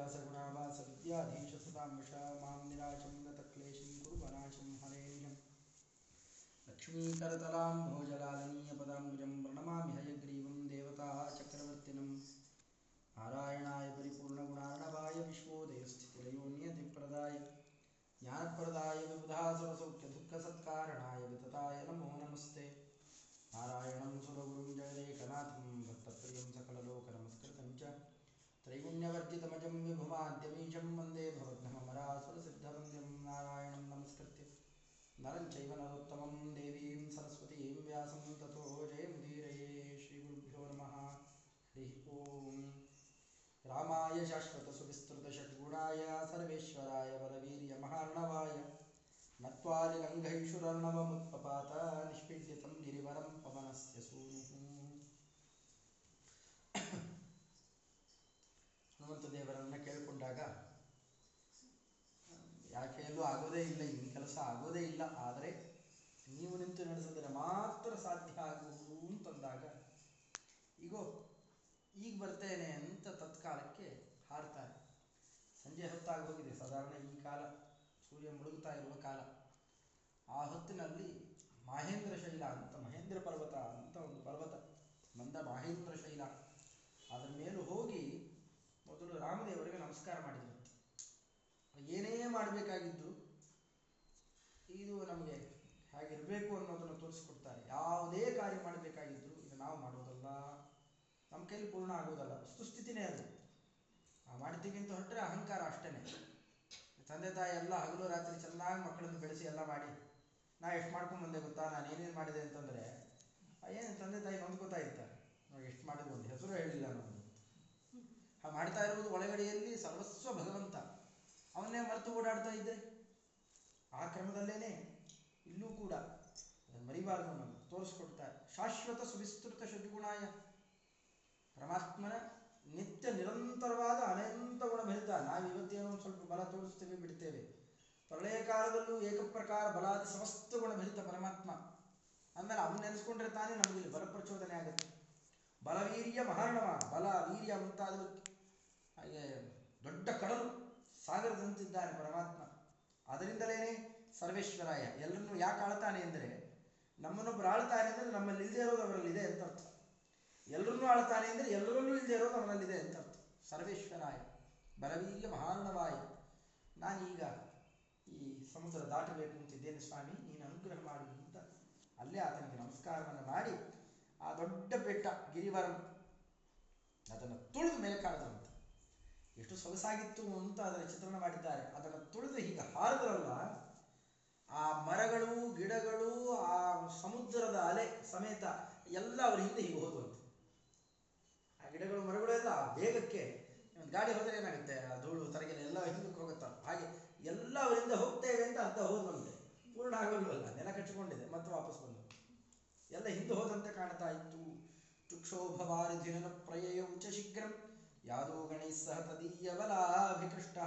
व्यासगुणावासविद्याधीश सदांश माँ निराशं गतक्लेशं कुर्वनाशं हरेण्यं लक्ष्मीकरतलां भोजलालनीयपदाम्बुजं प्रणमामि हयग्रीवं देवताः चक्रवर्तिनं नारायणाय परिपूर्णगुणार्णवाय विश्वोदयस्थितिलयोन्यतिप्रदाय। ज्ञानप्रदाय विबुधासुरसौख्यदुःखसत्कारणाय वितताय नमो नमस्ते। नारायणं सुरगुरुं जगदेकनाथं भक्तप्रियं सकललोकनमस्कृतं च। त्रैगुण्यवर्जितमजं विभुमाद्यमीशं वंदे भवद्भ्रमरासुरसिद्धवन्द्यं नारायणं नमस्कृत्य। नरं चैव नरोत्तमं देवीं सरस्वतीं व्यासं ततो जयमुदीरये श्रीगुरुभ्यो नमः। हरिः ॐ रामाय शाश्वतसुविस्तृतषड्गुणाय सर्वेश्वराय बलवीर्यमहार्णवाय नत्वालिलङ्घैषुरर्णवमुत्पपात निष्पीड्यतं गिरिवरं पवनस्य ಹನುಮಂತ ದೇವರನ್ನ ಕೇಳಿಕೊಂಡಾಗ, ಯಾಕೆ ಎಲ್ಲೂ ಆಗೋದೇ ಇಲ್ಲ ಈ ಕೆಲಸ ಆಗೋದೇ ಇಲ್ಲ, ಆದರೆ ನೀವು ನಿಂತು ನಡೆಸಿದ್ರೆ ಮಾತ್ರ ಸಾಧ್ಯ ಆಗುವುದು ಅಂತಂದಾಗ ಈಗೋ ಈಗ ಬರ್ತೇನೆ ಅಂತ ತತ್ಕಾಲಕ್ಕೆ ಹಾರ್ತಾರೆ. ಸಂಜೆ ಹೊತ್ತಾಗಿ ಹೋಗಿದೆ, ಸಾಧಾರಣ ಈ ಕಾಲ, ಸೂರ್ಯ ಮುಳುಗುತ್ತಾ ಇರುವ ಕಾಲ. ಆ ಹೊತ್ತಿನಲ್ಲಿ ಮಹೇಂದ್ರ ಶೈಲ ಅಂತ, ಮಹೇಂದ್ರ ಪರ್ವತ ಅಂತ ಒಂದು ಪರ್ವತ, ಮಂದ ಮಹೇಂದ್ರ ಶೈಲ. ಅದರ ಮೇಲೂ ಹೋಗಿ ಮೊದಲು ರಾಮದೇವರಿಗೆ ನಮಸ್ಕಾರ ಮಾಡಿದ್ರು ಏನೇ ಮಾಡಬೇಕಾಗಿದ್ದು ಇದು ನಮಗೆ ಹೇಗಿರಬೇಕು ಅನ್ನೋದನ್ನು ತೋರಿಸ್ಕೊಡ್ತಾರೆ ಯಾವುದೇ ಕಾರ್ಯ ಮಾಡಬೇಕಾಗಿದ್ರು ಇದು ನಾವು ಮಾಡೋದಲ್ಲ ನಮ್ಮ ಕೈಲಿ ಪೂರ್ಣ ಆಗೋದಲ್ಲ. ಸುಸ್ಥಿತಿನೇ ಅದು. ಆ ಮಾಡಿದ್ದಕ್ಕಿಂತ ಹೊರಟ್ರೆ ಅಹಂಕಾರ ಅಷ್ಟೇ ತಂದೆ ತಾಯಿ ಎಲ್ಲ ಹಗಲು ರಾತ್ರಿ ಚೆನ್ನಾಗಿ ಮಕ್ಕಳನ್ನು ಬೆಳೆಸಿ ಎಲ್ಲ ಮಾಡಿ. ನಾ ಎಷ್ಟು ಮಾಡ್ಕೊಂಡು ಬಂದೆ ಗೊತ್ತಾ? ನಾನು ಏನೇನು ಮಾಡಿದೆ ಅಂತಂದರೆ ಏನು ತಂದೆ ತಾಯಿ ನೊಂದ್ಕೋತಾ ಇರ್ತಾರೆ. ನಾವು ಎಷ್ಟು ಮಾಡಿದ್ವಿ ಒಂದು ಹೆಸರು ಹೇಳಿಲ್ಲ ಆ ಮಾಡ್ತಾ ಇರುವುದು ಒಳಗಡೆಯಲ್ಲಿ ಸರ್ವಸ್ವ ಭಗವಂತ. ಅವನ್ನೇ ಮರೆತು ಓಡಾಡ್ತಾ ಇದ್ದೆ ಆ ಕ್ರಮದಲ್ಲೇನೆ ಇಲ್ಲೂ ಕೂಡ ಅದನ್ನು ಮರಿಬಾರದು ನಮಗೆ ತೋರಿಸ್ಕೊಡ್ತಾರೆ. ಶಾಶ್ವತ ಸುವಿಸ್ತೃತ ಷಡ್ಗುಣಾಯ ಪರಮಾತ್ಮನ ನಿತ್ಯ ನಿರಂತರವಾದ ಅನಂತ ಗುಣಭರಿತ ನಾವು ಇವತ್ತೇನೋ ಸ್ವಲ್ಪ ಬಲ ತೋರಿಸ್ತೇವೆ, ಬಿಡ್ತೇವೆ. ಪ್ರಳಯ ಕಾಲದಲ್ಲೂ ಏಕಪ್ರಕಾರ ಬಲಾದಿ ಸಮಸ್ತ ಗುಣಭರಿತ ಪರಮಾತ್ಮ. ಆಮೇಲೆ ಅವನ್ನ ನೆನೆಸ್ಕೊಂಡ್ರೆ ತಾನೇ ನಮಗೆ ಇಲ್ಲಿ ಬಲ ಪ್ರಚೋದನೆ ಆಗುತ್ತೆ. ಬಲವೀರ್ಯ ಮಹಾರ್ಣವ, ಬಲ, ವೀರ್ಯ ಮುಂತಾದವು ಹಾಗೆ ದೊಡ್ಡ ಕಡಲು ಸಾಗರದಂತಿದ್ದಾನೆ ಪರಮಾತ್ಮ. ಅದರಿಂದಲೇನೆ ಸರ್ವೇಶ್ವರಾಯ ಎಲ್ಲರನ್ನೂ ಯಾಕೆ ಆಳ್ತಾನೆ ಅಂದರೆ ನಮ್ಮನ್ನೊಬ್ಬರು ಆಳ್ತಾನೆ ಅಂದರೆ ನಮ್ಮಲ್ಲಿ ಇಲ್ಲದೆ ಇರೋದು ಅವರಲ್ಲಿದೆ ಅಂತ ಅರ್ಥ. ಎಲ್ಲರನ್ನೂ ಆಳ್ತಾನೆ ಅಂದರೆ ಎಲ್ಲರಲ್ಲೂ ಇಲ್ಲದೆ ಇರೋದು ಅವನಲ್ಲಿದೆ ಅಂತ ಸರ್ವೇಶ್ವರಾಯ ಬರವೀಯ ಮಹಾರ್ಣವಾಯ ನಾನೀಗ ಈ ಸಮುದ್ರ ದಾಟಬೇಕು ಅಂತಿದ್ದೇನೆ ಸ್ವಾಮಿ, ನೀನು ಅನುಗ್ರಹ ಮಾಡು ಅಂತ. ಅಲ್ಲೇ ಆತನಿಗೆ ನಮಸ್ಕಾರವನ್ನು ಮಾಡಿ ಆ ದೊಡ್ಡ ಬೆಟ್ಟ ಗಿರಿವರಂ ಅದನ್ನು ತುಳಿದು ಮೇಲೆ ಕಾಣದಂತೆ. ಎಷ್ಟು ಸೊಗಸಾಗಿತ್ತು ಅಂತ ಅದರ ಚಿತ್ರಣ ಮಾಡಿದ್ದಾರೆ. ಅದನ್ನು ತುಳಿದು ಹೀಗೆ ಹಾರದ್ರಲ್ಲ, ಆ ಮರಗಳು, ಗಿಡಗಳು, ಆ ಸಮುದ್ರದ ಅಲೆ ಸಮೇತ ಎಲ್ಲ ಅವರ ಹಿಂದೆ ಹೀಗೆ ಆ ಗಿಡಗಳು ಮರಗಳೆಲ್ಲ ವೇಗಕ್ಕೆ ಗಾಡಿ ಹೋದರೆ ಏನಾಗುತ್ತೆ? ಆ ಧೂಳು ತರಗೆಲ್ಲ ಎಲ್ಲ ಹಿಂದಕ್ಕೆ ಹೋಗುತ್ತಲ್ಲ ಹಾಗೆ ಎಲ್ಲ ಅವರಿಂದ ಹೋಗ್ತೇವೆ ಅಂತ ಅರ್ಧ ಹೋದ್ವಂತೆ ಪೂರ್ಣ ಆಗಲ್ವಲ್ಲ? ನೆಲ ಕಟ್ಟಿಕೊಂಡಿದೆ, ಮತ್ತೆ ವಾಪಸ್ ಬಂದು ಎಲ್ಲ ಹಿಂದೆ ಹೋದಂತೆ ಕಾಣ್ತಾ ಇತ್ತು. ಚುಕ್ಷೋಭವಾರಿಧಿನ ಪ್ರಯಯ ಉಚ ಶೀಘ್ರಂ. ಯಾದೋ ಗಣೈ ಸಹ ತದೀಯವಲಾಭಿಕೃಷ್ಟ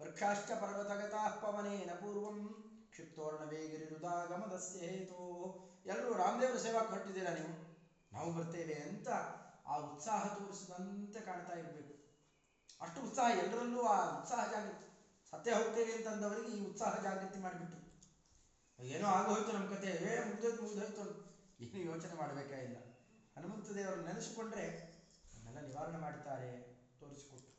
ವೃಕ್ಷಾಶ್ಚ ಪರ್ವತಗತಾ ಪವನೇನ ಪೂರ್ವಂ. ಕ್ಷಿಪ್ತೋರ್ಣವೇಗಿರಿರುದಾಗಮದಸ್ಯ ಹೇತೋ. ಎಲ್ಲರೂ ರಾಮದೇವರ ಸೇವಾ ಹೊರಟಿದ್ದೀರಾ ನೀವು? ನಾವು ಬರ್ತೇವೆ ಅಂತ ಆ ಉತ್ಸಾಹ ತೋರಿಸಿದಂತೆ ಕಾಣ್ತಾ ಇರಬೇಕು. ಅಷ್ಟು ಉತ್ಸಾಹ ಎಲ್ಲರಲ್ಲೂ ಆ ಉತ್ಸಾಹ ಜಾಗೃತಿ, ಸತ್ಯ ಹೋಗ್ತೇವೆ ಅಂತಂದವರಿಗೆ ಈ ಉತ್ಸಾಹ ಜಾಗೃತಿ ಮಾಡಿಬಿಟ್ಟು ಏನೋ ಆಗೋಯ್ತು ನಮ್ಮ ಕತೆ, ಏ ಮುಗ್ದೋಯ್ತು ಮುಗ್ದೋಯ್ತು ಏನು ಯೋಚನೆ ಮಾಡಬೇಕಾಗಿಲ್ಲ ಹನುಮಂತ ದೇವರು ನೆನೆಸಿಕೊಂಡ್ರೆ ಅದನ್ನೆಲ್ಲ ನಿವಾರಣೆ ಮಾಡ್ತಾರೆ ತೋರಿಸಿಕೊಟ್ಟು.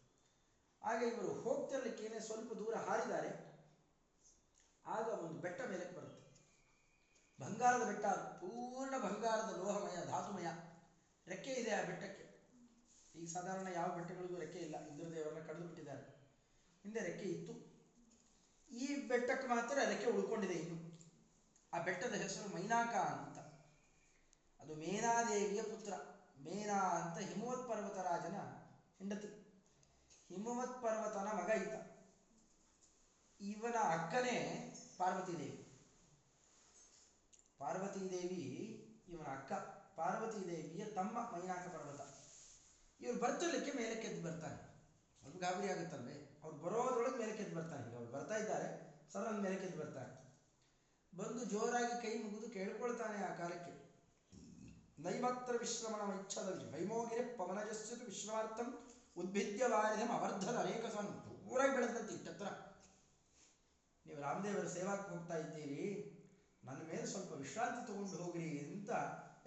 ಆಗ ಇವರು ಹೋಗ್ತಿರ್ಲಿಕ್ಕೇನೆ ಸ್ವಲ್ಪ ದೂರ ಹಾರಿದ್ದಾರೆ, ಆಗ ಒಂದು ಬೆಟ್ಟ ಮೇಲಕ್ಕೆ ಬರುತ್ತೆ. ಬಂಗಾರದ ಬೆಟ್ಟ, ಪೂರ್ಣ ಬಂಗಾರದ ಲೋಹಮಯ, ಧಾತುಮಯ. ರೆಕ್ಕೆ ಇದೆ ಆ ಬೆಟ್ಟಕ್ಕೆ. ಈಗ ಸಾಧಾರಣ ಯಾವ ಬೆಟ್ಟಗಳಿಗೂ ರೆಕ್ಕೆ ಇಲ್ಲ. ಇಂದ್ರದೇವರನ್ನ ಕಳೆದು ಬಿಟ್ಟಿದ್ದಾರೆ. ಹಿಂದೆ ರೆಕ್ಕೆ ಇತ್ತು. ಈ ಬೆಟ್ಟಕ್ಕೆ ಮಾತ್ರ ರೆಕ್ಕೆ ಉಳ್ಕೊಂಡಿದೆ ಇನ್ನು. ಆ ಬೆಟ್ಟದ ಹೆಸರು ಮೈನಾಕ ಅಂತ. ಅದು ಮೇನಾದೇವಿಯ ಪುತ್ರ. ಮೇನಾ ಅಂತ ಹಿಮವತ್ ಪರ್ವತ ರಾಜನ ಹೆಂಡತಿ. ಹಿಮವತ್ ಪರ್ವತನ ಮಗ ಈತ. ಇವನ ಅಕ್ಕನೇ ಪಾರ್ವತಿ ದೇವಿ ಪಾರ್ವತಿ ದೇವಿ ಪಾರ್ವತೀ ದೇವಿಯ ತಮ್ಮ ಮೈನಾಕ ಪರ್ವತ ಇವ್ರು ಬರ್ತಿರ್ಲಿಕ್ಕೆ ಮೇಲಕ್ಕೆ ಎದ್ದು ಬರ್ತಾನೆ ಅವ್ರು ಗಾಬರಿ ಆಗುತ್ತಲ್ವೇ? ಅವ್ರು ಬರೋದ್ರೊಳಗೆ ಮೇಲಕ್ಕೆ ಎದ್ದು ಬರ್ತಾನೆ ಈಗ ಅವ್ರು ಬರ್ತಾ ಇದ್ದಾರೆ ಸಡನ್ ಮೇಲಕ್ಕೆ ಎದ್ದು ಬರ್ತಾನೆ ಬಂದು ಜೋರಾಗಿ ಕೈ ಮುಗಿದು ಕೇಳ್ಕೊಳ್ತಾನೆ ಆ ಕಾಲಕ್ಕೆ. ನೈವತ್ರ ವಿಶ್ರಮಣ ಇಚ್ಛಾದಲ್ಲಿ ವೈಮೋಗಿರೆ ಪವನಜಸ್ಸು ವಿಶ್ವಾರ್ಥಂ ಉದ್ಭಿದ್ಯ ವಾರಿಧಂ ಅವರ್ಧದ ಅನೇಕ ಸ್ವಾಮಿ ಜೋರಾಗಿ ಬೆಳೆದಂತೆ ಇಷ್ಟತ್ರ ನೀವು ರಾಮದೇವರ ಸೇವಾಕ್ಕೆ ಹೋಗ್ತಾ ಇದ್ದೀರಿ, ನನ್ನ ಮೇಲೆ ಸ್ವಲ್ಪ ವಿಶ್ರಾಂತಿ ತಗೊಂಡು ಹೋಗ್ರಿ ಅಂತ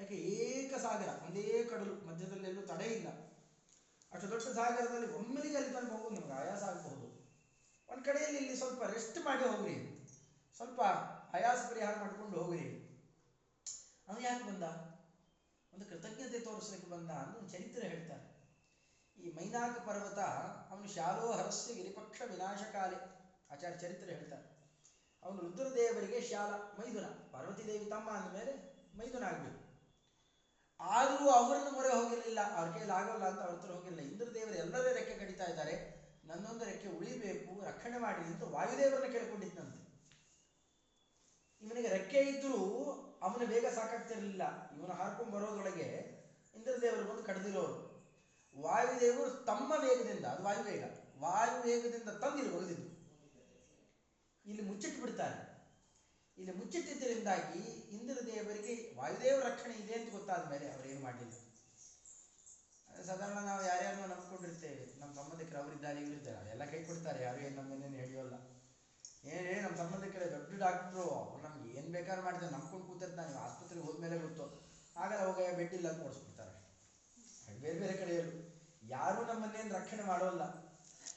ಯಾಕೆ ಏಕ ಸಾಗರ, ಒಂದೇ ಕಡಲು ಮಧ್ಯದಲ್ಲೆಲ್ಲೂ ತಡೆ ಇಲ್ಲ. ಅಷ್ಟು ದೊಡ್ಡ ಸಾಗರದಲ್ಲಿ ಒಮ್ಮೆಲಿಗೆ ಅಲ್ಲಿ ಹೋಗೋದು ನಿಮ್ಗೆ ಆಯಾಸ ಆಗಬಹುದು. ಒಂದು ಕಡೆಯಲ್ಲಿ ಇಲ್ಲಿ ಸ್ವಲ್ಪ ರೆಸ್ಟ್ ಮಾಡಿ ಹೋಗ್ರಿ. ಸ್ವಲ್ಪ ಆಯಾಸ ಪರಿಹಾರ ಮಾಡಿಕೊಂಡು ಹೋಗ್ರಿ. ಅವನು ಯಾಕೆ ಬಂದ? ಒಂದು ಕೃತಜ್ಞತೆ ತೋರಿಸಲಿಕ್ಕೆ ಬಂದ ಅಂತ ಒಂದು ಚರಿತ್ರೆ ಹೇಳ್ತಾರೆ. ಈ ಮೈನಾಕ ಪರ್ವತ ಅವನು ಶಾಲೋ, ಹರಸ್ಯ, ಗಿರಿಪಕ್ಷ, ವಿನಾಶಕಾಲೆ ಆಚಾರ್ಯ ಚರಿತ್ರೆ ಹೇಳ್ತಾರೆ. ಅವನು ರುದ್ರದೇವರಿಗೆ ಶಾಲ, ಮೈದುನ ಪಾರ್ವತಿ ದೇವಿ ತಮ್ಮ ಅಂದಮೇಲೆ ಮೈದುನ ಆಗಬೇಕು. ಆದರೂ ಅವರನ್ನು ಮೊರೆ ಹೋಗಿರಲಿಲ್ಲ, ಅವ್ರ ಕೈಲಿ ಆಗೋಲ್ಲ ಅಂತ ಅವ್ರ ಹತ್ರ ಹೋಗಿರಲಿಲ್ಲ. ಇಂದ್ರದೇವರು ಎಲ್ಲರೇ ರೆಕ್ಕೆ ಕಡಿತಾ ಇದ್ದಾರೆ. ನನ್ನೊಂದು ರೆಕ್ಕೆ ಉಳಿಬೇಕು, ರಕ್ಷಣೆ ಮಾಡಿ ಅಂತ ವಾಯುದೇವರನ್ನ ಕೇಳ್ಕೊಂಡಿದ್ದಂತೆ ಇವನಿಗೆ ರೆಕ್ಕೆ ಇದ್ರೂ ಅವನು ಬೇಗ ಸಾಕಾಗ್ತಿರಲಿಲ್ಲ. ಇವನು ಹಾರ್ಕೊಂಡು ಬರೋದ್ರೊಳಗೆ ಇಂದ್ರದೇವರು ಬಂದು ಕಡ್ದಿರೋರು. ವಾಯುದೇವರು ತಮ್ಮ ವೇಗದಿಂದ, ಅದು ವಾಯುವೇಗ ವಾಯುವೇಗದಿಂದ ತಂದಿರು, ಒಗೆದಿದ್ದು. ಇಲ್ಲಿ ಮುಚ್ಚಿಟ್ಟು ಬಿಡ್ತಾರೆ ಇಲ್ಲಿ ಮುಚ್ಚಿಟ್ಟಿದ್ದರಿಂದಾಗಿ ಇಂದ್ರದೇವರಿಗೆ ವಾಯುದೇವ ರಕ್ಷಣೆ ಇದೆ ಅಂತ ಗೊತ್ತಾದ ಮೇಲೆ ಅವರೇನು ಮಾಡಲಿಲ್ಲ. ಸಾಧಾರಣ ನಾವು ಯಾರ್ಯಾರನ್ನೋ ನಂಬ್ಕೊಂಡಿರ್ತೇವೆ? ನಮ್ಮ ಸಂಬಂಧಿಕರು ಅವರಿದ್ದಾರೆ, ಇವರಿದ್ದಾರೆ. ಎಲ್ಲ ಕೈ ಕೊಡ್ತಾರೆ. ಯಾರು ಏನು ನಮ್ಮನ್ನೇನು ಹೇಳಿಯೋಲ್ಲ. ಏನೇ ನಮ್ಮ ಸಂಬಂಧಿಕರೇ ದೊಡ್ಡ ಡಾಕ್ಟ್ರು ಅವ್ರು ನಮ್ಗೆ ಏನು ಬೇಕಾದ್ರೂ ಮಾಡ್ತಾರೆ. ನಂಬ್ಕೊಂಡು ಕೂತಿರ್ತಾನೆ ಆಸ್ಪತ್ರೆಗೆ ಹೋದ್ಮೇಲೆ ಗೊತ್ತು. ಆಗಲ್ಲ ಹೋಗ ಬೆಡ್ ಇಲ್ಲ ಅಂತ ಓಡಿಸ್ಬಿಡ್ತಾರೆ. ಬೇರೆ ಬೇರೆ ಕಡೆಯಲ್ಲೂ. ಯಾರೂ ನಮ್ಮನ್ನೇನು ರಕ್ಷಣೆ ಮಾಡೋಲ್ಲ.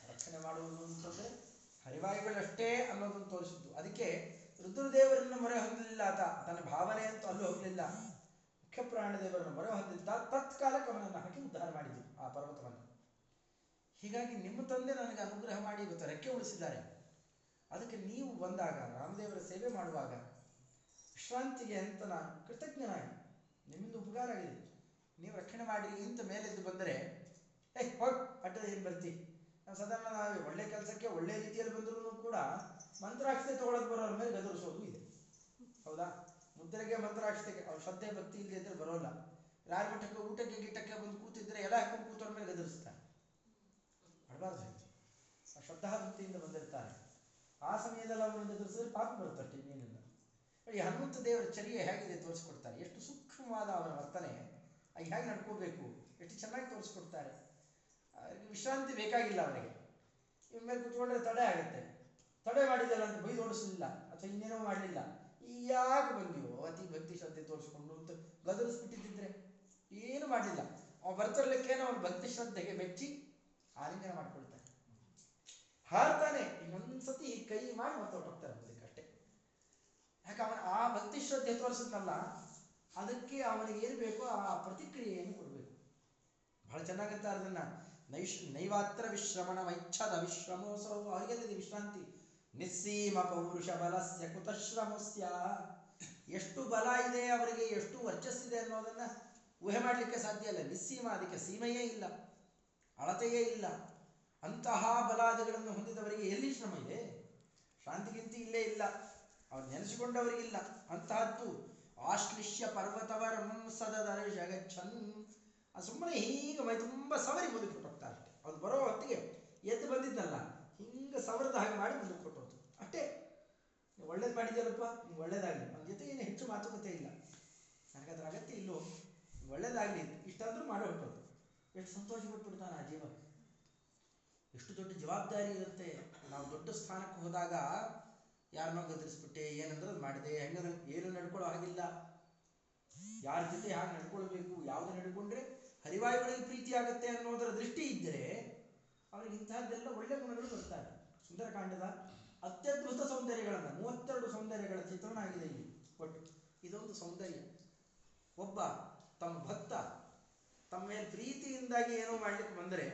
ರಕ್ಷಣೆ ಮಾಡುವುದು ಅಂತಂದರೆ ಹರಿವಾಯುಗಳಷ್ಟೇ ಅನ್ನೋದನ್ನು ತೋರಿಸಿದ್ದು. ಅದಕ್ಕೆ ರುದ್ರದೇವರನ್ನು ಮೊರೆ ಹೊಂದಲಿಲ್ಲ ಆತ. ತನ್ನ ಭಾವನೆ ಅಂತೂ ಅಲ್ಲೂ ಹೋಗಲಿಲ್ಲ. ಮುಖ್ಯ ಪ್ರಾಣದೇವರನ್ನು ಮೊರೆ ಹೊಂದಿದ್ದ ತತ್ಕಾಲಕ್ಕೆ ಅವನನ್ನು ಹಾಕಿ ಉದ್ಧಾರ ಮಾಡಿದ್ದು ಆ ಪರ್ವತವನ್ನು. ಹೀಗಾಗಿ ನಿಮ್ಮ ತಂದೆ ನನಗೆ ಅನುಗ್ರಹ ಮಾಡಿ ಇವತ್ತು ರೆಕ್ಕೆ ಉಳಿಸಿದ್ದಾರೆ. ಅದಕ್ಕೆ ನೀವು ಬಂದಾಗ, ರಾಮದೇವರ ಸೇವೆ ಮಾಡುವಾಗ ವಿಶ್ರಾಂತಿಗೆ ಅಂತ ನಾನು ಕೃತಜ್ಞನಾಗಿ ನಿಮ್ಮಿಂದ ಉಪಕಾರ ಆಗಿದೆ. ನೀವು ರಕ್ಷಣೆ ಮಾಡಿ ಇಂತ ಮೇಲೆದ್ದು ಬಂದರೆ, ಏಯ್ ಹೋಗ್, ಅಡ್ಡದ ಏನು ಬರ್ತಿ? ನಾವು ಸಾಧಾರಣ ಒಳ್ಳೆ ಕೆಲಸಕ್ಕೆ ಒಳ್ಳೆ ರೀತಿಯಲ್ಲಿ ಬಂದರೂ ಕೂಡ ಮಂತ್ರಾಕ್ಷತೆ ತಗೊಳಕ್ ಬರೋರ ಮೇಲೆ ಗದರಿಸೋದು ಇದೆ. ಹೌದಾ? ಮುದ್ರೆಗೆ ಮಂತ್ರಾಕ್ಷತೆಗೆ ಅವ್ರ ಶ್ರದ್ಧೆ, ಭಕ್ತಿ ಇಲ್ಲದೆ ಇದ್ರೆ ಬರೋಲ್ಲ. ರಾಯ ಮಠಕ್ಕೆ ಊಟಕ್ಕೆ, ಗಿಟ್ಟಕ್ಕೆ ಬಂದು ಕೂತಿದ್ರೆ ಎಲ್ಲ ಹಾಕೊಂಡು ಕೂತವ್ರ ಮೇಲೆ ಗದರಿಸ್ತಾರೆ ಮಾಡಬಾರ್ದು ಆ ಶ್ರದ್ಧಾ, ಭಕ್ತಿಯಿಂದ ಬಂದಿರ್ತಾರೆ. ಆ ಸಮಯದಲ್ಲಿ ಅವರನ್ನು ಗದರಿಸಿದ್ರೆ ಪಾಪ ಬರುತ್ತಷ್ಟೇ ಇನ್ನೇನಿಲ್ಲ ಈ ಹನುಮಂತ ದೇವರ ಚರ್ಯೆ ಹೇಗಿದೆ ತೋರಿಸ್ಕೊಡ್ತಾರೆ. ಎಷ್ಟು ಸೂಕ್ಷ್ಮವಾದ ಅವರ ವರ್ತನೆ. ಅಲ್ಲಿ ಹೇಗೆ ನಡ್ಕೋಬೇಕು? ಎಷ್ಟು ಚೆನ್ನಾಗಿ ತೋರಿಸ್ಕೊಡ್ತಾರೆ? ವಿಶ್ರಾಂತಿ ಬೇಕಾಗಿಲ್ಲ ಅವರಿಗೆ. ಇವ್ರ ಮೇಲೆ ಕುತ್ಕೊಂಡ್ರೆ ತಡೆ ಆಗುತ್ತೆ. ತಡೆ ಮಾಡಿದಲ್ಲ ಅಂತ ಬೈದು ಓಡಿಸಲಿಲ್ಲ, ಅಥವಾ ಇನ್ನೇನೋ ಮಾಡಲಿಲ್ಲ. ಯಾಕೆ ಬಂದಿವೋ ಅತಿ ಭಕ್ತಿ ಶ್ರದ್ಧೆ ತೋರಿಸ್ಕೊಂಡು ಅಂತ ಗದರಿಸ್ಬಿಟ್ಟಿದ್ದಿದ್ರೆ? ಏನು ಮಾಡಲಿಲ್ಲ. ಅವ ಬರ್ತಿರ್ಲಿಕ್ಕೇನೋ ಅವ್ರ ಭಕ್ತಿ ಶ್ರದ್ಧೆಗೆ ಮೆಚ್ಚಿ ಆಲಿಂಗನ ಮಾಡ್ಕೊಳ್ತಾರೆ. ಹಾರ್ತಾನೆ, ಇನ್ನೊಂದ್ಸತಿ ಕೈ ಮಾಡಿ ಮತ್ತೆ ಹೊರಟೋಗ್ತಾರೆ ಮುಂದಕ್ಕಷ್ಟೇ ಯಾಕೆ ಅವನ ಆ ಭಕ್ತಿ ಶ್ರದ್ಧೆ ತೋರಿಸಿದ್ನಲ್ಲ ಅದಕ್ಕೆ ಅವನಿಗೆ ಏನು ಬೇಕೋ ಆ ಪ್ರತಿಕ್ರಿಯೆಯನ್ನು ಕೊಡಬೇಕು. ಬಹಳ ಚೆನ್ನಾಗಂತ ಅದನ್ನ ನೈಶ್ ನೈವಾತ್ರ ವಿಶ್ರಮಣ ಮೈಚ್ಛದ ವಿಶ್ರಮೋತ್ಸವ ಅವರಿಗೆಲ್ಲಿದೆ ವಿಶ್ರಾಂತಿ? ನಿಸ್ಸೀಮ ಪೌರುಷ ಬಲಸ್ಯ ಕುತಶ್ರಮಸ್ಯ. ಎಷ್ಟು ಬಲ ಇದೆ ಅವರಿಗೆ, ಎಷ್ಟು ವರ್ಚಸ್ಸಿದೆ ಅನ್ನೋದನ್ನ ಊಹೆ ಮಾಡಲಿಕ್ಕೆ ಸಾಧ್ಯ ಇಲ್ಲ. ನಿಸ್ಸೀಮ ಅದಕ್ಕೆ ಸೀಮೆಯೇ ಇಲ್ಲ, ಅಳತೆಯೇ ಇಲ್ಲ. ಅಂತಹ ಬಲಾದಿಗಳನ್ನು ಹೊಂದಿದವರಿಗೆ ಎಲ್ಲಿ ಶ್ರಮ ಇದೆ? ಶಾಂತಿಗಿಂತಿ ಇಲ್ಲೇ ಇಲ್ಲ. ಅವ್ರು ನೆನೆಸಿಕೊಂಡವರಿಗಿಲ್ಲ. ಅಂತಹದ್ದು ಆಶ್ಲಿಷ್ಯ ಪರ್ವತವರಂ ಸದದರ ಜಗಚ್ಚನ್ ಆ ಸುಮ್ಮನೆ ಹೀಗೆ ಮೈ ತುಂಬ ಸವರಿ ಮುಂದಕ್ಕೆ ಹೋಗ್ತಾರೆ ಅವ್ರು ಬರೋ ಹೊತ್ತಿಗೆ ಎದ್ದು ಬಂದಿದ್ದಲ್ಲ, ಹಿಂಗೆ ಸವರದ ಹಾಗೆ ಮಾಡಿ ಮುಂದಕ್ಕೆ ಅಷ್ಟೇ ನೀವು ಒಳ್ಳೇದು ಮಾಡಿದ್ಯಲ್ಲಪ್ಪ ನೀವು ಒಳ್ಳೇದಾಗಲಿ. ನನ್ನ ಜೊತೆ ಏನು ಹೆಚ್ಚು ಮಾತುಕತೆ ಇಲ್ಲ. ನನಗೆ ಅದರ ಅಗತ್ಯ ಇಲ್ಲೋ. ಒಳ್ಳೇದಾಗಲಿ ಇಷ್ಟಾದರೂ ಮಾಡೋ ಹೊಟ್ಟೋದು ಎಷ್ಟು ಸಂತೋಷ ಪಟ್ಬಿಡ್ತಾನೆ ಆ ಜೀವ. ಎಷ್ಟು ದೊಡ್ಡ ಜವಾಬ್ದಾರಿ ಇರುತ್ತೆ. ನಾವು ದೊಡ್ಡ ಸ್ಥಾನಕ್ಕೆ ಹೋದಾಗ ಯಾರನ್ನೋ ಗದರಿಸ್ಬಿಟ್ಟೆ, ಏನಂದ್ರೆ ಅದು ಮಾಡಿದೆ. ಹೆಂಗಂದ್ರೆ ಏನು ನಡ್ಕೊಳ್ಳೋ ಹಾಗಿಲ್ಲ. ಯಾರ ಜೊತೆ ಹಾಗೆ ನಡ್ಕೊಳ್ಬೇಕು, ಯಾವ್ದು ನಡ್ಕೊಂಡ್ರೆ ಹರಿವಾಯುಗಳಿಗೆ ಪ್ರೀತಿ ಆಗುತ್ತೆ ಅನ್ನೋದರ ದೃಷ್ಟಿ ಇದ್ದರೆ ಅವ್ರಿಗೆ ಇಂತಹದ್ದೆಲ್ಲ ಒಳ್ಳೆ ಗುಣಗಳು ಬರ್ತಾರೆ ಸುಂದರಕಾಂಡದ ಅತ್ಯದ್ಭುತ ಸೌಂದರ್ಯಗಳನ್ನು, ಮೂವತ್ತೆರಡು ಸೌಂದರ್ಯಗಳ ಚಿತ್ರಣ ಆಗಿದೆ ಇಲ್ಲಿ. ಒಟ್ಟು ಇದೊಂದು ಸೌಂದರ್ಯ. ಒಬ್ಬ ತಮ್ಮ ಭಕ್ತ ತಮ್ಮ ಮೇಲೆ ಪ್ರೀತಿಯಿಂದಾಗಿ ಏನೋ ಮಾಡ್ಲಿಕ್ಕೆ ಬಂದರೆ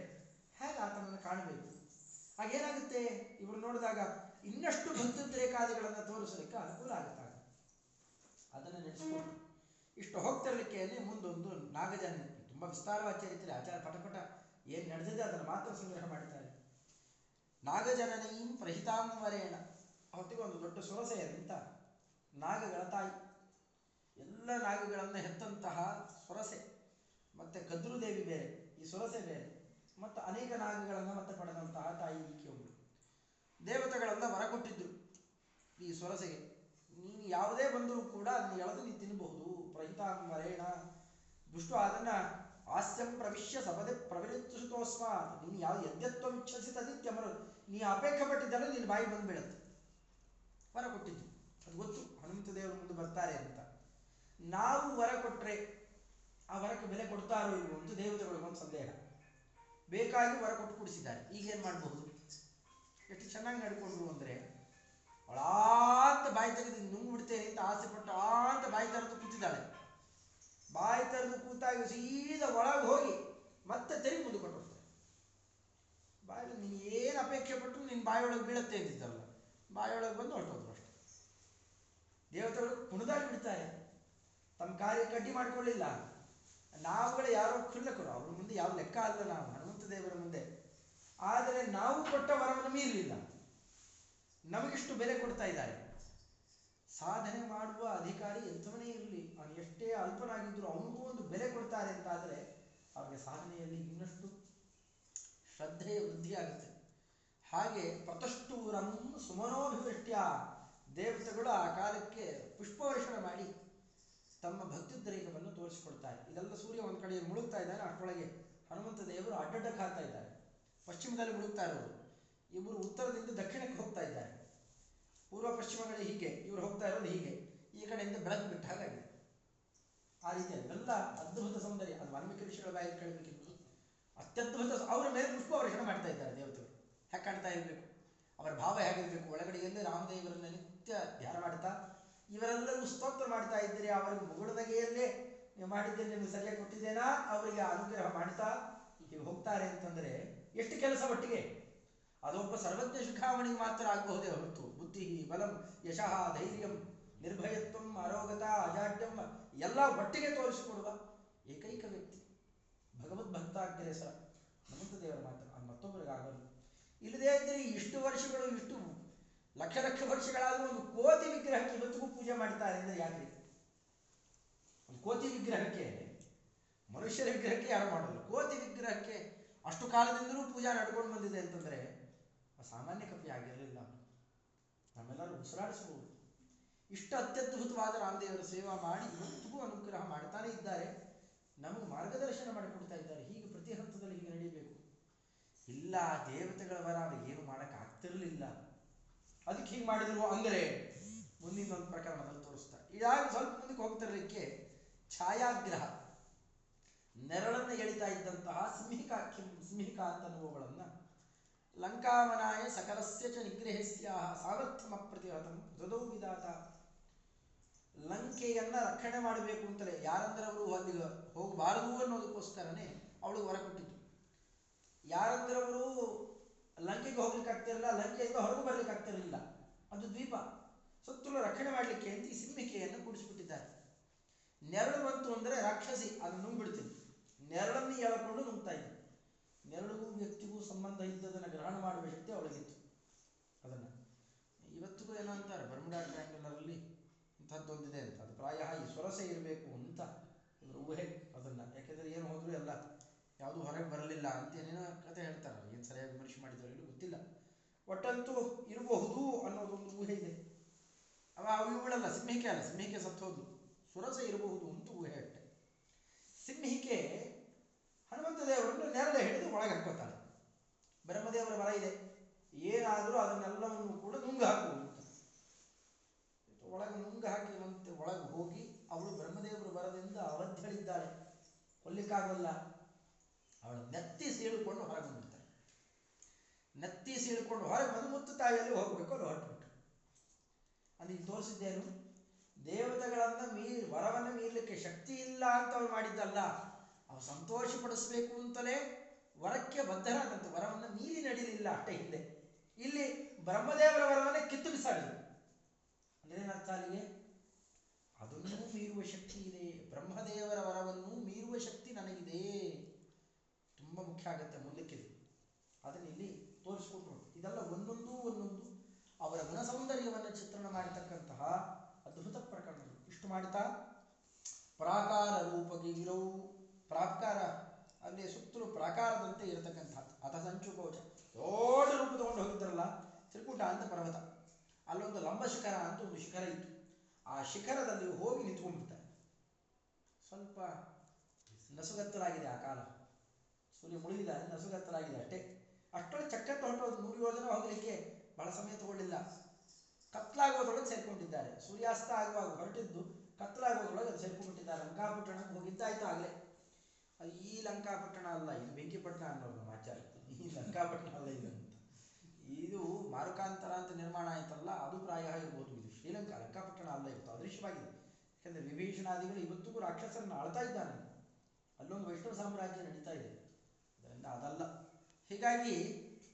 ಹೇಗೆ ಆತನನ್ನು ಕಾಣಬೇಕು? ಹಾಗೇನಾಗುತ್ತೆ ಇವರು ನೋಡಿದಾಗ ಇನ್ನಷ್ಟು ಭಕ್ತದ್ರೇಕಾದಿಗಳನ್ನು ತೋರಿಸಲಿಕ್ಕೆ ಅನುಕೂಲ ಆಗುತ್ತೆ? ಆಗ. ಅದನ್ನು ನಡೆಸಿಕೊಂಡು ಇಷ್ಟು ಹೋಗ್ತಿರ್ಲಿಕ್ಕೇನೆ ಮುಂದೊಂದು ನಾಗಜನ ತುಂಬ ವಿಸ್ತಾರವಾದ ಚರಿತ್ರೆ, ಆಚಾರ ಪಟಪಟ, ಏನು ನಡೆದಿದೆ ಅದನ್ನು ಮಾತ್ರ ಸಂಗ್ರಹ ಮಾಡಿದ್ದಾರೆ. ನಾಗಜನನೀಂ ಪ್ರಹಿತಾಂವರೇಣ. ಅವತ್ತಿಗೆ ಒಂದು ದೊಡ್ಡ ಸೊರಸೆ ಅಂತ. ನಾಗಗಳ ತಾಯಿ. ಎಲ್ಲ ನಾಗಗಳನ್ನು ಹೆತ್ತಂತಹ ಸೊರಸೆ. ಮತ್ತೆ ಕದ್ರುದೇವಿ ಬೇರೆ. ಈ ಸೊರಸೆ ಬೇರೆ. ಮತ್ತು ಅನೇಕ ನಾಗಗಳನ್ನು ಮತ್ತೆ ಪಡೆದಂತಹ ತಾಯಿ ಈಕೆಯೊಬ್ಬಳು ದೇವತೆಗಳನ್ನ ವರ ಕೊಟ್ಟಿದ್ರು ಈ ಸೊರಸೆಗೆ. ನೀನು ಯಾವುದೇ ಬಂದರೂ ಕೂಡ ಅದನ್ನು ಎಳೆದು ನೀನು ತಿನ್ನಬಹುದು ಪ್ರಹಿತಾಂಬರೇಣ ದುಷ್ಟು ಅದನ್ನ ಹಾಸ್ಯಂ ಪ್ರವಿಶ್ಯ ಸಪದೆ ಪ್ರವಿರುತ್ತೋಸ್ಮಾತ್ ನೀನು ಯಾವ ಯದ್ಯತ್ವ ಇಚ್ಛಿಸಿ ತದಿತ್ಯ ಮರು ನೀ ಅಪೇಕ್ಷೆ ಪಟ್ಟಿದ್ದಲ್ಲ ನೀನು ಬಾಯಿ ಬಂದ್ಬಿಡುತ್ತೆ. ವರ ಕೊಟ್ಟಿದ್ದು. ಅದು ಗೊತ್ತು. ಹನುಮಂತ ದೇವರು ಮುಂದೆ ಬರ್ತಾರೆ ಅಂತ. ನಾವು ವರ ಕೊಟ್ಟರೆ ಆ ವರಕ್ಕೆ ಬೆಲೆ ಕೊಡ್ತಾರೋ ಇಲ್ವೋ ಅಂತ ದೇವತೆಗಳಿಗೊಂದು ಸಂದೇಹ. ಬೇಕಾಗಿ ವರ ಕೊಟ್ಟು ಕುಡಿಸಿದ್ದಾರೆ. ಈಗ ಏನು ಮಾಡಬಹುದು? ಎಷ್ಟು ಚೆನ್ನಾಗಿ ನಡ್ಕೊಂಡ್ರು ಅಂದರೆ ಒಳಾಂತ ಬಾಯಿ ತೆಗೆದು ನುಂಗ್ಬಿಡ್ತೇನೆ ಅಂತ ಆಸೆ ಪಟ್ಟು ಆ ಅಂತ ಬಾಯಿ ತೆರೆದು ಕೂತಿದ್ದಾಳೆ. ಬಾಯಿ ತೆರೆದು ಕೂತಾಗ ಸೀದಾ ಒಳಗೆ ಹೋಗಿ ಮತ್ತೆ ತೆರಿಗೆ ಮುಂದೆ ಕೊಟ್ಟಿರ್ತಾರೆ ಬಾಯಲ್ಲಿ ನೀನು ಏನು ಅಪೇಕ್ಷೆ ಪಟ್ಟರು ನಿನ್ನ ಬಾಯೊಳಗೆ ಬೀಳತ್ತೆ ಅಂತಿದ್ದಲ್ಲ ಬಾಯೊಳಗೆ ಬಂದು ಹೊರಟೋದ್ರು ಅಷ್ಟೆ. ದೇವತೆಗಳು ಕುಣಿದಾಡಿ ಬಿಡ್ತಾರೆ. ತಮ್ಮ ಕಾರ್ಯ ಕಡ್ಡಿ ಮಾಡಿಕೊಳ್ಳಿಲ್ಲ. ನಾವುಗಳು ಯಾರೋ ಕ್ಷುಲ್ಲಕರು, ಅವ್ರ ಮುಂದೆ ಯಾವ ಲೆಕ್ಕ ಅಲ್ಲ ನಾವು, ಹನುಮಂತ ದೇವರ ಮುಂದೆ. ಆದರೆ ನಾವು ಕೊಟ್ಟ ವರವನ್ನು ಮೀರಲಿಲ್ಲ. ನಮಗಿಷ್ಟು ಬೆಲೆ ಕೊಡ್ತಾ ಇದ್ದಾರೆ. ಸಾಧನೆ ಮಾಡುವ ಅಧಿಕಾರಿ ಎಂಥವನೇ ಇರಲಿ, ಅವನು ಎಷ್ಟೇ ಅಲ್ಪನಾಗಿದ್ದರೂ ಅವನಿಗೂ ಒಂದು ಬೆಲೆ ಕೊಡ್ತಾರೆ ಅಂತಾದರೆ ಅವನಿಗೆ ಸಾಧನೆಯಲ್ಲಿ ಇನ್ನಷ್ಟು ಶ್ರದ್ಧೆಯ ವೃದ್ಧಿಯಾಗುತ್ತೆ. ಹಾಗೆ ಪ್ರತಷ್ಟೂರಂ ಸುಮನೋಭಿವೃಷ್ಟಿಯ, ದೇವತೆಗಳು ಆ ಕಾಲಕ್ಕೆ ಪುಷ್ಪವರ್ಷಣ ಮಾಡಿ ತಮ್ಮ ಭಕ್ತಿದ್ರೇಕವನ್ನು ತೋರಿಸಿಕೊಡ್ತಾರೆ. ಇದೆಲ್ಲ ಸೂರ್ಯ ಒಂದು ಕಡೆ ಮುಳುಗ್ತಾ ಇದ್ದಾನೆ ಅಷ್ಟೊಳಗೆ ಹನುಮಂತ ದೇವರು ಅಡ್ಡಡ್ಡ ಕಾಡ್ತಾ ಇದ್ದಾರೆ. ಪಶ್ಚಿಮದಲ್ಲಿ ಮುಳುಗ್ತಾ ಇರೋರು. ಇವರು ಉತ್ತರದಿಂದ ದಕ್ಷಿಣಕ್ಕೆ ಹೋಗ್ತಾ ಇದ್ದಾರೆ. ಪೂರ್ವ ಪಶ್ಚಿಮಗಳಲ್ಲಿ ಹೀಗೆ, ಇವರು ಹೋಗ್ತಾ ಇರೋದು ಹೀಗೆ. ಈ ಕಡೆಯಿಂದ ಬೆಳಕು ಬಿಟ್ಟ ಹಾಗಾಗಿದೆ ಆ ರೀತಿ ಅದೆಲ್ಲ ಅದ್ಭುತ ಸೌಂದರ್ಯ, ಅದು ವಾಲ್ಮೀಕಿ ಋಷಿಗಳ ಬಾಯಲ್ಲಿ ಕೇಳಬೇಕಿತ್ತು. ಅತ್ಯದ್ಭುತ ಅವರ ಮೇಲೆ ಪುಷ್ಪವರ್ಷಣ ಮಾಡ್ತಾ ಇದ್ದಾರೆ ದೇವತೆಗಳು. ಹೇಗೆ ಕಾಣ್ತಾ ಇರಬೇಕು? ಅವರ ಭಾವ ಹೇಗಿರಬೇಕು? ಒಳಗಡೆಯಲ್ಲಿ ರಾಮದೇವರನ್ನ ನಿತ್ಯ ಧ್ಯಾನ ಮಾಡ್ತಾ, ಇವರೆಲ್ಲರೂ ಸ್ತೋತ್ರ ಮಾಡ್ತಾ ಇದ್ದೀರಿ, ಅವರಿಗೆ ಮುಗುಳ ಬಗೆಯಲ್ಲೇ ನೀವು ಮಾಡಿದ್ದೇನೆ ನಿಮಗೆ ಸಲಹೆ ಕೊಟ್ಟಿದ್ದೇನಾ? ಅವರಿಗೆ ಅನುಗ್ರಹ ಮಾಡ್ತಾ ಹೀಗೆ ಹೋಗ್ತಾರೆ ಅಂತಂದರೆ ಎಷ್ಟು ಕೆಲಸ ಒಟ್ಟಿಗೆ? ಅದೊಬ್ಬ ಸರ್ವಜ್ಞ ಶಿಖಾಮಣಿಗೆ ಮಾತ್ರ ಆಗಬಹುದೇ ಹೊರತು. ಬುದ್ಧಿ, ಬಲಂ, ಯಶಃ, ಧೈರ್ಯಂ, ನಿರ್ಭಯತ್ವಂ, ಅರೋಗತ, ಅಜಾಡ್ಯಂ, ಎಲ್ಲ ಒಟ್ಟಿಗೆ ತೋರಿಸಿಕೊಡುವ ಏಕೈಕ ವ್ಯಕ್ತಿ. ಭಗವದ್ ಸರ. ಹನುಮಂತ ದೇವರ ಮಾತ್ರ ಅದು ಮತ್ತೊಬ್ಬರಿಗೆ ಆಗೋದು ಇಲ್ಲದೇ ಇದ್ದರೆ ಇಷ್ಟು ವರ್ಷಗಳು, ಇಷ್ಟು ಲಕ್ಷ ಲಕ್ಷ ವರ್ಷಗಳಾದರೂ ಒಂದು ಕೋತಿ ವಿಗ್ರಹಕ್ಕೆ ಇವತ್ತಿಗೂ ಪೂಜೆ ಮಾಡ್ತಾರೆ ಅಂದರೆ ಯಾಕೆ ಒಂದು ಕೋತಿ ವಿಗ್ರಹಕ್ಕೆ. ಮನುಷ್ಯರ ವಿಗ್ರಹಕ್ಕೆ ಯಾರು ಮಾಡೋದು? ಕೋತಿ ವಿಗ್ರಹಕ್ಕೆ ಅಷ್ಟು ಕಾಲದಿಂದಲೂ ಪೂಜಾ ನಡ್ಕೊಂಡು ಬಂದಿದೆ ಅಂತಂದ್ರೆ ಸಾಮಾನ್ಯ ಕಪಿ ಆಗಿರಲಿಲ್ಲ. ನಮ್ಮೆಲ್ಲರೂ ಉಸಿರಾಡಿಸಬಹುದು. ಇಷ್ಟು ಅತ್ಯದ್ಭುತವಾದ ರಾಮದೇವರ ಸೇವಾ ಮಾಡಿ ಇವತ್ತಿಗೂ ಅನುಗ್ರಹ ಮಾಡ್ತಾನೆ ಇದ್ದಾರೆ. ನಮಗೆ ಮಾರ್ಗದರ್ಶನ ಮಾಡಿಕೊಡ್ತಾ ಇದ್ದಾರೆ. ಹೀಗೆ ಪ್ರತಿ ಹಂತದಲ್ಲಿ ಹೀಗೆ ನಡೀಬೇಕು. ಇಲ್ಲ, ದೇವತೆಗಳ ವರ ಅವ್ರಿಗೆ ಏನು ಆಗ್ತಿರಲಿಲ್ಲ. ಅದಕ್ಕೆ ಹೀಗೆ ಮಾಡಿದ್ರು ಅಂದರೆ ಮುಂದಿನ ಒಂದು ಪ್ರಕರಣದಲ್ಲಿ ತೋರಿಸ್ತಾರೆ. ಇದಾಗ ಸ್ವಲ್ಪ ಮುಂದಕ್ಕೆ ಹೋಗ್ತಿರಲಿಕ್ಕೆ ಛಾಯಾಗ್ರಹ. ನೆರಳನ್ನು ಎಳಿತಾ ಇದ್ದಂತಹ ಸಿಂಹಿಕಾ ಸಿಂಹಿಕಾ ಅಂತ ಅನ್ನುವುಗಳನ್ನ ಲಂಕಾವನಾಯ ಸಕಲಸ್ಯ ಚ ನಿಗ್ರಹಸ್ಯ ಸಾಮರ್ಥ್ಯಮ ಪ್ರತಿಹತಂ ಹೃದೌ ವಿಧಾತ ಲಂಕೆಯನ್ನ ರಕ್ಷಣೆ ಮಾಡಬೇಕು ಅಂತಲೇ ಯಾರಂದ್ರೆ ಅವರು ಅಲ್ಲಿಗೆ ಹೋಗಬಾರದು ಅನ್ನೋದಕ್ಕೋಸ್ಕರನೇ ಅವಳು ಹೊರ ಕೊಟ್ಟಿದ್ದು. ಯಾರಂದ್ರೆ ಅವರು ಲಂಕೆಗೆ ಹೋಗ್ಲಿಕ್ಕೆ ಆಗ್ತಿರಲಿಲ್ಲ, ಲಂಕೆಯಿಂದ ಹೊರಗೆ ಬರ್ಲಿಕ್ಕೆ ಆಗ್ತಿರಲಿಲ್ಲ. ಅದು ದ್ವೀಪ. ಸುತ್ತಲೂ ರಕ್ಷಣೆ ಮಾಡಲಿಕ್ಕೆ ಅಂತ ಈ ಸಿಂಹಿಕೆಯನ್ನು ಕೂಡಿಸಿಬಿಟ್ಟಿದ್ದಾರೆ. ನೆರಳು ಬಂತು ಅಂದರೆ ರಾಕ್ಷಸಿ, ಅದನ್ನು ನುಂಗ್ಬಿಡ್ತೀನಿ. ನೆರಳನ್ನು ಎಳ್ಕೊಂಡು ನುಂಗ್ತಾ ಇದ್ದ ನೆರಳಿಗೂ ವ್ಯಕ್ತಿಗೂ ಸಂಬಂಧ ಇದ್ದದನ್ನು ಗ್ರಹಣ ಮಾಡುವ ಶಕ್ತಿ ಅವಳಿಗಿತ್ತು. ಅದನ್ನು ಇವತ್ತಿಗೂ ಏನೋ ಅಂತಾರೆ ಬರ್ಮುಡಾ ಟ್ರ್ಯಾಂಗಲರಲ್ಲಿ ಇಂಥದ್ದೊಂದಿದೆ ಅಂತ. ಅದು ಪ್ರಾಯ ಈ ಇರಬೇಕು ಅಂತ ಇವರು ಊಹೆ ಅದನ್ನು. ಯಾಕೆಂದರೆ ಏನು ಹೋದರೂ ಎಲ್ಲ ಯಾವುದೂ ಹೊರಗೆ ಬರಲಿಲ್ಲ ಅಂತ ಏನೇನೋ ಕತೆ ಹೇಳ್ತಾರೆ ಏನು ಸರಿಯಾಗಿ ವಿಮರ್ಶೆ ಮಾಡಿದ್ರು ಇಲ್ಲಿ ಗೊತ್ತಿಲ್ಲ. ಒಟ್ಟಂತೂ ಇರಬಹುದು ಅನ್ನೋದೊಂದು ಊಹೆ ಇದೆ. ಅವ ಇವಳಲ್ಲ, ಸಿಂಹಿಕೆ ಅಲ್ಲ, ಸಿಂಹಿಕೆ ಸತ್ತೋದು ಸುರಸ ಇರಬಹುದು ಅಂತ ಊಹೆ ಅಷ್ಟೆ. ಸಿಂಹಿಕೆ ಹನುಮಂತ ದೇವರನ್ನು ನೆರಳೆ ಹಿಡಿದು ಒಳಗೆ ಹಾಕೋತಾಳೆ ಬ್ರಹ್ಮದೇವರ ಮರ ಇದೆ. ಏನಾದರೂ ಅದನ್ನೆಲ್ಲವನ್ನು ಕೂಡ ನುಂಗು ಹಾಕು ಅಂತ. ಒಳಗೆ ನುಂಗು ಹಾಕಿರುವಂತೆ ಒಳಗೆ ಹೋಗಿ ಅವಳು ಬ್ರಹ್ಮದೇವರ ವರದಿಂದ ಅವಧ್ಯಳಿದ್ದಾಳೆ ಕೊಲ್ಲಿಕ್ಕಾಗಲ್ಲ. ಅವಳು ನೆತ್ತಿ ಸೀಳ್ಕೊಂಡು ಹೊರಗೆ ಬಂದ್ಬಿಡ್ತಾಳೆ. ನೆತ್ತಿ ಸೀಳ್ಕೊಂಡು ಹೊರಗೆ ಬಂದು ಮುತ್ತು ತಾಯಿಯಲ್ಲಿ ಹೋಗ್ಬೇಕು ಅಲ್ಲಿ ಹೊರಟ್ಬಿಟ್ಟು ಅಲ್ಲಿ ತೋರಿಸಿದ್ದೇನು ದೇವತೆಗಳನ್ನು ಮೀ ವರವನ್ನು ಮೀರಲಿಕ್ಕೆ ಶಕ್ತಿ ಇಲ್ಲ ಅಂತ ಅವ್ರು ಮಾಡಿದ್ದಲ್ಲ. ಅವ್ರು ಸಂತೋಷ ಪಡಿಸ್ಬೇಕು ಅಂತಲೇ ವರಕ್ಕೆ ಬದ್ಧರಾದಂತೆ ವರವನ್ನು ಮೀರಿ ನಡೀಲಿಲ್ಲ ಅಷ್ಟೇ ಹಿಂದೆ. ಇಲ್ಲಿ ಬ್ರಹ್ಮದೇವರ ವರವನ್ನೇ ಕಿತ್ತು ಬಿಸಾಡಿದ್ರು. ಅಂದ್ರೆ ಏನರ್ಥ ಅಲ್ಲಿಗೆ? ಅದನ್ನೂ ಮೀರುವ ಶಕ್ತಿ ಇದೆ. ಬ್ರಹ್ಮದೇವರ ವರವನ್ನು ಮೀರುವ ಶಕ್ತಿ ನನಗಿದೆ. ತುಂಬ ಮುಖ್ಯ ಆಗುತ್ತೆ ಮುಂದಕ್ಕೆ ಅದನ್ನ ಇಲ್ಲಿ ತೋರಿಸ್ಕೊಟ್ರು ಇದೆಲ್ಲ ಒಂದೊಂದು ಒಂದೊಂದು ಅವರ ಗುಣಸೌಂದರ್ಯವನ್ನು ಚಿತ್ರಣ ಮಾಡಿರ್ತಕ್ಕಂತಹ ಅದ್ಭುತ ಪ್ರಕರಣಗಳು. ಇಷ್ಟು ಮಾಡ್ತಾ ಪ್ರಾಕಾರ ರೂಪಗಿರವು ಪ್ರಾಕಾರ ಅಲ್ಲಿ ಸುತ್ತಲೂ ಪ್ರಾಕಾರದಂತೆ ಇರತಕ್ಕಂತಹ ಅಥ ಸಂಚು ಕೋಚ. ದೊಡ್ಡ ರೂಪ ತಗೊಂಡು ಹೋಗಿದ್ರಲ್ಲ ತ್ರಿಕೂಟ ಅಂತ ಪರ್ವತ. ಅಲ್ಲೊಂದು ಲಂಬ ಶಿಖರ ಅಂತ ಒಂದು ಶಿಖರ ಇತ್ತು. ಆ ಶಿಖರದಲ್ಲಿ ಹೋಗಿ ನಿಂತ್ಕೊಂಡ್ಬಿಡ್ತಾರೆ. ಸ್ವಲ್ಪ ನಸುಗತ್ತಲಾಗಿದೆ ಆ ಕಾಲ. ಸೂರ್ಯ ಮುಳುಗಿದ್ದಾರೆ ನಸುಗತ್ತಲಾಗಿದೆ ಅಷ್ಟೇ. ಅಷ್ಟೊಳಗೆ ಚಕ್ಕಂತ ಹೊರಟೋದು ನೂರು ಯೋಜನೆ ಹೋಗಲಿಕ್ಕೆ ಬಹಳ ಸಮಯ ತಗೊಳ್ಳಿಲ್ಲ. ಕತ್ಲಾಗೋದ್ರೊಳಗೆ ಸೇರ್ಕೊಂಡಿದ್ದಾರೆ. ಸೂರ್ಯಾಸ್ತ ಆಗುವಾಗ ಹೊರಟಿದ್ದು ಕತ್ಲಾಗೋದ್ರೊಳಗೆ ಅದು ಸೇರ್ಕೊಂಡ್ಬಿಟ್ಟಿದ್ದಾರೆ. ಲಂಕಾಪಟ್ಟಣಕ್ಕೆ ಹೋಗಿದ್ದಾಯ್ತು ಆಗಲೇ. ಅದು ಈ ಲಂಕಾಪಟ್ಟಣ ಅಲ್ಲ, ಇದು ಬೆಂಕಿಪಟ್ಟಣ ಅನ್ನೋದು ನಮ್ಮ ಆಚಾರ್ಯ ಈ ಲಂಕಾಪಟ್ಟಣ ಅಲ್ಲ ಇದು ಇದು ಮಾರುಕಾಂತರ ಅಂತ ನಿರ್ಮಾಣ ಆಯ್ತಲ್ಲ, ಅದು ಪ್ರಾಯ ಇರ್ಬೋದು ಇದು ಶ್ರೀಲಂಕಾ, ಲಂಕಾಪಟ್ಟಣ ಅಲ್ಲ ಇವತ್ತು ಅದೃಶ್ಯವಾಗಿದೆ ಯಾಕಂದ್ರೆ ವಿಭೀಷಣಾದಿಗಳು ಇವತ್ತಿಗೂ ರಾಕ್ಷಸರನ್ನು ಆಳ್ತಾ ಇದ್ದಾನೆ ಅಲ್ಲೊಂದು ವೈಷ್ಣವ ಸಾಮ್ರಾಜ್ಯ ನಡೀತಾ ಇದೆ. ಅದರಿಂದ ಅದಲ್ಲ. ಹೀಗಾಗಿ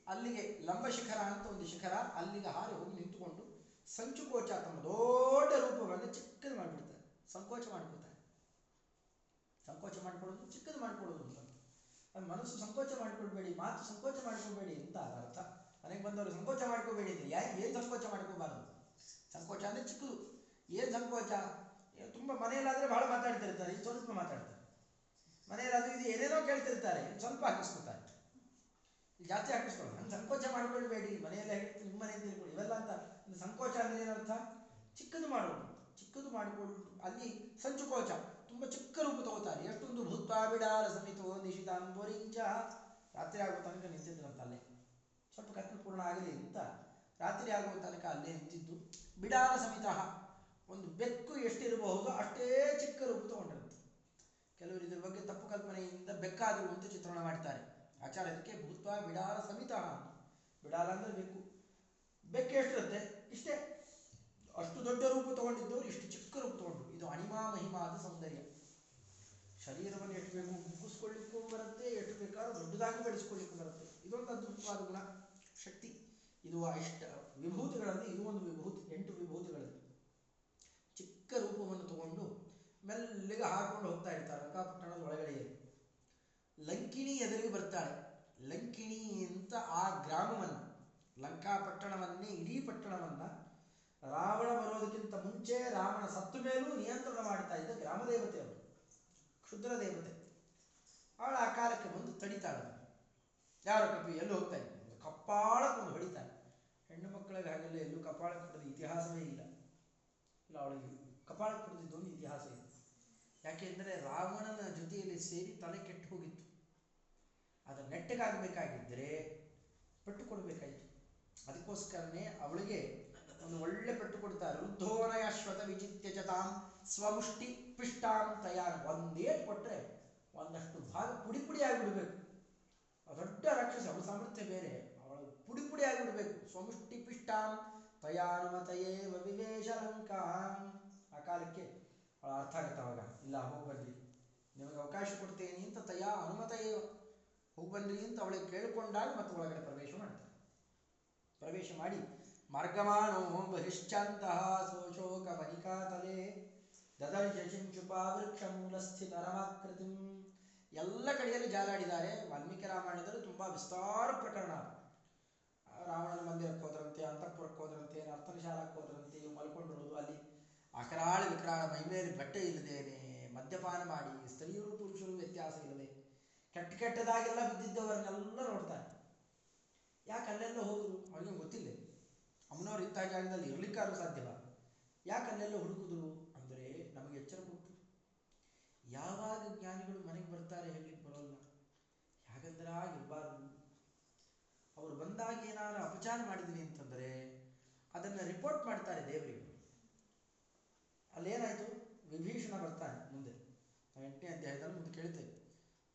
ಅಲ್ಲಿಗೆ ಲಂಬ ಶಿಖರ ಅಂತ ಒಂದು ಶಿಖರ, ಅಲ್ಲಿಗೆ ಹಾರಿ ಹೋಗಿ ನಿಂತುಕೊಂಡು ಸಂಚುಕೋಚ ತಮ್ಮ ದೊಡ್ಡ ರೂಪಗಳನ್ನು ಚಿಕ್ಕದು ಮಾಡಿಬಿಡ್ತಾರೆ. ಸಂಕೋಚ ಮಾಡ್ಕೊಳ್ತಾರೆ ಸಂಕೋಚ ಮಾಡ್ಕೊಳ್ಳೋದು, ಚಿಕ್ಕದು ಮಾಡ್ಕೊಳ್ಳೋದು ಅಂತ. ಅದು ಮನಸ್ಸು ಸಂಕೋಚ ಮಾಡ್ಕೊಳ್ಬೇಡಿ, ಮಾತು ಸಂಕೋಚ ಮಾಡ್ಕೊಳ್ಬೇಡಿ ಅಂತ ಅದರ ಅರ್ಥ? ಮನೆಗೆ ಬಂದವರು ಸಂಕೋಚ ಮಾಡ್ಕೋಬೇಡಿ ಅಂದ್ರೆ ಯಾಕೆ ಏನು ಸಂಕೋಚ ಮಾಡ್ಕೋಬಾರ್ದು ಸಂಕೋಚ ಅಂದ್ರೆ ಚಿಕ್ಕದು. ಏನು ಸಂಕೋಚ? ತುಂಬ ಮನೆಯಲ್ಲಾದ್ರೆ ಭಾಳ ಮಾತಾಡ್ತಿರ್ತಾರೆ ಸ್ವಲ್ಪ ಮಾತಾಡ್ತಾರೆ. ಮನೆಯಲ್ಲಿ ಇದು ಏನೇನೋ ಕೇಳ್ತಿರ್ತಾರೆ ಸ್ವಲ್ಪ ಹಾಕಿಸ್ಕೊತಾರೆ ಜಾಸ್ತಿ ಹಾಕಿಸ್ಕೊಳ್ಳಿ ನಾನು ಸಂಕೋಚ ಮಾಡ್ಕೊಳ್ಬೇಡಿ, ಮನೆಯಲ್ಲ ಹೇಳ್ತೀನಿ ನಿಮ್ಮ ಮನೆ ತಿಳ್ಕೊಳ್ಳಿ ಇವೆಲ್ಲ ಅಂತ. ಸಂಕೋಚ ಅಂದ್ರೆ ಏನರ್ಥ? ಚಿಕ್ಕದು ಮಾಡೋದು. ಚಿಕ್ಕದು ಮಾಡಿಕೊಂಡು ಅಲ್ಲಿ ಸಂಚುಕೋಚ ತುಂಬ ಚಿಕ್ಕ ರೂಪ ತಗೋತಾರೆ. ಎಷ್ಟೊಂದು ಭೂತ್ವ ಬಿಡಾಲ ಸಮಿತೋ ನಿಶಿತಾಂಬೋರಿಂಚ ರಾತ್ರಿ ಆಗುವ ತನಕ ನಿಂತಿದ್ರಂತ ಅಲ್ಲೇ. ಸ್ವಲ್ಪ ಕತ್ಲು ಪೂರ್ಣ ಆಗಲಿ ಅಂತ ರಾತ್ರಿ ಆಗುವ ತನಕ ಅಲ್ಲೇ ನಿಂತಿದ್ದು. ಬಿಡಾಲ ಸಮಿತ ಒಂದು ಬೆಕ್ಕು ಎಷ್ಟಿರಬಹುದು ಅಷ್ಟೇ ಚಿಕ್ಕ ರೂಪ ತಗೊಂಡಿರುತ್ತೆ. ಕೆಲವರು ಇದ್ರ ಬಗ್ಗೆ ತಪ್ಪು ಕಲ್ಪನೆಯಿಂದ ಬೆಕ್ಕಾದರು ಅಂತ ಚಿತ್ರಣ ಮಾಡ್ತಾರೆ. ಆಚಾರ ಅದಕ್ಕೆ ಭೂತ್ವ ಬಿಡಾಲ ಸಮಿತ ಬಿಡಾಲ ಅಂದ್ರೆ ಬೆಕ್ಕು. ಬೆಕ್ಕು ಎಷ್ಟಿರುತ್ತೆ? ಇಷ್ಟೇ. ಅಷ್ಟು ದೊಡ್ಡ ರೂಪ ತಗೊಂಡಿದ್ದವರು ಇಷ್ಟು ಚಿಕ್ಕ ರೂಪ ತಗೊಂಡ್ರು. ಇದು ಅಣಿಮಾ ಮಹಿಮಾದ ಸೌಂದರ್ಯ. ಶರೀರವನ್ನು ಎಷ್ಟು ಬೇಕು ಮುಗಿಸ್ಕೊಳ್ಳಿಕ್ಕೂ ಬರುತ್ತೆ ಎಷ್ಟು ಬೇಕಾದ್ರೂ ದೊಡ್ಡದಾಗಿ ಬೆಳೆಸ್ಕೊಳ್ಳಿಕ್ಕೂ ಬರುತ್ತೆ. ಇದೊಂದು ಅದ್ಭುತವಾದ ಗುಣ, ಶಕ್ತಿ. ಇದು ಇಷ್ಟ ವಿಭೂತಿಗಳಲ್ಲಿ, ಇದು ಒಂದು ವಿಭೂತಿ, ಎಂಟು ವಿಭೂತಿಗಳಲ್ಲಿ. ಚಿಕ್ಕ ರೂಪವನ್ನು ತಗೊಂಡು ಮೆಲ್ಲಿಗೆ ಹಾಕೊಂಡು ಹೋಗ್ತಾ ಇರ್ತಾರೆ ಲಂಕಾಪಟ್ಟಣದ ಒಳಗಡೆಯಲ್ಲಿ. ಲಂಕಿಣಿ ಎದುರಿಗೆ ಬರ್ತಾಳೆ. ಲಂಕಿಣಿ ಅಂತ ಆ ಗ್ರಾಮವನ್ನು, ಲಂಕಾಪಟ್ಟಣವನ್ನೇ, ಇಡೀ ಪಟ್ಟಣವನ್ನ ರಾವಣ ಬರೋದಕ್ಕಿಂತ ಮುಂಚೆ ರಾವಣ ಸತ್ತು ಮೇಲೂ ನಿಯಂತ್ರಣ ಮಾಡ್ತಾ ಇದ್ದ ಗ್ರಾಮ ದೇವತೆ ಅವರು. ಕ್ಷುದ್ರ ದೇವತೆ ಅವಳು ಆ ಕಾಲಕ್ಕೆ ಬಂದು ತಡಿತಾಳೆ. ಯಾರ ಕಪಿ ಎಲ್ಲೂ ಹೋಗ್ತಾ ಇದ್ದ ಒಂದು ಕಪ್ಪಾಳಕ್ಕೆ ಒಂದು ಹೊಡಿತಾನೆ ಹೆಣ್ಣು ಮಕ್ಕಳಿಗೆ ಹಾಗೆಲ್ಲ ಎಲ್ಲೂ ಕಪಾಳಕ್ಕೆ ಹೊಡೆದ ಇತಿಹಾಸವೇ ಇಲ್ಲ. ಇಲ್ಲ, ಅವಳಿಗೆ ಕಪಾಳಕ್ಕೆ ಒಂದು ಇತಿಹಾಸ ಇದೆ ಯಾಕೆಂದರೆ ರಾವಣನ ಜೊತೆಯಲ್ಲಿ ಸೇರಿ ತಲೆ ಕೆಟ್ಟು ಹೋಗಿತ್ತು. ಅದು ನೆಟ್ಟಗಾಗಬೇಕಾಗಿದ್ದರೆ ಪಟ್ಟು ಕೊಡಬೇಕಾಯಿತು ಅದಕ್ಕೋಸ್ಕರನೇ ಅವಳಿಗೆ ಒಂದು ಒಳ್ಳೆ ಪೆಟ್ಟು ಕೊಡ್ತಾರೆ. ವೃದ್ಧೋನಯ ಶ್ವತ ವಿಚಿತ್ಯ ಚತಾಂ ಸ್ವಮುಷ್ಟಿ ಪಿಷ್ಟಾಂ ತಯಾರ ಒಂದೇ ಕೊಟ್ಟರೆ ಒಂದಷ್ಟು ಭಾಗ ಪುಡಿ ಪುಡಿ ಆಗಿಬಿಡ್ಬೇಕು. ದೊಡ್ಡ ರಾಕ್ಷಸ, ಅವಳ ಸಾಮರ್ಥ್ಯ ಬೇರೆ. ಅವಳು ಪುಡಿ ಪುಡಿ ಆಗಿಬಿಡ್ಬೇಕು. ಸ್ವಮುಷ್ಟಿ ಪಿಷ್ಟಾಂ ತಯಾನುಮತಯೇ ವಿವೇಶ ಲಂಕಾಂ ಆ ಕಾಲಕ್ಕೆ ಅವಳ ಅರ್ಥ ಆಗುತ್ತೆ ಅವಾಗ. ಇಲ್ಲ, ಹೋಗಿ ಬನ್ರಿ. ನಿಮಗೆ ಅವಕಾಶ ಕೊಡ್ತೇನೆ ಅಂತ ತಯಾ ಅನುಮತಯೇ ಹೋಗ್ಬನ್ರಿ ಅಂತ ಅವಳಿಗೆ ಕೇಳಿಕೊಂಡಾಗ ಮತ್ತೆ ಒಳಗಡೆ ಪ್ರವೇಶ ಮಾಡ್ತಾರೆ. ಪ್ರವೇಶ ಮಾಡಿ ಮಾರ್ಗಮಾಣೋ ಬಹಿಶ್ಚಾಂತಹ ಶಿಂಶುಪಾ ವೃಕ್ಷ ಮೂಲಸ್ಥಿ ರಮಾಕೃತಿಂ ಎಲ್ಲ ಕಡೆಯಲ್ಲಿ ಜಾಲಾಡಿದ್ದಾರೆ. ವಾಲ್ಮೀಕಿ ರಾಮಾಯಣದಲ್ಲಿ ತುಂಬಾ ವಿಸ್ತಾರ ಪ್ರಕರಣ ರಾವಣನ ಮಂದಿರಕ್ಕೆ ಹೋದ್ರಂತೆ, ಅಂತಃಪುರಕ್ಕೆ ಹೋದ್ರಂತೆ ನರ್ತನ ಶಾಲಕ್ಕೆ ಹೋದ್ರಂತೆ, ಮಲ್ಕೊಂಡಿರೋದು ಅಲ್ಲಿ. ಅಕರಾಳ ವಿಕರಾಳ ಮೈಮೇಲೆ ಬಟ್ಟೆ ಇಲ್ಲದೇನೆ ಮದ್ಯಪಾನ ಮಾಡಿ ಸ್ತ್ರೀಯರು ಪುರುಷರು ವ್ಯತ್ಯಾಸ ಇಲ್ಲದೆ ಕೆಟ್ಟ ಕೆಟ್ಟದಾಗೆಲ್ಲ ಬಿದ್ದಿದ್ದವರನ್ನೆಲ್ಲ ನೋಡ್ತಾರೆ. ಯಾಕೆ ಅಲ್ಲೆಲ್ಲ ಹೋದ್ರು? ಅವನಿಗೆ ಗೊತ್ತಿಲ್ಲ. ಅಮ್ಮನವ್ರು ಇಂಥ ಜಾಗದಲ್ಲಿ ಇರಲಿಕ್ಕಾದ್ರೂ ಸಾಧ್ಯವ? ಯಾಕೆ ಅಲ್ಲೆಲ್ಲ ಹುಡುಕಿದ್ರು? ಅಂದರೆ ನಮಗೆ ಎಚ್ಚರ ಕೊಟ್ಟರು ಯಾವಾಗ ಜ್ಞಾನಿಗಳು ಮನೆಗೆ ಬರ್ತಾರೆ ಹೇಳಲಿಕ್ಕೆ ಬರೋಲ್ಲ. ಯಾಕಂದ್ರೆ ಇರಬಾರ್ದು. ಅವರು ಬಂದಾಗ ಏನಾದ್ರು ಅಪಚಾರ ಮಾಡಿದ್ವಿ ಅಂತಂದರೆ ಅದನ್ನು ರಿಪೋರ್ಟ್ ಮಾಡ್ತಾರೆ ದೇವರಿಗೆ. ಅಲ್ಲೇನಾಯ್ತು? ವಿಭೀಷಣ ಬರ್ತಾನೆ ಮುಂದೆ. ಎಂಟನೇ ಅಧ್ಯಾಯದಲ್ಲಿ ಮುಂದೆ ಕೇಳ್ತೇವೆ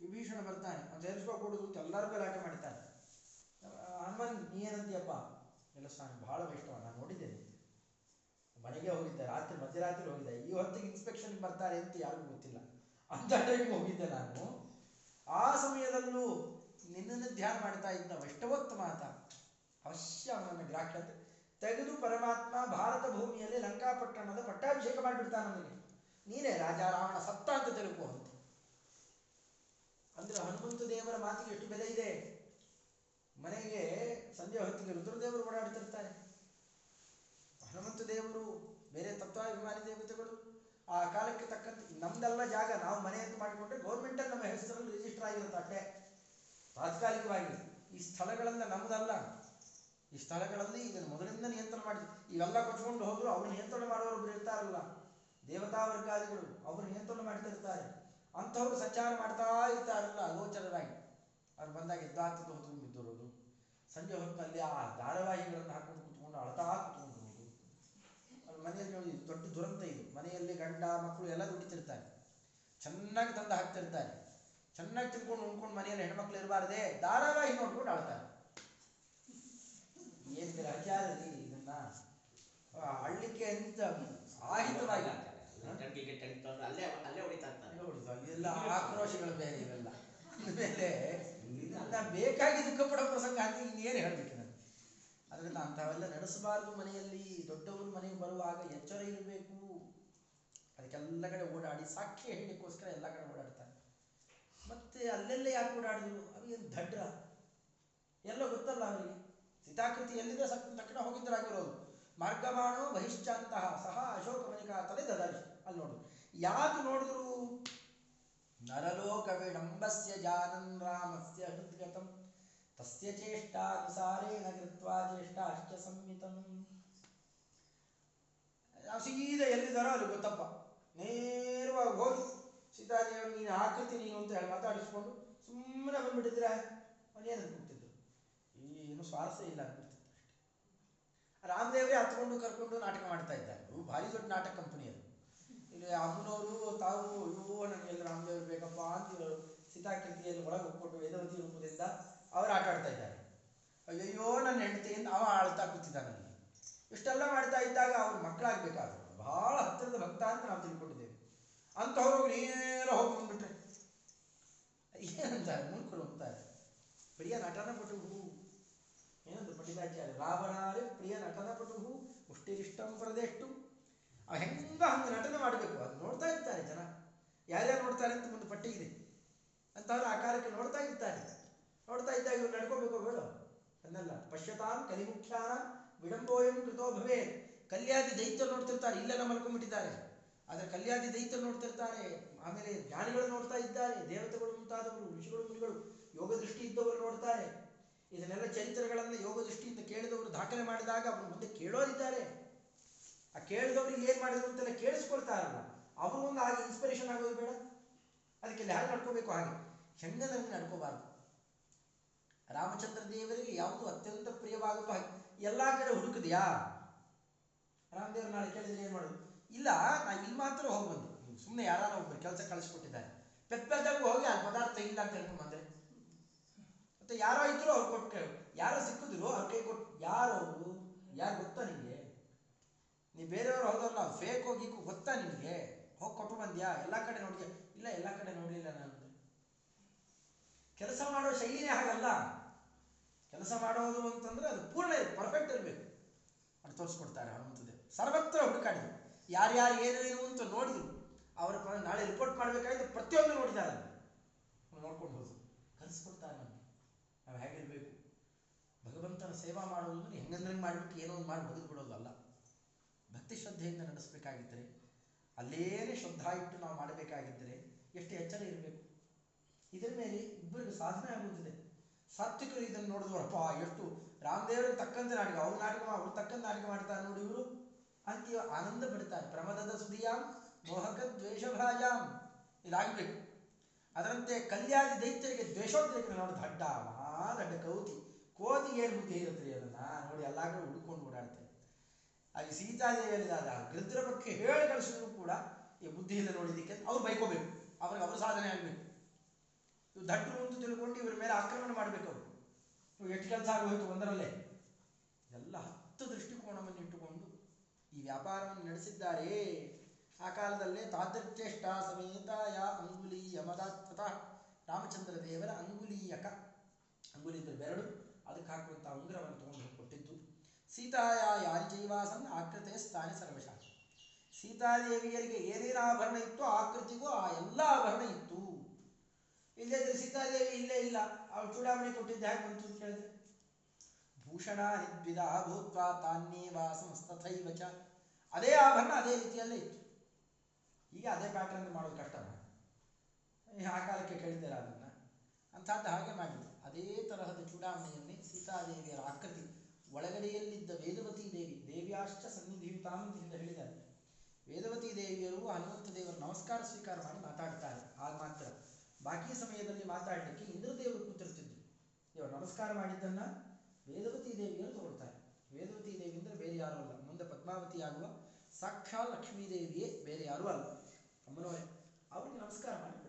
ವಿಭೀಷಣ ಬರ್ತಾನೆ. ಅವ್ನು ಸೇರಿಸ್ಕೊ ಕೊಡುದು ಎಲ್ಲರೂ ಗಲಾಟೆ ಮಾಡ್ತಾನೆ. ಹನುಮನ್, ನೀ ಏನಂತೀಯಪ್ಪ? ಎಲ್ಲ ಸ್ವಾಮಿ, ಬಹಳ ವೈಷ್ಣವ ನಾನು ನೋಡಿದ್ದೇನೆ. ಮನೆಗೆ ಹೋಗಿದ್ದೆ, ರಾತ್ರಿ, ಮಧ್ಯರಾತ್ರಿ ಹೋಗಿದ್ದೆ. ಈ ಹೊತ್ತಿಗೆ ಇನ್ಸ್ಪೆಕ್ಷನ್ ಬರ್ತಾರೆ ಅಂತ ಯಾರಿಗೂ ಗೊತ್ತಿಲ್ಲ. ಅಂತ ಟೈಮ್ಗೆ ಹೋಗಿದ್ದೆ ನಾನು. ಆ ಸಮಯದಲ್ಲೂ ನಿನ್ನನ್ನು ಧ್ಯಾನ ಮಾಡ್ತಾ ಇದ್ದ ವೈಷ್ಣವೋತ್ತಮ ಆತ ಅವಶ್ಯ ಅವನನ್ನು ಗ್ರಾಹ್ಯ ತೆಗೆದು ಪರಮಾತ್ಮ ಭಾರತ ಭೂಮಿಯಲ್ಲಿ ಲಂಕಾಪಟ್ಟಣದ ಪಟ್ಟಾಭಿಷೇಕ ಮಾಡಿಬಿಡ್ತಾನೆ ನನಗೆ ನೀನೇ ರಾಜ, ರಾವಣ, ಸತ್ತ ಅಂತ ತಿಳ್ಕೋ ಅಂತ. ಅಂದ್ರೆ ಹನುಮಂತ ದೇವರ ಮಾತಿಗೆ ಎಷ್ಟು ಬೆಲೆ ಇದೆ? ಮನೆಗೆ ಸಂಜೆ ಹೊತ್ತಿಗೆ ರುದ್ರದೇವರು ಓಡಾಡ್ತಿರ್ತಾರೆ ಹನುಮಂತ ದೇವರು, ಬೇರೆ ತತ್ವಾಭಿಮಾನಿ ದೇವತೆಗಳು, ಆ ಕಾಲಕ್ಕೆ ತಕ್ಕಂತೆ ನಮ್ದೆಲ್ಲ ಜಾಗ ನಾವು ಮನೆ ಅಂತ ಮಾಡಿಕೊಂಡ್ರೆ ಗೌರ್ಮೆಂಟಲ್ಲಿ ನಮ್ಮ ಹೆಸರಲ್ಲಿ ರಿಜಿಸ್ಟರ್ ಆಗಿರುತ್ತೆ ಅಷ್ಟೇ ತಾತ್ಕಾಲಿಕವಾಗಿ. ಈ ಸ್ಥಳಗಳನ್ನ ನಮ್ಮದಲ್ಲ ಈ ಸ್ಥಳಗಳಲ್ಲಿ ಇದನ್ನು ಮೊದಲಿಂದ ನಿಯಂತ್ರಣ ಮಾಡಿ ಇವೆಲ್ಲ ಕೊಚ್ಕೊಂಡು ಹೋದ್ರು ಅವ್ರು ನಿಯಂತ್ರಣ ಮಾಡೋರೊಬ್ರು ಇರ್ತಾರಲ್ಲ ದೇವತಾ ವರ್ಗಾದಿಗಳು ಅವರು ನಿಯಂತ್ರಣ ಮಾಡ್ತಿರ್ತಾರೆ ಅಂಥವ್ರು ಸಂಚಾರ ಮಾಡ್ತಾ ಇರ್ತಾರಲ್ಲ ಅಗೋಚರರಾಗಿ ಅವ್ರು ಬಂದಾಗ ಎದ್ದಾತದ ಹೊತ್ತು ಸಂಜೆ ಹೊತ್ತಿನಲ್ಲಿ ಆ ಧಾರಾವಾಹಿಗಳನ್ನು ಹಾಕೊಂಡು ಕುತ್ಕೊಂಡು ಅಳ್ತಾ ಕುತ್ಕೊಂಡು ಅವ್ರ ಮನೆಯಲ್ಲಿ ನೋಡಿ ದೊಡ್ಡ ದುರಂತ ಇದು. ಮನೆಯಲ್ಲಿ ಗಂಡ ಮಕ್ಕಳು ಎಲ್ಲ ದುಡಿತಿರ್ತಾರೆ. ಚೆನ್ನಾಗಿ ತಂದು ಹಾಕ್ತಿರ್ತಾರೆ. ಚೆನ್ನಾಗಿ ತಿನ್ಕೊಂಡು ಉಣ್ಕೊಂಡು ಮನೆಯಲ್ಲಿ ಹೆಣ್ಮಕ್ಳು ಇರಬಾರ್ದೆ ಧಾರಾವಾಹಿ ನೋಡ್ಕೊಂಡು ಅಳ್ತಾರೆ. ಏನ್ ಗ್ರಹಚಾರ ರೀ ಇದನ್ನ ಅಳ್ಳಿಕೆ ಅಳ್ಳಿಕ್ಕೆ ಅಂತ ಆಹಿತವಾಗಿ ಅಲ್ಲೇ ಅಲ್ಲೇ ಹೊಡಿತಾ ಇರ್ತಾರೆ. ಆಕ್ರೋಶಗಳು ಬೇರೆ ಇವೆಲ್ಲ. ಆಮೇಲೆ ಇದೆಲ್ಲ ಬೇಕಾಗಿ ದುಃಖ ಪಡೋ ಪ್ರಸಂಗ ಅಂದ್ರೆ ಇನ್ನೇನು ಹೇಳ್ಬೇಕು ನಾನು? ಅದರಿಂದ ಅಂಥವೆಲ್ಲ ನಡೆಸಬಾರದು ಮನೆಯಲ್ಲಿ, ದೊಡ್ಡವರು ಮನೆಗೆ ಬರುವಾಗ ಎಚ್ಚರ ಇರಬೇಕು. ಅದಕ್ಕೆಲ್ಲ ಕಡೆ ಓಡಾಡಿ, ಸಾಕ್ಷಿ ಹೇಳಲಿಕ್ಕೋಸ್ಕರ ಎಲ್ಲ ಕಡೆ ಓಡಾಡ್ತಾರೆ. ಮತ್ತೆ ಅಲ್ಲೆಲ್ಲ ಯಾಕೆ ಓಡಾಡಿದ್ರು? ಅವೇನು ದಡ್ರ? ಎಲ್ಲ ಗೊತ್ತಲ್ಲ ಅವರಿಗೆ. ಸೀತಾಕೃತಿ ಎಲ್ಲಿದೆ ತಕ್ಷಣ ಹೋಗಿದ್ದರಾಗಿರೋದು. ಮಾರ್ಗಮಾಣೋ ಬಹಿಷ್ಠಾಂತಹ ಸಹ ಅಶೋಕ ಮನಿಕಾ ತಲೆ ದದಾರಿ. ಅಲ್ಲಿ ನೋಡು. ಯಾಕೆ ನೋಡಿದ್ರು? ವಿಳಂಬಸ್ಯ ಜಾನನ್ ರಾಮಸ್ಯ ಹೃದ್ಗತಂ ತಸ್ಯ ಚೇಷ್ಟಾನುಸಾರೇಣ ಕೃತ್ವಾ ಚೇಷ್ಟಾಶ್ಚ ಸಂಹಿತಂ ನಾವು ಸೀದಾ ಎಲ್ಲಿದ್ದಾರೋ ಅಲ್ಲಿ ಗೊತ್ತಪ್ಪ। ನೇರವಾಗಿ ಹೋಗಿ ಸೀತಾದೇವರು ನೀನು ಆಕೃತಿ ನೀನು ಅಂತ ಹೇಳಿ ಮಾತಾಡಿಸ್ಕೊಂಡು ಸುಮ್ಮನೆ ಬಂದ್ಬಿಟ್ಟಿದ್ರೆ ಅವನೇನು ಬಿಟ್ಟಿದ್ದು ಏನು ಸ್ವಾರಸ್ಯ ಇಲ್ಲ ಅನ್ಬಿಡ್ತಿತ್ತು ಅಷ್ಟೇ. ರಾಮದೇವರೇ ಹತ್ಕೊಂಡು ಕರ್ಕೊಂಡು ನಾಟಕ ಮಾಡ್ತಾ ಇದ್ದಾರೆ. ಭಾರಿ ದೊಡ್ಡ ನಾಟಕ ಕಂಪನಿ ಅದು. ಇಲ್ಲಿ ಅಮ್ಮನವರು, ತಾವು ಅಯ್ಯೋ ನನಗೆಲ್ಲ ರಾಮದೇವರು ಬೇಕಪ್ಪ ಅಂತ ಇವರು ಸೀತಾಕೃತಿಯಲ್ಲಿ ಒಳಗೆ ಕೊಟ್ಟು ವೇದವತಿ ರೂಪದಿಂದ ಅವರು ಆಟ ಆಡ್ತಾ ಇದ್ದಾರೆ. ಅಯ್ಯಯ್ಯೋ, ನನ್ನ ಹೆಂಡತಿ ಅಂತ ಅವ ಆಳ್ತಾ ಕೂತಿದ್ದಾನಲ್ಲಿ ಇಷ್ಟೆಲ್ಲ ಮಾಡ್ತಾ ಇದ್ದಾಗ ಅವ್ರ ಮಕ್ಕಳಾಗ್ಬೇಕಾದ್ರು. ಬಹಳ ಹತ್ತಿರದ ಭಕ್ತ ಅಂತ ನಾವು ತಿಳ್ಕೊಂಡಿದ್ದೇವೆ. ಅಂತವ್ರು ನೇರ ಹೋಗಿ ಬಂದ್ಬಿಟ್ರೆ. ಏನಂತಾರೆ ಮೂರ್ಖರು ಅಂತಾರೆ. ಪ್ರಿಯ ನಟನ ಪಟುಹು ಏನಂತ ಪಂಡಿತಾಚಾರ್ಯ ರಾವಣಾರೆ ಪ್ರಿಯ ನಟನ ಪಟುಹು ಮುಷ್ಟಿರಿಷ್ಟಂ ಪ್ರದೇಷ್ಟು. ಅವ ಹೆಂಗ ಹಂಗೆ ನಟನೆ ಮಾಡಬೇಕು, ಅದು ನೋಡ್ತಾ ಇರ್ತಾರೆ ಜನ. ಯಾರ್ಯಾರು ನೋಡ್ತಾರೆ ಅಂತ ಮುಂದೆ ಪಟ್ಟಿ ಇದೆ. ಅಂತವ್ರು ಆ ಕಾಲಕ್ಕೆ ನೋಡ್ತಾ ಇರ್ತಾರೆ. ನೋಡ್ತಾ ಇದ್ದಾಗ ಇವ್ರು ನಡ್ಕೋಬೇಕು ಬೇಡ? ಅನ್ನಲ್ಲ ಪಶ್ಯತಾಂ ಕಲಿಮುಖ್ಯಾನ ವಿಡಂಬೋಯಂ ಕೃತೋ ಭವೇ ಕಲ್ಯಾದಿ ದೈತ್ಯರು ನೋಡ್ತಿರ್ತಾರೆ, ಇಲ್ಲೆಲ್ಲ ಮಲ್ಕೊಂಡ್ಬಿಟ್ಟಿದ್ದಾರೆ. ಆದರೆ ಕಲ್ಯಾದಿ ದೈತ್ಯರು ನೋಡ್ತಿರ್ತಾರೆ, ಆಮೇಲೆ ಜ್ಞಾನಿಗಳು ನೋಡ್ತಾ ಇದ್ದಾರೆ, ದೇವತೆಗಳು ಮುಂತಾದವರು, ಋಷಿಗಳು, ಮುನಿಗಳು, ಯೋಗ ದೃಷ್ಟಿ ಇದ್ದವರು ನೋಡ್ತಾರೆ. ಇದನ್ನೆಲ್ಲ ಚರಿತ್ರೆಗಳನ್ನು ಯೋಗ ದೃಷ್ಟಿಯಿಂದ ಕೇಳಿದವರು ದಾಖಲೆ ಮಾಡಿದಾಗ ಅವರು ಮುಂದೆ ಕೇಳೋರಿದ್ದಾರೆ. ಆ ಕೇಳಿದವ್ರಿಗೆ ಏನ್ ಮಾಡಿದ್ರು ಅಂತೆಲ್ಲ ಕೇಳಿಸ್ಕೊಳ್ತಾರಲ್ಲ ಅವರು ಒಂದು ಹಾಗೆ ಇನ್ಸ್ಪಿರೇಷನ್ ಆಗೋದು ಬೇಡ. ಅದಕ್ಕೆ ಇಲ್ಲಿ ಹಾಗೆ ನಡ್ಕೋಬೇಕು ಹಾಗೆ? ಹೆಂಗ ನಮ್ಗೆ ನಡ್ಕೋಬಾರ್ದು? ರಾಮಚಂದ್ರ ದೇವರಿಗೆ ಯಾವುದು ಅತ್ಯಂತ ಪ್ರಿಯವಾಗುತ್ತೋ ಹಾಗೆ ಎಲ್ಲಾ ಕಡೆ ಹುಡುಕಿದ್ಯಾ? ರಾಮದೇವ್ರ ನಾಳೆ ಕೇಳಿದ್ರೆ ಏನ್ ಮಾಡೋದು? ಇಲ್ಲ, ನಾ ಇಲ್ಲಿ ಮಾತ್ರ ಹೋಗಿ ಬಂದು. ಸುಮ್ಮನೆ ಯಾರು ಒಬ್ಬರು ಕೆಲಸ ಕಳಿಸ್ಕೊಟ್ಟಿದ್ದಾರೆ. ಪೆಪ್ಪೆದಾಗೂ ಹೋಗಿ ಅಲ್ಲಿ ಪದಾರ್ಥ ಇಲ್ಲ ಅಂತ ಹೇಳ್ಕೊಂಡು ಬಂದ್ರೆ ಮತ್ತೆ ಯಾರೋ ಇದ್ರು ಅವ್ರು ಕೊಟ್ಟು ಯಾರೋ ಸಿಕ್ಕಿದ್ರು ಅವ್ರ ಕೈ ಕೊಟ್ಟು ಯಾರು ಅವರು? ಯಾರು ಗೊತ್ತಾ ನಿಮಗೆ ನೀ ಬೇರೆಯವರು ಹೌದಲ್ಲ ಫೇಕ್ ಹೋಗಿ ಗೊತ್ತಾ ನಿಮಗೆ ಹೋಗಿ ಕೊಟ್ಟು ಬಂದ್ಯಾ? ಎಲ್ಲ ಕಡೆ ನೋಡಿದೆ ಇಲ್ಲ, ಎಲ್ಲ ಕಡೆ ನೋಡಲಿಲ್ಲ ನಾನು ಕೆಲಸ ಮಾಡೋ ಶೈಲಿನೇ ಹಾಗಲ್ಲ. ಕೆಲಸ ಮಾಡೋದು ಅಂತಂದ್ರೆ ಅದು ಪೂರ್ಣ ಪರ್ಫೆಕ್ಟ್ ಇರಬೇಕು. ಅದು ತೋರಿಸ್ಕೊಡ್ತಾರೆ ಹನುಮಂತದೇವ್ ಸರ್ವತ್ರ ಹುಡುಕಾಡಿದ್ರು ಯಾರ್ಯಾರು ಏನೇನು ಅಂತ ನೋಡಿದ್ರು. ಅವರ ನಾಳೆ ರಿಪೋರ್ಟ್ ಮಾಡಬೇಕಾಗಿದ್ದು ಪ್ರತಿಯೊಂದು ನೋಡಿದ್ದಾರೆ. ನೋಡ್ಕೊಂಡು ಹೋದ್ರು. ಕಲಿಸ್ಕೊಡ್ತಾರೆ ನಮಗೆ. ನಾವು ಹೇಗಿರ್ಬೇಕು? ಭಗವಂತನ ಸೇವಾ ಮಾಡೋದು ಹೆಂಗಂದ್ರೆ ಮಾಡಿಬಿಟ್ಟು ಏನೋ ಒಂದು ಮಾಡಿ ಬದುಕು ಬಿಡೋದು ಅಲ್ಲ ಭಕ್ತಿ ಶ್ರದ್ಧೆಯಿಂದ ನಡೆಸಬೇಕಾಗಿದ್ದರೆ, ಅಲ್ಲೇನೇ ಶ್ರದ್ಧಾ ಇಟ್ಟು ನಾವು ಮಾಡಬೇಕಾಗಿದ್ದರೆ ಎಷ್ಟು ಎಚ್ಚರ ಇರಬೇಕು. ಇದರ ಮೇಲೆ ಇಬ್ಬರಿಗೂ ಸಾಧನೆ ಆಗುವುದಿಲ್ಲ ಸಾತ್ವಿಕರು ಇದನ್ನು ನೋಡಿದವರಪ್ಪ ಎಷ್ಟು ರಾಮದೇವರಿಗೆ ತಕ್ಕಂತೆ ನಾಟಕ, ಅವ್ರ ನಾಟಕ ಅವ್ರು ತಕ್ಕಂತೆ ನಾಟಕ ಮಾಡ್ತಾರೆ ನೋಡಿ ಇವರು. ಅಂತ ಇವ ಆನಂದ ಪಡ್ತಾರೆ. ಪ್ರಮದದ ಸುದಿಯಾಂ ಮೋಹಕ ದ್ವೇಷ ಭಾಜಾಂ ಇದಾಗಬೇಕು ಅದರಂತೆ ಕಲ್ಯಾಣಿ ದೈತ್ಯರಿಗೆ ದ್ವೇಷೋದ್ರೇಕ ನೋಡಿ. ದಡ್ಡ ಮಹಾ ದಡ್ಡ ಕೌತಿ. ಕೋತಿ ಏನು ಬುದ್ಧಿ ಇರುತ್ತೆ ಅದನ್ನ. ನೋಡಿ ಎಲ್ಲ ಕಡೆ ಹುಡ್ಕೊಂಡು ಓಡಾಡ್ತೇವೆ ಅಲ್ಲಿ ಸೀತಾದೇವಿಯಲ್ಲಿ ಆದ ಗೃದ್ರ ಬಗ್ಗೆ ಹೇಳಿ ಕಳಿಸಿದ್ರು ಕೂಡ ಈ ಬುದ್ಧಿಯಿಂದ ನೋಡಿದಕ್ಕೆ ಅವ್ರು ಬೈಕೋಬೇಕು. ಅವ್ರಿಗೆ ಅವರು ಸಾಧನೆ ಆಗಬೇಕು. ಇವು ದಟ್ಟರು ಅಂತ ತಿಳ್ಕೊಂಡು ಇವ್ರ ಮೇಲೆ ಆಕ್ರಮಣ ಮಾಡಬೇಕು ಅವರು. ನೀವು ಎಷ್ಟು ಕೆಲಸ ಆಗೋಯ್ತು ಒಂದರಲ್ಲೇ. ಎಲ್ಲ ಹತ್ತು ದೃಷ್ಟಿಕೋನವನ್ನು ಇಟ್ಟುಕೊಂಡು ಈ ವ್ಯಾಪಾರವನ್ನು ನಡೆಸಿದ್ದಾರೆ. ಆ ಕಾಲದಲ್ಲೇ ತಾದೃಚೇಷ್ಟ ಸಮೇತಾಯ ಅಂಗುಲಿ ಮದಾತ್ಮತ. ರಾಮಚಂದ್ರ ದೇವರ ಅಂಗುಲೀಯಕ. ಅಂಗುಲಿ ಬೆರಳು, ಅದಕ್ಕೆ ಹಾಕುವಂತಹ ಉಂಗುರವನ್ನು ತಗೊಂಡು ಹೋಗಿ ಸೀತಾಯ ಯಾರಿಜೈವಾಸನ್ ಆಕೃತೆ ಸ್ಥಾನ ಸರ್ವಶಾಖ ಸೀತಾದೇವಿಯರಿಗೆ ಏನೇನು ಆಭರಣ ಇತ್ತು ಆಕೃತಿಗೂ ಆ ಎಲ್ಲ ಆಭರಣ ಇತ್ತು. ಇಲ್ಲೇ ಇದ್ರೆ ಸೀತಾದೇವಿ ಇಲ್ಲೇ ಇಲ್ಲ. ಅವಳು ಚೂಡಾಮಣಿ ಕೊಟ್ಟಿದ್ದೆ ಹೇಗೆ ಬಂತು ಅಂತ ಕೇಳಿದ್ರೆ? ಭೂಷಣ ನಿದ್ವಿಧ ಭೂತ್ವ ತಾನ್ಯೇವ ಸಂಸ್ತಥೈವ ಚ. ಅದೇ ಆಭರಣ ಅದೇ ರೀತಿಯಲ್ಲೇ ಇತ್ತು. ಈಗ ಅದೇ ಪ್ಯಾಟರ್ನ್ ಮಾಡೋದು ಕಷ್ಟ ಆ ಕಾಲಕ್ಕೆ ಕೇಳಿದ್ದೀರ ಅದನ್ನು? ಅಂಥದ್ದು ಹಾಗೆ ಮಾಡಿದ್ರು. ಅದೇ ತರಹದ ಚೂಡಾಮಣಿಯನ್ನೇ ಸೀತಾದೇವಿಯರ ಆಕೃತಿ. ಒಳಗಡೆಯಲ್ಲಿದ್ದ ವೇದವತಿ ದೇವಿ, ದೇವ್ಯಾಶ್ಚ ಸನ್ನಿಧಿಯುತಾಂ ಅಂತ ಹೇಳಿದ್ದಾರೆ. ವೇದವತಿ ದೇವಿಯರು ಹನುಮಂತ ದೇವರು ನಮಸ್ಕಾರ ಸ್ವೀಕಾರ ಮಾಡಿ ಮಾತಾಡ್ತಾರೆ. ಆಗ ಮಾತ್ರ ಬಾಕಿ ಸಮಯದಲ್ಲಿ ಮಾತಾಡಲಿಕ್ಕೆ ಇಂದ್ರದೇವರು ಕೂತಿರ್ತಿದ್ರು. ಇವರು ನಮಸ್ಕಾರ ಮಾಡಿದ್ದನ್ನ ವೇದವತಿ ದೇವಿಯನ್ನು ತಗೊಳ್ತಾರೆ. ವೇದವತಿ ದೇವಿ ಅಂದರೆ ಬೇರೆ ಯಾರೂ ಅಲ್ಲ. ಮುಂದೆ ಪದ್ಮಾವತಿ ಆಗುವ ಸಾಕ್ಷಾ ಲಕ್ಷ್ಮೀ ದೇವಿಯೇ ಬೇರೆ ಯಾರೂ ಅಲ್ಲ. ಅಮ್ಮನವರೇ, ಅವರಿಗೆ ನಮಸ್ಕಾರ ಮಾಡಿ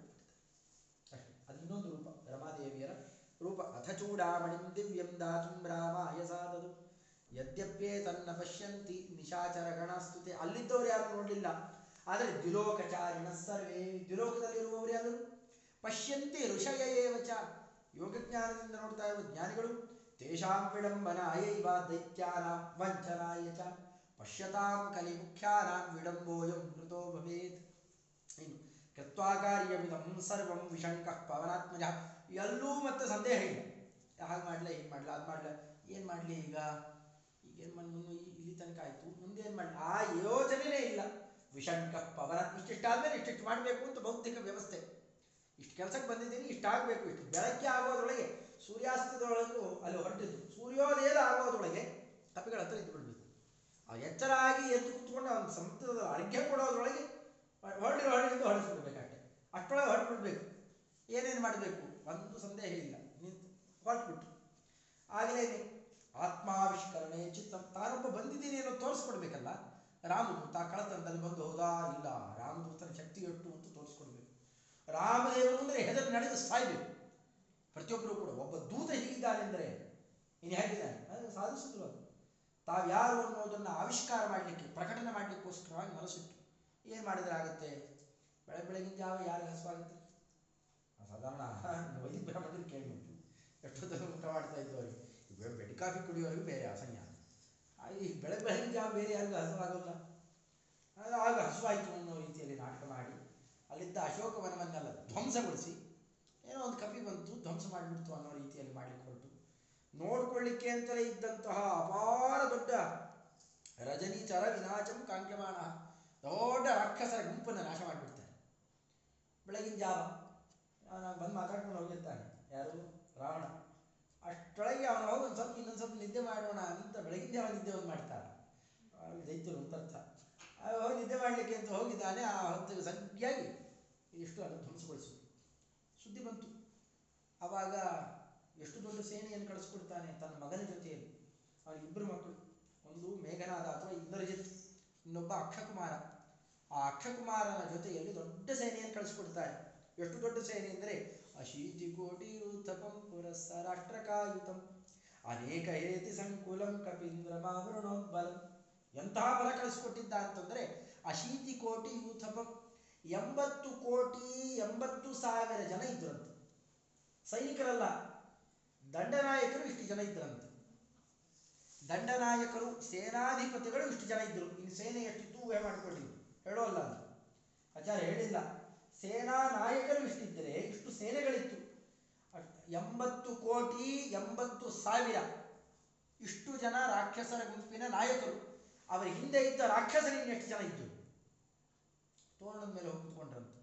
ಅದು ಇನ್ನೊಂದು ರೂಪ. ರಮಾದೇವಿಯರ ರೂಪ ಅಥ ಚೂಡಾಮಣಿಂ ದಿವ್ಯಂ ದಾತುಂ ರಾಮಾಯ ಸಾಧದು. ಯದ್ಯಪ್ಯೇ ತನ್ನ ಪಶ್ಯಂತಿ ನಿಶಾಚರ ಗಣಸ್ತುತೆ ಅಲ್ಲಿದ್ದವರು ಯಾರು ನೋಡಲಿಲ್ಲ. ಆದರೆ ದ್ವಿಲೋಕಚಾರಿಣ ಸರ್ವೇ ದ್ವಿಲೋಕದಲ್ಲಿರುವವರು ಯಾರು? ಪಶ್ಯಂತಿ ಋಷಯ ಏವ ಚ ಯೋಗಜ್ಞಾನದಿಂದ ನೋಡ್ತಾ ಇರುವ ಜ್ಞಾನಿಗಳು, ತೇಷಾಂ ವಿಡಂಬನಾಯೈವ ದೈತ್ಯಾನಾಂ ವಂಚನಾಯ ಚ. ಪಶ್ಯತಾಂ ಕಲಿಮುಖ್ಯಾನಾಂ ವಿಡಂಬೋಯಂ ಮೃತೋ ಭವೇತ್. ಇನ್ನು, ಕೃತ್ವಾಕಾರ್ಯಮಿದಂ ಸರ್ವಂ ವಿಶಂಕಃ ಪವನಾತ್ಮಜ. ಎಲ್ಲೂ ಮತ್ತೆ ಸಂದೇಹ ಇಲ್ಲ. ಹಾಗೆ ಮಾಡಲ, ಹೀಗೆ ಮಾಡಲ, ಅದು ಮಾಡಲ, ಏನು ಮಾಡಲಿ ಈಗ? ಈಗೇನು ಮಾಡಿ ಮುಂದೆ ಇಲ್ಲಿ ತನಕ ಆಯಿತು. ಮುಂದೆ ಏನು ಮಾಡಲಿ? ಆ ಯೋಚನೆನೇ ಇಲ್ಲ. ವಿಷಂಕ ಪವರ ಇಷ್ಟಿಷ್ಟು ಆದಮೇಲೆ ಇಷ್ಟಿಷ್ಟು ಮಾಡಬೇಕು ಅಂತ ಭೌತಿಕ ವ್ಯವಸ್ಥೆ. ಇಷ್ಟು ಕೆಲಸಕ್ಕೆ ಬಂದಿದ್ದೀನಿ, ಇಷ್ಟು ಆಗಬೇಕು. ಇಷ್ಟು ಬೆಳಗ್ಗೆ ಆಗೋದ್ರೊಳಗೆ ಸೂರ್ಯಾಸ್ತದೊಳಗೂ ಅಲ್ಲಿ ಹೊರಟಿದ್ದು, ಸೂರ್ಯೋದಯದ ಆಗೋದ್ರೊಳಗೆ ಕಪಿಗಳ ಹತ್ರ ಇದ್ದು ಬಿಡಬೇಕು ಆ ಎಚ್ಚರ ಆಗಿ ಎದ್ದು ಕೂತ್ಕೊಂಡು ಅವನ ಸಮುದ್ರದ ಅರ್ಘ್ಯ ಕೊಡೋದ್ರೊಳಗೆ ಹೊರಡಿರೋ ಹೊರಡಿದ್ದು ಹೊರಡಿಸ್ಬಿಡ್ಬೇಕಾಗ್ತದೆ ಅಷ್ಟೊಳಗೆ ಹೊರಟ್ಬಿಡ್ಬೇಕು. ಏನೇನು ಮಾಡಬೇಕು? ಒಂದು ಸಂದೇಹ ಇಲ್ಲ. ನಿಂತು ಹೊರಟ್ಬಿಟ್ಟು ಆಗಲೇ ಆತ್ಮಾವಿಷ್ಕರಣೆ, ಚಿತ್ತ ತಾನೊಬ್ಬ ಬಂದಿದ್ದೀನಿ ಅನ್ನೋ ತೋರಿಸ್ಕೊಡ್ಬೇಕಲ್ಲ? ರಾಮದೂತ ಕಳತನದಲ್ಲಿ ಬಂದು, ಹೌದಾ? ಇಲ್ಲ. ರಾಮದೂತನ ಶಕ್ತಿ ಅಂತ ತೋರಿಸ್ಕೊಡ್ಬೇಕು. ರಾಮದೇವರು ಅಂದರೆ ಹೆದರಿ ನಡೆದು ಸಾಯ್ಬೇಕು. ಪ್ರತಿಯೊಬ್ಬರು ಕೂಡ, ಒಬ್ಬ ದೂತ ಹೀಗಿದ್ದಾನೆಂದರೆ ಇನ್ನು ಹೇಗಿದ್ದಾನೆ? ಅದು ಸಾಧಿಸಿದ್ರು ಅದು. ತಾವ್ಯಾರು ಅನ್ನೋದನ್ನು ಆವಿಷ್ಕಾರ ಮಾಡಲಿಕ್ಕೆ, ಪ್ರಕಟಣೆ ಮಾಡಲಿಕ್ಕೋಸ್ಕರವಾಗಿ ಮನಸ್ಸಿಟ್ಟು, ಏನು ಮಾಡಿದ್ರೆ ಆಗುತ್ತೆ? ಬೆಳೆ ಬೆಳಗಿನ ಜಾವ ಯಾರಿಗೆ ಹಸುವಾಗುತ್ತೆ ಸಾಧಾರಣ ವೈದಿಕ ಬ್ರಾಹ್ಮಣರು ಕೇಳಿಬಿಟ್ಟು ಎಷ್ಟೊತ್ತು ಊಟ ಮಾಡ್ತಾ ಇದ್ದವರಿಗೆ ಈಗ ಬೆಡ್ ಕಾಫಿ ಕುಡಿಯೋರಿಗೆ ಬೇರೆ ಅಸಹ್ಯ ಈ ಬೆಳಗ್ಗೆ ಬೆಳಗ್ಗೆ ಜಾವ ಬೇರೆ ಯಾರಿಗೂ ಹಸುವಾಗಲ್ಲ. ಆಗ ಹಸುವಾಯಿತು ಅನ್ನೋ ರೀತಿಯಲ್ಲಿ ನಾಟಕ ಮಾಡಿ, ಅಲ್ಲಿದ್ದ ಅಶೋಕ ವನವನ್ನೆಲ್ಲ ಧ್ವಂಸಗೊಳಿಸಿ, ಏನೋ ಒಂದು ಕಪಿ ಬಂತು, ಧ್ವಂಸ ಮಾಡಿಬಿಡ್ತು ಅನ್ನೋ ರೀತಿಯಲ್ಲಿ ಮಾಡಲಿಕ್ಕೆ ಹೊರಟು ನೋಡ್ಕೊಳ್ಳಿಕ್ಕೆ ಅಂತಲೇ ಇದ್ದಂತಹ ಅಪಾರ ದೊಡ್ಡ ರಜನೀಚರ ವಿನಾಚಂ ಕಾಂಕ್ಯಮಾಣ ದೊಡ್ಡ ರಾಕ್ಷಸರ ಗುಂಪನ್ನು ನಾಶ ಮಾಡಿಬಿಡ್ತಾರೆ. ಬೆಳಗಿನ ಜಾವ. ಅವನು ಬಂದು ಮಾತಾಡ್ಕೊಂಡು ಹೋಗಿರ್ತಾನೆ. ಯಾರು? ರಾವಣ. ಅಷ್ಟೊಳಗೆ ಅವನು ಹೋಗಿ ಒಂದು ಸ್ವಲ್ಪ ಇನ್ನೊಂದು ಸ್ವಲ್ಪ ನಿದ್ದೆ ಮಾಡೋಣ ಅಂತ ಬೆಳಗಿನ ಅವನು ನಿದ್ದೆ ಒಂದು ಮಾಡ್ತಾನೆ. ದೈತ್ಯರು ಅಂತ ಅರ್ಥ. ಹೋಗಿ ನಿದ್ದೆ ಮಾಡಲಿಕ್ಕೆ ಅಂತ ಹೋಗಿದ್ದಾನೆ, ಆ ಹೊತ್ತಿಗೆ ಸರಿಯಾಗಿ ಇಷ್ಟು ಅದನ್ನು ಧ್ವಂಸಗೊಳಿಸು ಸುದ್ದಿ ಬಂತು. ಆವಾಗ ಎಷ್ಟು ದೊಡ್ಡ ಸೇನೆಯನ್ನು ಕಳಿಸ್ಕೊಡ್ತಾನೆ ತನ್ನ ಮಗನ ಜೊತೆಯಲ್ಲಿ. ಅವನಿಗಿಬ್ಬರು ಮಕ್ಕಳು. ಒಂದು ಮೇಘನಾದ ಅಥವಾ ಇಂದ್ರಜಿತ್, ಇನ್ನೊಬ್ಬ ಅಕ್ಷಕುಮಾರ. ಆ ಅಕ್ಷಕುಮಾರನ ಜೊತೆಯಲ್ಲಿ ದೊಡ್ಡ ಸೇನೆಯನ್ನು ಕಳಿಸ್ಕೊಡ್ತಾರೆ. ಎಷ್ಟು ದೊಡ್ಡ ಸೇನೆ ಅಂದರೆ ಅಶೀತಿ ಕೋಟಿ ಯೂಥಪಂ ಪುರಸ್ಸ ರಾಷ್ಟ್ರಕಾಯುತಂ. ಅನೇಕ ಹೇತಿ ಸಂಕುಲಂ ಕಪೀಂದ್ರ ಮಾವೃಣೋದ್ಬಲಂ. ಎಂತಹ ಬಲ ಕಳಿಸ್ಕೊಟ್ಟಿದ್ದ ಅಂತಂದರೆ ಅಶೀತಿ ಕೋಟಿ ಯೂಥಪಂ ಎಂಬತ್ತು ಕೋಟಿ ಎಂಬತ್ತು ಸಾವಿರ ಜನ ಇದ್ರಂತೆ. ಸೈನಿಕರಲ್ಲ, ದಂಡನಾಯಕರು ಇಷ್ಟು ಜನ ಇದ್ರಂತೆ. ದಂಡನಾಯಕರು, ಸೇನಾಧಿಪತಿಗಳು ಇಷ್ಟು ಜನ ಇದ್ರು. ಇನ್ನು ಸೇನೆ ಎಷ್ಟಿತ್ತು ಊಹೆ ಮಾಡಿಕೊಳ್ಳಿ ಹೇಳೋಲ್ಲ ಆಚಾರ್ಯ ಹೇಳಿಲ್ಲ. ಸೇನಾ ನಾಯಕರು ಇಷ್ಟಿದ್ದರೆ ಇಷ್ಟು ಸೇನೆಗಳಿತ್ತು. ಎಂಬತ್ತು ಕೋಟಿ ಎಂಬತ್ತು ಸಾವಿರ. ಇಷ್ಟು ಜನ ರಾಕ್ಷಸರ ಗುಂಪಿನ ನಾಯಕರು. ಅವರ ಹಿಂದೆ ಇದ್ದ ರಾಕ್ಷಸರಿಗೆ ಎಷ್ಟು ಜನ ಇದ್ದರು ತೋರಣದ ಮೇಲೆ ಹೋಗಿ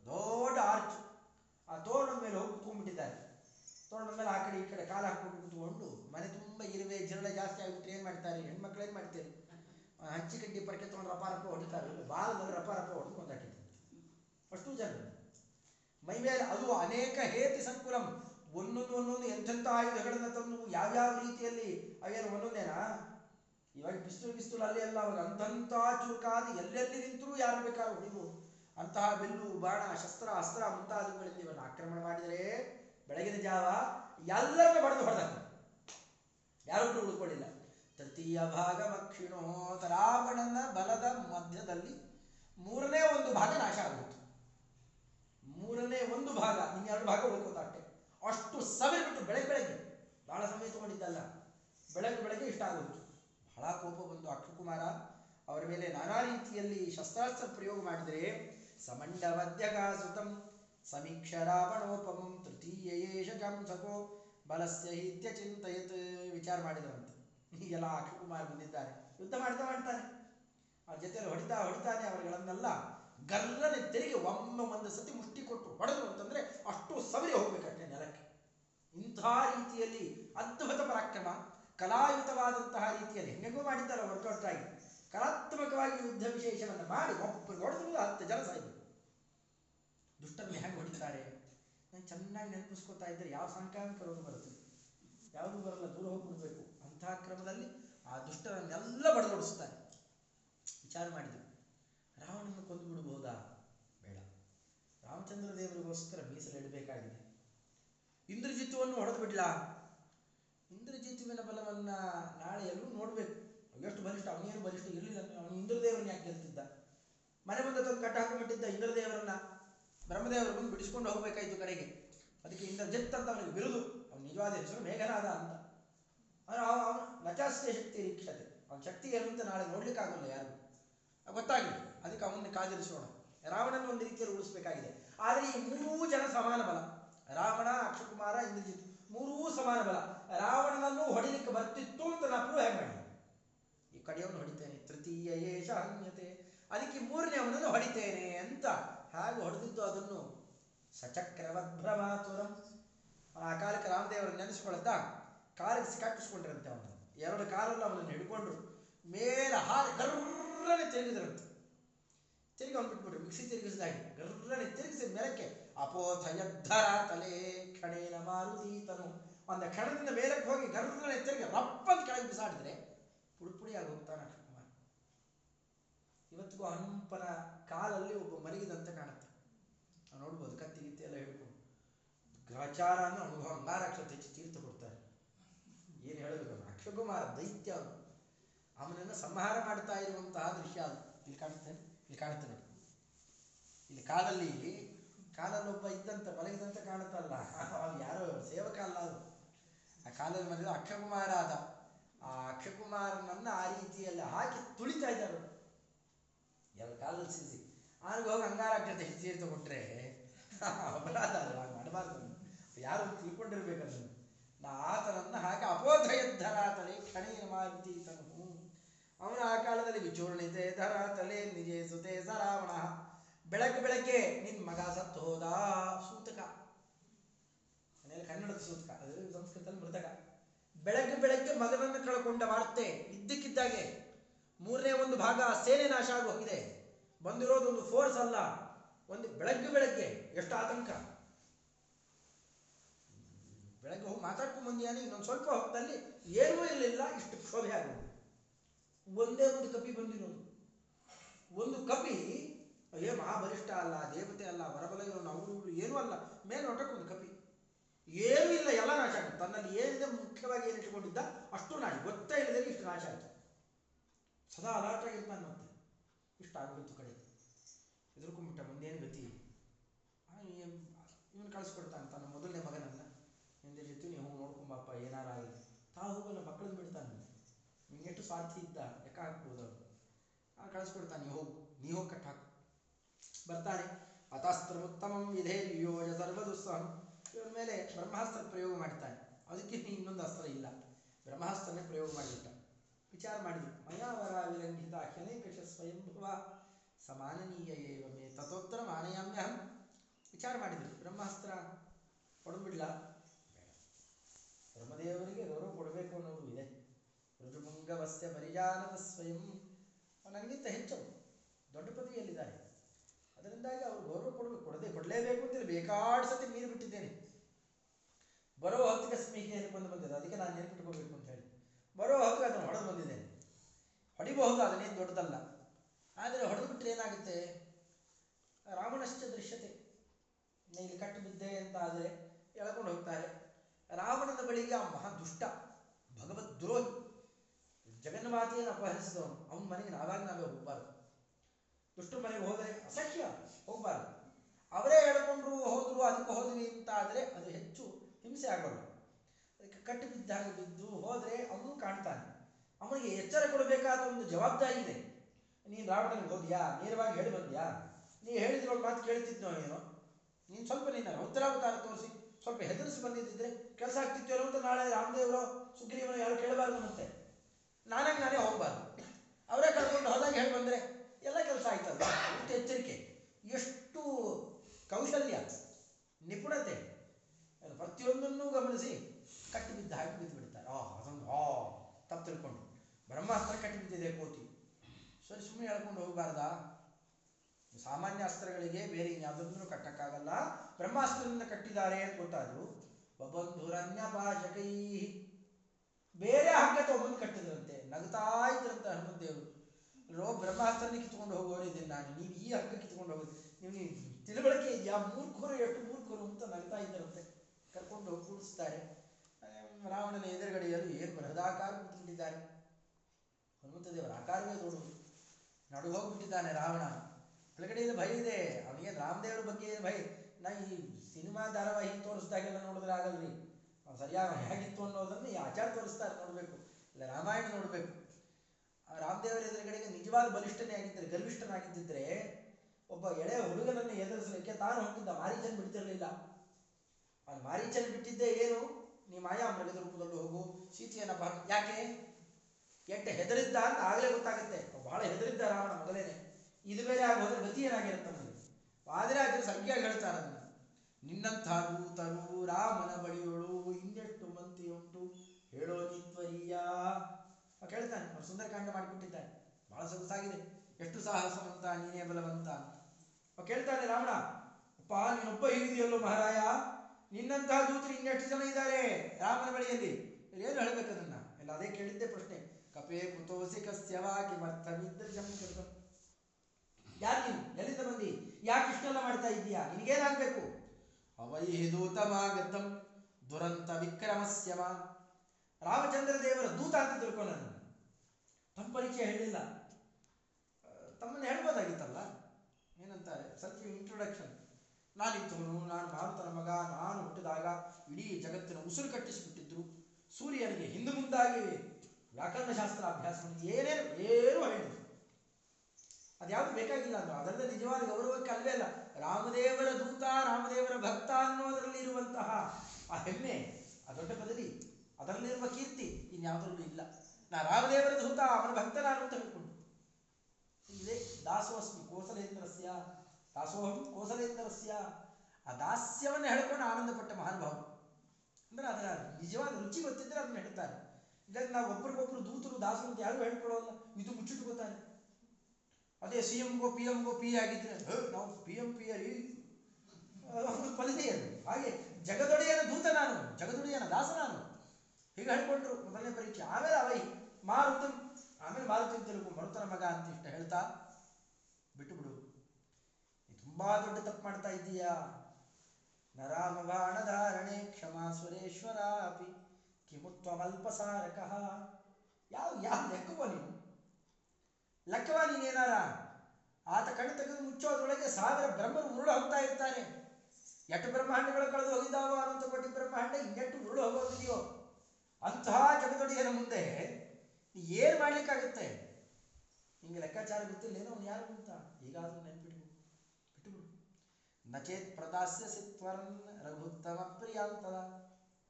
ದೊಡ್ಡ ಆರ್ಚ್ ಆ ತೋರಣದ ಮೇಲೆ ಹೋಗಿ ಕುತ್ಕೊಂಡ್ಬಿಟ್ಟಿದ್ದಾರೆ ತೋರಣದ ಮೇಲೆ ಆ ಕಡೆ ಈ ಕಡೆ ಕಾಲು ಹಾಕೊಂಡು ಕುತ್ಕೊಂಡು ಮನೆ ತುಂಬ ಇರುವೆ ಜಿರಳೆ ಜಾಸ್ತಿ ಆಗಿಬಿಟ್ರೆ ಏನು ಮಾಡ್ತಾರೆ? ಹೆಣ್ಮಕ್ಳು ಏನು ಮಾಡ್ತೀರಿ? ಆ, ಹಚ್ಚಿ ಕಡ್ಡಿ ಪರಕೆ ತೊಗೊಂಡು ರಪ ರಪ ಹೊಡಿತಾರೆ ಬಾಲದಲ್ಲಿ ರಪ ರಪ ಕೊಂದಾಕಿದ್ದಾರೆ ಅಷ್ಟು ಜನ. ಮೈ ಮೇಲೆ ಅದು ಅನೇಕ ಹೇತಿ ಸಂಕುಲಂ ಒಂದೊಂದು ಒಂದೊಂದು ಎಂಥೆಂಥ ಆಯುಧಗಳನ್ನು ತಂದು ಯಾವ್ಯಾವ ರೀತಿಯಲ್ಲಿ ಅವೇನು ಒಂದೊಂದೇನಾ? ಇವಾಗ ಪಿಸ್ತೂಲ್ ಪಿಸ್ತೂಲ್ ಅಲ್ಲಿ ಎಲ್ಲ ಅವರು ಅಂಥಂಥ ಚುರುಕಾದಿ ಎಲ್ಲೆಲ್ಲಿ ನಿಂತರೂ ಯಾರು ಬೇಕಾದ್ರೂ ನೀವು ಅಂತಹ ಬೆಲ್ಲು, ಬಾಣ, ಶಸ್ತ್ರ, ಅಸ್ತ್ರ ಮುಂತಾದವುಗಳಿಂದ ಇವನ್ನ ಆಕ್ರಮಣ ಮಾಡಿದರೆ ಬೆಳಗಿನ ಜಾವ ಎಲ್ಲರನ್ನೂ ಬಡಿದು ಹೊಡೆದ ಯಾರೊಬ್ಬರು ಉಳ್ಕೊಳ್ಳಿಲ್ಲ ತೃತೀಯ ಭಾಗ ಮಕ್ಷಿಣೋ ರಾವಣನ ಬಲದ ಮಧ್ಯದಲ್ಲಿ ಮೂರನೇ ಒಂದು ಭಾಗ ನಾಶ ಆಗುತ್ತೆ ಮೂರನೇ ಒಂದು ಭಾಗ ಇನ್ನೆರಡು ಭಾಗ ಉಳ್ಕೋತ ಅಷ್ಟೇ. ಸಮಯ ಬಿಟ್ಟು ಬೆಳಗ್ಗೆ ಬೆಳಗ್ಗೆ ಬಹಳ ಸಮಯ ತಗೊಂಡಿದ್ದಲ್ಲ ಬೆಳಗ್ಗೆ ಬೆಳಗ್ಗೆ ಇಷ್ಟ ಆಗೋದು ಬಹಳ ಕೋಪ ಬಂತು. ಅಕ್ಷಕುಮಾರ ಅವರ ಮೇಲೆ ನಾನಾ ರೀತಿಯಲ್ಲಿ ಶಸ್ತ್ರಾಸ್ತ್ರ ಪ್ರಯೋಗ ಮಾಡಿದರೆ, ಸಮಂಡ ಮಧ್ಯಗಾಸುತಂ ಸಮೀಕ್ಷ ರಾವಣೋಪಮಂ ತೃತೀಯ ಏಷ ಬಲಸ್ಯ ಹಿತ್ಯ ಚಿಂತೆಯತ್ ವಿಚಾರ ಮಾಡಿದರಂತೆ. ಹೀಗೆಲ್ಲ ಅಕ್ಷಕುಮಾರ ಬಂದಿದ್ದಾರೆ. ಯುದ್ಧ ಮಾಡ್ತಾ ಮಾಡ್ತಾನೆ ಅವ್ರ ಜೊತೆಯಲ್ಲಿ ಹೊಡಿತಾ ಹೊಡಿತಾನೆ ಅವರುಗಳನ್ನೆಲ್ಲ ಗರ್ರನೆ ತೆರಿಗೆ ಒಮ್ಮೆ ಒಂದು ಸತಿ ಮುಷ್ಟಿ ಕೊಟ್ಟು ಹೊಡೆದು ಅಂತಂದ್ರೆ ಅಷ್ಟು ಸವರಿ ಹೋಗ್ಬೇಕಷ್ಟೇ ನೆಲಕ್ಕೆ. ಇಂಥ ರೀತಿಯಲ್ಲಿ ಅದ್ಭುತ ಪರಾಕ್ರಮ, ಕಲಾಯುತವಾದಂತಹ ರೀತಿಯಲ್ಲಿ ಹೆಂಗೆಗೂ ಮಾಡಿದ್ದಾರೆ ವರ್ಕೌಟ್ ಆಗಿ ಕಲಾತ್ಮಕವಾಗಿ ಯುದ್ಧ ವಿಶೇಷವನ್ನು ಮಾಡಿ ಒಬ್ಬರು ಹೊಡೆದ್ರು ಹತ್ತು ಜನ ಸಾಯಿತು ದುಷ್ಟರನ್ನು ಹೇಗೆ ಹೊಡಿತಾರೆ? ನಾನು ಚೆನ್ನಾಗಿ ನೆನಪಿಸ್ಕೊತಾ ಇದ್ದರೆ ಯಾವ ಸಾಂಕ್ರಾಮಿಕ ರೋಗ ಬರುತ್ತೆ? ಯಾವುದು ಬರಲ್ಲ, ದೂರ ಹೋಗ್ಬಿಡ್ಬೇಕು. ಅಂತಹ ಕ್ರಮದಲ್ಲಿ ಆ ದುಷ್ಟರನ್ನೆಲ್ಲ ಬಡದೊಡಿಸ್ತಾರೆ. ವಿಚಾರ ಮಾಡಿದ್ರು. ರಾವಣನ್ನು ಕೊಂದು ಬಿಡಬಹುದಾ ಬೇಡ. ರಾಮಚಂದ್ರ ದೇವರಿಗೋಸ್ಕರ ಮೀಸಲಿಡಬೇಕಾಗಿದೆ ಇಂದ್ರಜಿತ್ವವನ್ನು ಹೊಡೆದು ಬಿಡ್ಲಾ? ಇಂದ್ರಜಿತ್ವಿನ ಬಲವನ್ನ ನಾಳೆ ಎಲ್ಲರೂ ನೋಡ್ಬೇಕು. ಎಷ್ಟು ಬಲಿಷ್ಠ ಅವನೇನು ಬಲಿಷ್ಠ ಇರಲಿಲ್ಲ ಅವನು ಇಂದ್ರದೇವರನ್ನ ಯಾಕೆ ಗೆಲ್ತಿದ್ದ? ಮನೆ ಮುಂದೆ ತಂದು ಕಟ್ಟ ಹಾಕಿಬಿಟ್ಟಿದ್ದ ಇಂದ್ರದೇವರನ್ನ ಬ್ರಹ್ಮದೇವರು ಬಂದು ಬಿಡಿಸ್ಕೊಂಡು ಹೋಗ್ಬೇಕಾಯ್ತು ಕಡೆಗೆ. ಅದಕ್ಕೆ ಇಂದ್ರಜಿತ್ ಅಂತ ಅವನಿಗೆ ಬಿರುದು. ಅವನ ನಿಜವಾದ ಹೆಸರು ಮೇಘನಾದ ಅಂತ. ಅವನು ಅವನು ನಚಾಸ್ತೆ ಶಕ್ತಿ ರೀಕ್ಷತೆ ಅವನ ಶಕ್ತಿ ಏನು ಅಂತ ನಾಳೆ ನೋಡ್ಲಿಕ್ಕಾಗಲ್ಲ ಯಾರು ಗೊತ್ತಾಗಲಿ. ಅದಕ್ಕೆ ಅವನನ್ನು ಕಾದಿರಿಸೋಣ ರಾವಣನ ಒಂದು ರೀತಿಯಲ್ಲಿ ಉಳಿಸ್ಬೇಕಾಗಿದೆ. ಆದರೆ ಈ ಮೂರೂ ಜನ ಸಮಾನ ಬಲ. ರಾವಣ, ಅಕ್ಷಕುಮಾರ, ಇಂದ್ರಜಿತ್ ಮೂರೂ ಸಮಾನ ಬಲ. ರಾವಣನನ್ನು ಹೊಡಿಲಿಕ್ಕೆ ಬರ್ತಿತ್ತು ಅಂತ ನಾ ಪ್ರೂವ್ ಹೇಗೆ ಮಾಡಿ ಈ ಕಡೆಯವನು ಹೊಡಿತೇನೆ. ತೃತೀಯ ಏಷ ಅನ್ಯತೆ ಅದಕ್ಕೆ ಮೂರನೇ ಅವನನ್ನು ಹೊಡಿತೇನೆ ಅಂತ ಹಾಗೆ ಹೊಡೆದಿದ್ದು ಅದನ್ನು ಸಚಕ್ರವದ್ಭ್ರಮಾತುರಂ. ಆ ಕಾಲಕ್ಕೆ ರಾಮದೇವರನ್ನು ನೆನೆಸ್ಕೊಳ್ತಾ ಕಾಲಿಗೆ ಸಿಕ್ಕಾಕಿಸ್ಕೊಂಡ್ರಂತೆ ಅವನು. ಎರಡು ಕಾಲಲ್ಲಿ ಅವನನ್ನು ಹಿಡ್ಕೊಂಡ್ರು ಮೇಲೆ ಹಾಲು ಗರ್ರನೆ ತಿರುಗಿದ್ರಂತೆ. ತಿರುಗಿ ಅವ್ನು ಮಿಕ್ಸಿ ತಿರುಗಿಸಿದಾಗೆ. ಗರ್ರನೆ ತಿರುಗಿಸಿ ಮೇಲಕ್ಕೆ ಅಪೋಥ ಯದ್ಧರ ತಲೆ ಕ್ಷಣೇನ ಮಾರುತೀತನು ಒಂದು ಕ್ಷಣದಿಂದ ಮೇಲಕ್ಕೆ ಹೋಗಿ ಗರ್ರನೆ ತಿರುಗಿ ರಪ್ಪಂತ ಕೆಳಗೆ ಬಿಸಾಡಿದ್ರೆ ಪುಡಿ ಪುಡಿಯಾಗಿ ಹೋಗ್ತಾನೆ ಅಕ್ಷಕುಮಾರ್ ಇವತ್ತಿಗೂ ಹಂಪನ ಕಾಲಲ್ಲಿ ಒಬ್ಬ ಮಲಗಿದಂತೆ ಕಾಣುತ್ತೆ. ನಾವು ನೋಡ್ಬೋದು, ಕತ್ತಿ ಗಿತ್ತಿ ಎಲ್ಲ ಹೇಳ್ಬೋದು ಗ್ರಹಚಾರ ಅನ್ನೋ ಹೆಚ್ಚು ತೀರ್ಥ ಕೊಡ್ತಾರೆ. ಏನು ಹೇಳಬೇಕು? ಅಕ್ಷಕುಮಾರ ದೈತ್ಯ ಅವನನ್ನು ಸಂಹಾರ ಮಾಡ್ತಾ ಇರುವಂತಹ ದೃಶ್ಯ ಅದು. ಇಲ್ಲಿ ಕಾಣುತ್ತೆ ಇಲ್ಲಿ ಕಾಣುತ್ತೆ ನೋಡಿ. ಇಲ್ಲಿ ಕಾಲಲ್ಲಿ ಕಾಲಲ್ಲಿ ಒಬ್ಬ ಇದ್ದಂತೆ, ಮಲಗಿದಂತೆ ಕಾಣುತ್ತಲ್ಲ. ಅವನು ಯಾರೋ ಸೇವಕ ಅಲ್ಲ ಅದು. ಆ ಕಾಲಲ್ಲಿ ಮಲಗಿದ ಅಕ್ಷಕುಮಾರ ಆದ ಆ ಅಕ್ಷಕುಮಾರನನ್ನ ಆ ರೀತಿಯಲ್ಲಿ ಹಾಕಿ ತುಳಿತಾ ಇದ್ದಾರೆ ಎರಡು ಕಾಲದಲ್ಲಿ ಸಿಗಿಸಿ ಆನೆಗೆ ಹೋಗಿ ಅಂಗಾರಾಕ್ಷತೆ ಹೆಜ್ಜೆ ಕೊಟ್ರೆ ಅಪರಾಧ ಅಲ್ಲ ಮಾಡಬಾರ್ದು ಯಾರು ತಿಳ್ಕೊಂಡಿರ್ಬೇಕಲ್ಲ ನಾ ಆತನನ್ನ ಹಾಗೆ ಅಪೋಧಯ ಕ್ಷಣೀಯ ಕ್ಷಣೇನ ಮಾರುತಿ ತನು ಅವನ ಆ ಕಾಲದಲ್ಲಿ ವಿಚೂರ್ಣಿತೆ ಧರಾತಲೆ ನಿಜೇ ಸುತೆ, ಸರಾವಣ. ಬೆಳಕು ಬೆಳಗ್ಗೆ ನಿನ್ ಮಗ ಸತ್ತು ಸೂತಕ. ಮನೆಯಲ್ಲಿ ಕನ್ನಡದ ಸೂತಕ, ಅದು ಸಂಸ್ಕೃತದಲ್ಲಿ ಮೃತಕ. ಬೆಳಗ್ಗೆ ಬೆಳಗ್ಗೆ ಮಗನನ್ನು ಕಳ್ಕೊಂಡ ವಾರ್ತೆ ಇದ್ದಕ್ಕಿದ್ದಾಗೆ ಮೂರನೇ ಒಂದು ಭಾಗ ಸೇನೆ ನಾಶ ಆಗೋಗಿದೆ. ಬಂದಿರೋದು ಒಂದು ಫೋರ್ಸ್ ಅಲ್ಲ, ಒಂದು ಬೆಳಗ್ಗೆ ಬೆಳಗ್ಗೆ ಎಷ್ಟು ಆತಂಕ. ಬೆಳಗ್ಗೆ ಹೋಗಿ ಮಾತಾಡ್ಕೊಂಡು ಬಂದಿಯಾನೆ, ಇನ್ನೊಂದು ಸ್ವಲ್ಪ ಹೊತ್ತಲ್ಲಿ ಏನೂ ಇರಲಿಲ್ಲ, ಇಷ್ಟು ಕ್ಷೋಭೆ ಆಗೋದು. ಒಂದೇ ಒಂದು ಕಪಿ ಬಂದಿರೋದು. ಒಂದು ಕಪಿ ಏ ಮಹಾಬಲಿಷ್ಠ ಅಲ್ಲ, ದೇವತೆ ಅಲ್ಲ ಬರಬಲ ಇರೋನು ಅವರು ಏನೂ ಅಲ್ಲ. ಮೇಲೆ ಹೊಟ್ಟಕ್ಕೆ ಒಂದು ಕಪಿ ಏನೂ ಇಲ್ಲ, ಎಲ್ಲ ನಾಶ ಆಗುತ್ತೆ ತನ್ನಲ್ಲಿ ಏನಿದೆ, ಮುಖ್ಯವಾಗಿ ಏನು ಇಟ್ಕೊಂಡಿದ್ದ ಅಷ್ಟು ನಾಶ. ಗೊತ್ತೇ ಇಲ್ಲದೆ ಇಷ್ಟು ನಾಶ ಆಯಿತು. ಸದಾ ಅಲರ್ಟ್ ಆಗಿರ್ತಾನೆ ಮತ್ತೆ. ಇಷ್ಟ ಆಗೋಯ್ತು ಕಡೆ. ಎದುರ್ಕೊಂಡ್ಬಿಟ್ಟ ಮುಂದೇನು ಗತಿ? ಇವನು ಕಳಿಸ್ಕೊಡ್ತಾನೆ, ತನ್ನ ಮೊದಲನೇ ಮಗನನ್ನು. ಜೊತೆ ನೀವು ನೋಡ್ಕೊಂಬಪ್ಪ, ಏನಾರ ಆಗಲಿ ತಾವು ಹೋಗಲ್ಲ ಬಿಡ್ತಾನೆ. ನಿಂಗೆ ಎಷ್ಟು ಸ್ವಾರ್ಥಿ ಇದ್ದ ಲೆಕ್ಕ ಹಾಕ್ಬೋದು ಅವನು ಆ ಕಳಿಸ್ಕೊಡ್ತಾನೆ ನೀವು ಹೋಗು, ನೀ ಹೋಗಿ ಕಟ್ ಹಾಕು. ಬರ್ತಾನೆ ಅತಾಸ್ತ್ರಮುತ್ತಮಂ ಸರ್ವ ಸರ್ವದುಸ್ಸಹಂ. ಇವನ ಮೇಲೆ ಬ್ರಹ್ಮಾಸ್ತ್ರ ಪ್ರಯೋಗ ಮಾಡ್ತಾನೆ ಅದಕ್ಕೆ ಇನ್ನೊಂದು ಅಸ್ತ್ರ ಇಲ್ಲ. ಬ್ರಹ್ಮಾಸ್ತ್ರನೇ ಪ್ರಯೋಗ ಮಾಡಿಬಿಟ್ಟ. ವಿಚಾರ ಮಾಡಿದ್ರು ಮಯಾವರ ವಿಲಂಘಿತ ಹ್ಯನೇಕಶ ಸ್ವಯಂಭವ ಸಮಾನನೀಯ ಏವಮೇ ತಥೋತ್ತರ ಮಾನಯಾಮ್ಯಹಂ. ವಿಚಾರ ಮಾಡಿದ್ರು ಬ್ರಹ್ಮಾಸ್ತ್ರ ಹೊಡೆದು ಬಿಡ್ಲ ಬ್ರಹ್ಮದೇವರಿಗೆ ಗೌರವ ಕೊಡಬೇಕು ಅನ್ನೋದು ಇದೆ. ಋಜುಪುಂಗವಸ್ಯ ಪರಿಜಾನದ ಸ್ವಯಂ ನನಗಿಂತ ಹೆಚ್ಚು. ದೊಡ್ಡ ಪದವಿಯಲ್ಲಿದ್ದಾರೆ. ಅದರಿಂದಾಗಿ ಅವರು ಗೌರವ ಕೊಡಬೇಕು, ಕೊಡದೆ ಕೊಡಲೇಬೇಕು ಅಂತೇಳಿ ಬೇಕಾಡ್ ಸತಿ ಮೀರಿ ಬಿಟ್ಟಿದ್ದೇನೆ. ಬರೋ ಹೊತ್ತಿಗೆ ಸ್ನೇಹಿ ಬಂದ ಬಂದಿದೆ. ಅದಕ್ಕೆ ನಾನು ನೆನಪಿಟ್ಕೋಬೇಕು ಅಂತ ಹೇಳಿ. ಬರೋ ಹೊತ್ತಿಗೆ ಅದನ್ನು ಹೊಡೆದು ಬಂದಿದ್ದೇನೆ. ಹೊಡಿಬಹುದು ಅದನ್ನೇನು ದೊಡ್ಡದಲ್ಲ. ಆದರೆ ಹೊಡೆದು ಬಿಟ್ಟರೆ ಏನಾಗುತ್ತೆ? ರಾವಣಶ್ಚ ದೃಶ್ಯತೆ. ಇಲ್ಲಿ ಕಟ್ಟು ಬಿದ್ದೆ ಅಂತ ಆದರೆ ಎಳ್ಕೊಂಡು ಹೋಗ್ತಾರೆ. ರಾವಣನ ಬಳಿಗೆ ಆ ಮಹಾ ದುಷ್ಟ ಭಗವದ್ ದ್ರೋಹಿ ಜಗನ್ಮಾತೆಯನ್ನು ಅಪಹರಿಸಿದವನು. ಅವನ ಮನೆಗೆ ನಾವಾಗ ನಾವೇ ಹೋಗಬಾರ್ದು. ದುಷ್ಟ ಮನೆಗೆ ಹೋದರೆ ಅಸಹ್ಯ, ಹೋಗಬಾರ್ದು. ಅವರೇ ಹೇಳ್ಕೊಂಡ್ರು, ಹೋದ್ರು, ಅದಕ್ಕೆ ಹೋದ್ವಿ ಅಂತ ಆದರೆ ಅದು ಹೆಚ್ಚು ಹಿಂಸೆ ಆಗೋಲ್ಲ ಅದಕ್ಕೆ ಕಟ್ಟು ಬಿದ್ದಾಗ ಬಿದ್ದು ಹೋದರೆ ಅವನು ಕಾಣ್ತಾನೆ. ಅವನಿಗೆ ಎಚ್ಚರ ಕೊಡಬೇಕಾದ ಒಂದು ಜವಾಬ್ದಾರಿ ಇದೆ. ನೀನು ರಾವಣನಿಗೆ ಹೋದ್ಯಾ? ನೇರವಾಗಿ ಹೇಳಿ ಬಂದ್ಯಾ? ನೀ ಹೇಳಿದ್ರು ಮಾತು ಕೇಳ್ತಿದ್ನೋ ಏನೋ? ನೀನು ಸ್ವಲ್ಪ ನಿನ್ನ ಉತ್ತರಾವತಾರ ತೋರಿಸಿ, ಸ್ವಲ್ಪ ಹೆದರಿಸಿ ಬಂದಿದ್ದಿದ್ರೆ ಕೆಲಸ ಆಗ್ತಿತ್ತು ಅಂತ ನಾಳೆ ರಾಮದೇವರು, ಸುಗ್ರೀವನು ಯಾರು ಕೇಳಬಾರ್ದು ಮತ್ತೆ ನಾನಾಗಿ ನಾನೇ ಹೋಗ್ಬಾರ್ದು ಅವರೇ ಕರ್ಕೊಂಡು ಹೋದಾಗ ಹೇಳಿ ಬಂದರೆ ಎಲ್ಲ ಕೆಲಸ ಆಯ್ತಲ್ಲ ಎಷ್ಟು ಎಚ್ಚರಿಕೆ, ಎಷ್ಟು ಕೌಶಲ್ಯ, ನಿಪುಣತೆ. ಪ್ರತಿಯೊಂದನ್ನು ಗಮನಿಸಿ ಕಟ್ಟಿ ಬಿದ್ದ ಹಾಕಿ ಬಿದ್ದು ಬಿಡ್ತಾರೆ ಆ, ಅದೊಂದು, ಆ, ತಪ್ಪು ತಿಳ್ಕೊಂಡು. ಬ್ರಹ್ಮಾಸ್ತ್ರ ಕಟ್ಟಿ ಬಿದ್ದಿದೆ ಕೋತಿ. ಸರಿ ಸುಮ್ಮನೆ ಹೇಳ್ಕೊಂಡು ಹೋಗಬಾರ್ದ? ಸಾಮಾನ್ಯ ಅಸ್ತ್ರಗಳಿಗೆ ಬೇರೆ ಇನ್ಯಾವುದನ್ನು ಕಟ್ಟಕ್ಕಾಗಲ್ಲ. ಬ್ರಹ್ಮಾಸ್ತ್ರದಿಂದ ಕಟ್ಟಿದ್ದಾರೆ ಅಂತ ಗೊತ್ತಾದ್ರು. ಬಬಂಧುರನ್ಯ ಪಾಶಕೈ ಬೇರೆ ಹಗ್ಗ ತಗೊಂಡು ಕಟ್ಟಿದ್ರಂತೆ. ನಗ್ತಾ ಇದ್ರಂತೆ ಹನುಮಂತ ದೇವರು ರೋ ಬ್ರಹ್ಮಾಸ್ತ್ರನ ಕಿತ್ಕೊಂಡು ಹೋಗೋರು ನಾನು. ನೀವು ಈ ಹಗ್ಗ ಕಿತ್ಕೊಂಡು ಹೋಗೋದು. ನಿಮಗೆ ತಿಳುವಳಿಕೆ ಇದೆಯಾ? ಮೂರ್ಖರು, ಎಷ್ಟು ಮೂರ್ಖರು ಅಂತ ನಗ್ತಾ ಇದ್ದರಂತೆ ಕರ್ಕೊಂಡು ಹೋಗಿ ಕೂಡಿಸ್ತಾರೆ. ರಾವಣನ ಎದುರುಗಡೆಯಲ್ಲಿ ಏನು ಬೃಹದಾಕಾರ ಕೂತ್ಕೊಂಡಿದ್ದಾರೆ. ಹನುಮಂತ ದೇವರ ಆಕಾರವೇ ದೊಡ್ಡದು. ನಡು ಹೋಗ್ಬಿಟ್ಟಿದ್ದಾನೆ ರಾವಣ. ಕೆಳಗಡೆಯಲ್ಲಿ ಭಯ ಇದೆ. ಅವನಿಗೆ ರಾಮದೇವರ ಬಗ್ಗೆ ಭಯ? ನಾ ಈ ಸಿನಿಮಾ ಧಾರಾವಾಹಿ ತೋರಿಸಿದಾಗೆಲ್ಲ ನೋಡಿದ್ರೆ ಆಗಲ್ರಿ. ಸರಿಯಾಗಿ ಹೇಗಿತ್ತು ಅನ್ನೋದನ್ನು ಈ ಆಚಾರ ತೋರಿಸ್ತಾರೆ, ನೋಡಬೇಕು. ಇಲ್ಲ, ರಾಮಾಯಣ ನೋಡಬೇಕು. ರಾಮದೇವರ ಎದುರುಗಡೆಗೆ ನಿಜವಾದ ಬಲಿಷ್ಠನೇ ಆಗಿದ್ದರೆ ಗರ್ವಿಷ್ಠನಾಗಿದ್ದರೆ ಒಬ್ಬ ಎಳೆಯ ಹುಡುಗನನ್ನು ಎದುರಿಸಲಿಕ್ಕೆ ತಾನು ಹೋಗಿದ್ದ ಮಾರೀಚನ್ ಬಿಡ್ತಿರಲಿಲ್ಲ. ಅವನು ಮಾರೀಚನ್ ಬಿಟ್ಟಿದ್ದೇ ಏನು? ನೀ ಮಾಯಾ ಮೃಗದ ರೂಪದಲ್ಲಿ ಹೋಗು, ಸೀತೆಯನ್ನ ಬಾ. ಯಾಕೆ? ಕೆಟ್ಟ ಹೆದರಿದ್ದ ಅಂತ ಆಗಲೇ ಗೊತ್ತಾಗುತ್ತೆ. ಬಹಳ ಹೆದರಿದ್ದ ರಾವಣ ಮೊದಲೇನೆ ಇದು ಬೇರೆ ಆಗೋದ್ರೆ ಗತಿ ಏನಾಗಿರುತ್ತೆ ನನಗೆ ವಾದರಾಜರು ಸಂಖ್ಯೆಯಾಗಿ ಹೇಳ್ತಾರೆ ಅದನ್ನ. ನಿನ್ನಂಥ ದೂತರು ರಾಮನ ಬಳಿಯೋಳು ಹೇಳೋ ನಿತ್ವರಿಯ ಅವ ಕೇಳ್ತಾನೆ, ಅವ್ರು ಸುಂದರಕಾಂಡ ಮಾಡಿಕೊಟ್ಟಿದ್ದಾನೆ ಬಹಳ ಸೊಗಸಾಗಿದೆ. ಎಷ್ಟು ಸಾಹಸವಂತ, ನೀನೇ ಬಲವಂತ. ಅವ ಕೇಳ್ತಾನೆ, ರಾವಣ, ಅಪ್ಪ, ನೀನೊಬ್ಬ ಹೀಗಿದೆಯಲ್ಲೋ ಮಹಾರಾಯ? ನಿನ್ನಂತಹ ದೂತರು ಇನ್ನೆಷ್ಟು ಜನ ಇದ್ದಾರೆ? ರಾಮನ ಬಳಿಯಲ್ಲಿ. ಏನು ಹೇಳ್ಬೇಕು ಅದನ್ನ? ಎಲ್ಲ ಅದೇ ಕೇಳಿದ್ದೆ ಪ್ರಶ್ನೆ. ಕಪೇ ಕುತೋಸಿ ಕಸ್ಯವಾ ಕಿಮರ್ಥಮಿದ್ದಂ ಕೃತಂ ಯಾಕೆ ನೀನು? ಎಲ್ಲಿಂದ ಬಂದಿ? ಯಾಕೆ ಇಷ್ಟೆಲ್ಲ ಮಾಡ್ತಾ ಇದ್ದೀಯಾ? ನಿನಗೇನಾಗಬೇಕು? ಅವೈಹಿ ದೂತಮಾಗತಂ ದುರಂತ ವಿಕ್ರಮಸ್ಯಮ ರಾಮಚಂದ್ರ ದೇವರ ದೂತ ಅಂತ ತಿಳ್ಕೊ ನಾನು. ತಮ್ಮ ಪರಿಚಯ ಹೇಳಿಲ್ಲ. ತಮ್ಮನ್ನು ಹೇಳ್ಬೋದಾಗಿತ್ತಲ್ಲ? ಏನಂತಾರೆ? ಸ್ವಲ್ಪ ಇಂಟ್ರೊಡಕ್ಷನ್ ನಾನಿದ್ದವನು, ನಾನು ಮಾರುತನ ಮಗ, ನಾನು ಹುಟ್ಟಿದಾಗ ಇಡೀ ಜಗತ್ತಿನ ಉಸಿರು ಕಟ್ಟಿಸಿಬಿಟ್ಟಿದ್ರು. ಸೂರ್ಯನಿಗೆ ಹಿಂದೆ ಮುಂದಾಗಿ. ವ್ಯಾಕರಣ ಶಾಸ್ತ್ರ ಅಭ್ಯಾಸ ಏನೇನು, ಏನು ಹೇಳಿದ್ರು ಅದ್ಯಾವುದು ಬೇಕಾಗಿಲ್ಲ ಅದು ಅದರಿಂದ ನಿಜವಾದ ಗೌರವಕ್ಕೆ ಅಲ್ವೇ ಅಲ್ಲ. ರಾಮದೇವರ ದೂತ, ರಾಮದೇವರ ಭಕ್ತ ಅನ್ನೋದರಲ್ಲಿ ಇರುವಂತಹ ಆ ಹೆಮ್ಮೆ, ಆ ದೊಡ್ಡ ಪದವಿ. ಅದರಲ್ಲಿರುವ ಕೀರ್ತಿ ಇನ್ಯಾವುದರಲ್ಲೂ ಇಲ್ಲ. ನಾ ರಾಮದೇವರ ದೂತ ಅವನ ಭಕ್ತ ನಾನು ಅಂತ ಹೇಳ್ಕೊಂಡು ಇದೆ ದಾಸೋಸ್ಮಿ ಕೋಸಲೇಂದ್ರಸ್ಯ, ದಾಸೋಹಂ ಕೋಸಲೇಂದ್ರಸ್ಯ, ಆ ದಾಸ್ಯವನ್ನು ಹೇಳ್ಕೊಂಡು ಆನಂದಪಟ್ಟ ಮಹಾನುಭಾವ ಅಂದ್ರೆ ಅದರ ನಿಜವಾದ ರುಚಿ ಗೊತ್ತಿದ್ರೆ ಅದನ್ನ ಹೇಳ್ತಾರೆ. ಇದಕ್ಕೆ ನಾವು ಒಬ್ರಿಗೊಬ್ರು ದೂತರು, ದಾಸರು ಅಂತ ಯಾರು ಹೇಳ್ಕೊಳ್ಳೋಲ್ಲ ಇದು ಮುಚ್ಚಿಟ್ಕೋತಾರೆ. ಅದೇ ಸಿ ಗೋ ಪಿ ಎಮ್ಗೋ ಪಿ ಆಗಿದ್ರೆ ನಾವು ಪಿ ಎಂ, ಪಿ ಅರಿ ಒಂದು ಹಾಗೆ ಜಗದೊಡೆಯನ ದೂತ ನಾನು, ಜಗದೊಡೆಯನ ದಾಸ ನಾನು ಹೀಗೆ ಹೇಳ್ಕೊಟ್ರು ಮೊದಲನೇ ಪರೀಕ್ಷೆ. ಆಮೇಲೆ ಅವೈ ಮಾರುತಿ. ಆಮೇಲೆ ಮಾರುತಿ ತೆಲುಗು ಮರುತನ ಮಗ ಅಂತ ಇಷ್ಟ ಹೇಳ್ತಾ ಬಿಟ್ಟು ಬಿಡು ತುಂಬಾ ದೊಡ್ಡ ತಪ್ಪು ಮಾಡ್ತಾ ಇದ್ದೀಯಾ? ನರಾಮ ಧಾರಣೆ ಕ್ಷಮಾ ಸುರೇಶ್ವರ ಅಪಿ ಕಿಮುತ್ವಮಲ್ಪಸಾರಕಃ ಯಾವ ಯಾವ ಲೆಕ್ಕವ ನೀನು? ಲೆಕ್ಕವ ನೀನೇನಾರ? ಆತ ಕಣ್ಣು ತೆಗೆದು ಮುಚ್ಚೋದ್ರೊಳಗೆ ಸಾವಿರ ಬ್ರಹ್ಮರು ಉರುಳು ಹೋಗ್ತಾ ಇರ್ತಾನೆ ಎಷ್ಟು ಬ್ರಹ್ಮಾಂಡಗಳು ಕಳೆದು ಹೋಗಿದ್ದಾವೋ ಅನಂತ ಕೋಟಿ ಬ್ರಹ್ಮಾಂಡ ಇನ್ನೆಟ್ಟು ಉರುಳು ಹೋಗೋದಿದೆಯೋ? ಅಂತಹ ಜಗದೊಡೆಯನ ಮುಂದೆ ಏನ್ ಮಾಡ್ಲಿಕ್ಕಾಗುತ್ತೆ? ನಿಂಗೆ ಲೆಕ್ಕಾಚಾರ ಗೊತ್ತಿಲ್ಲೇನೋ ಅವನು ಯಾರು ಅಂತ? ಈಗಾದ್ರೂ ನೆನ್ಪಿಟ್ಬಿಡು ಬಿಟ್ಟುಬಿಡು ನಚೇತ್ ಪ್ರದಾಸ್ಯ ಸಿತ್ವರನ್ ರಘುತ್ತಮ ಪ್ರಿಯಾಂತದ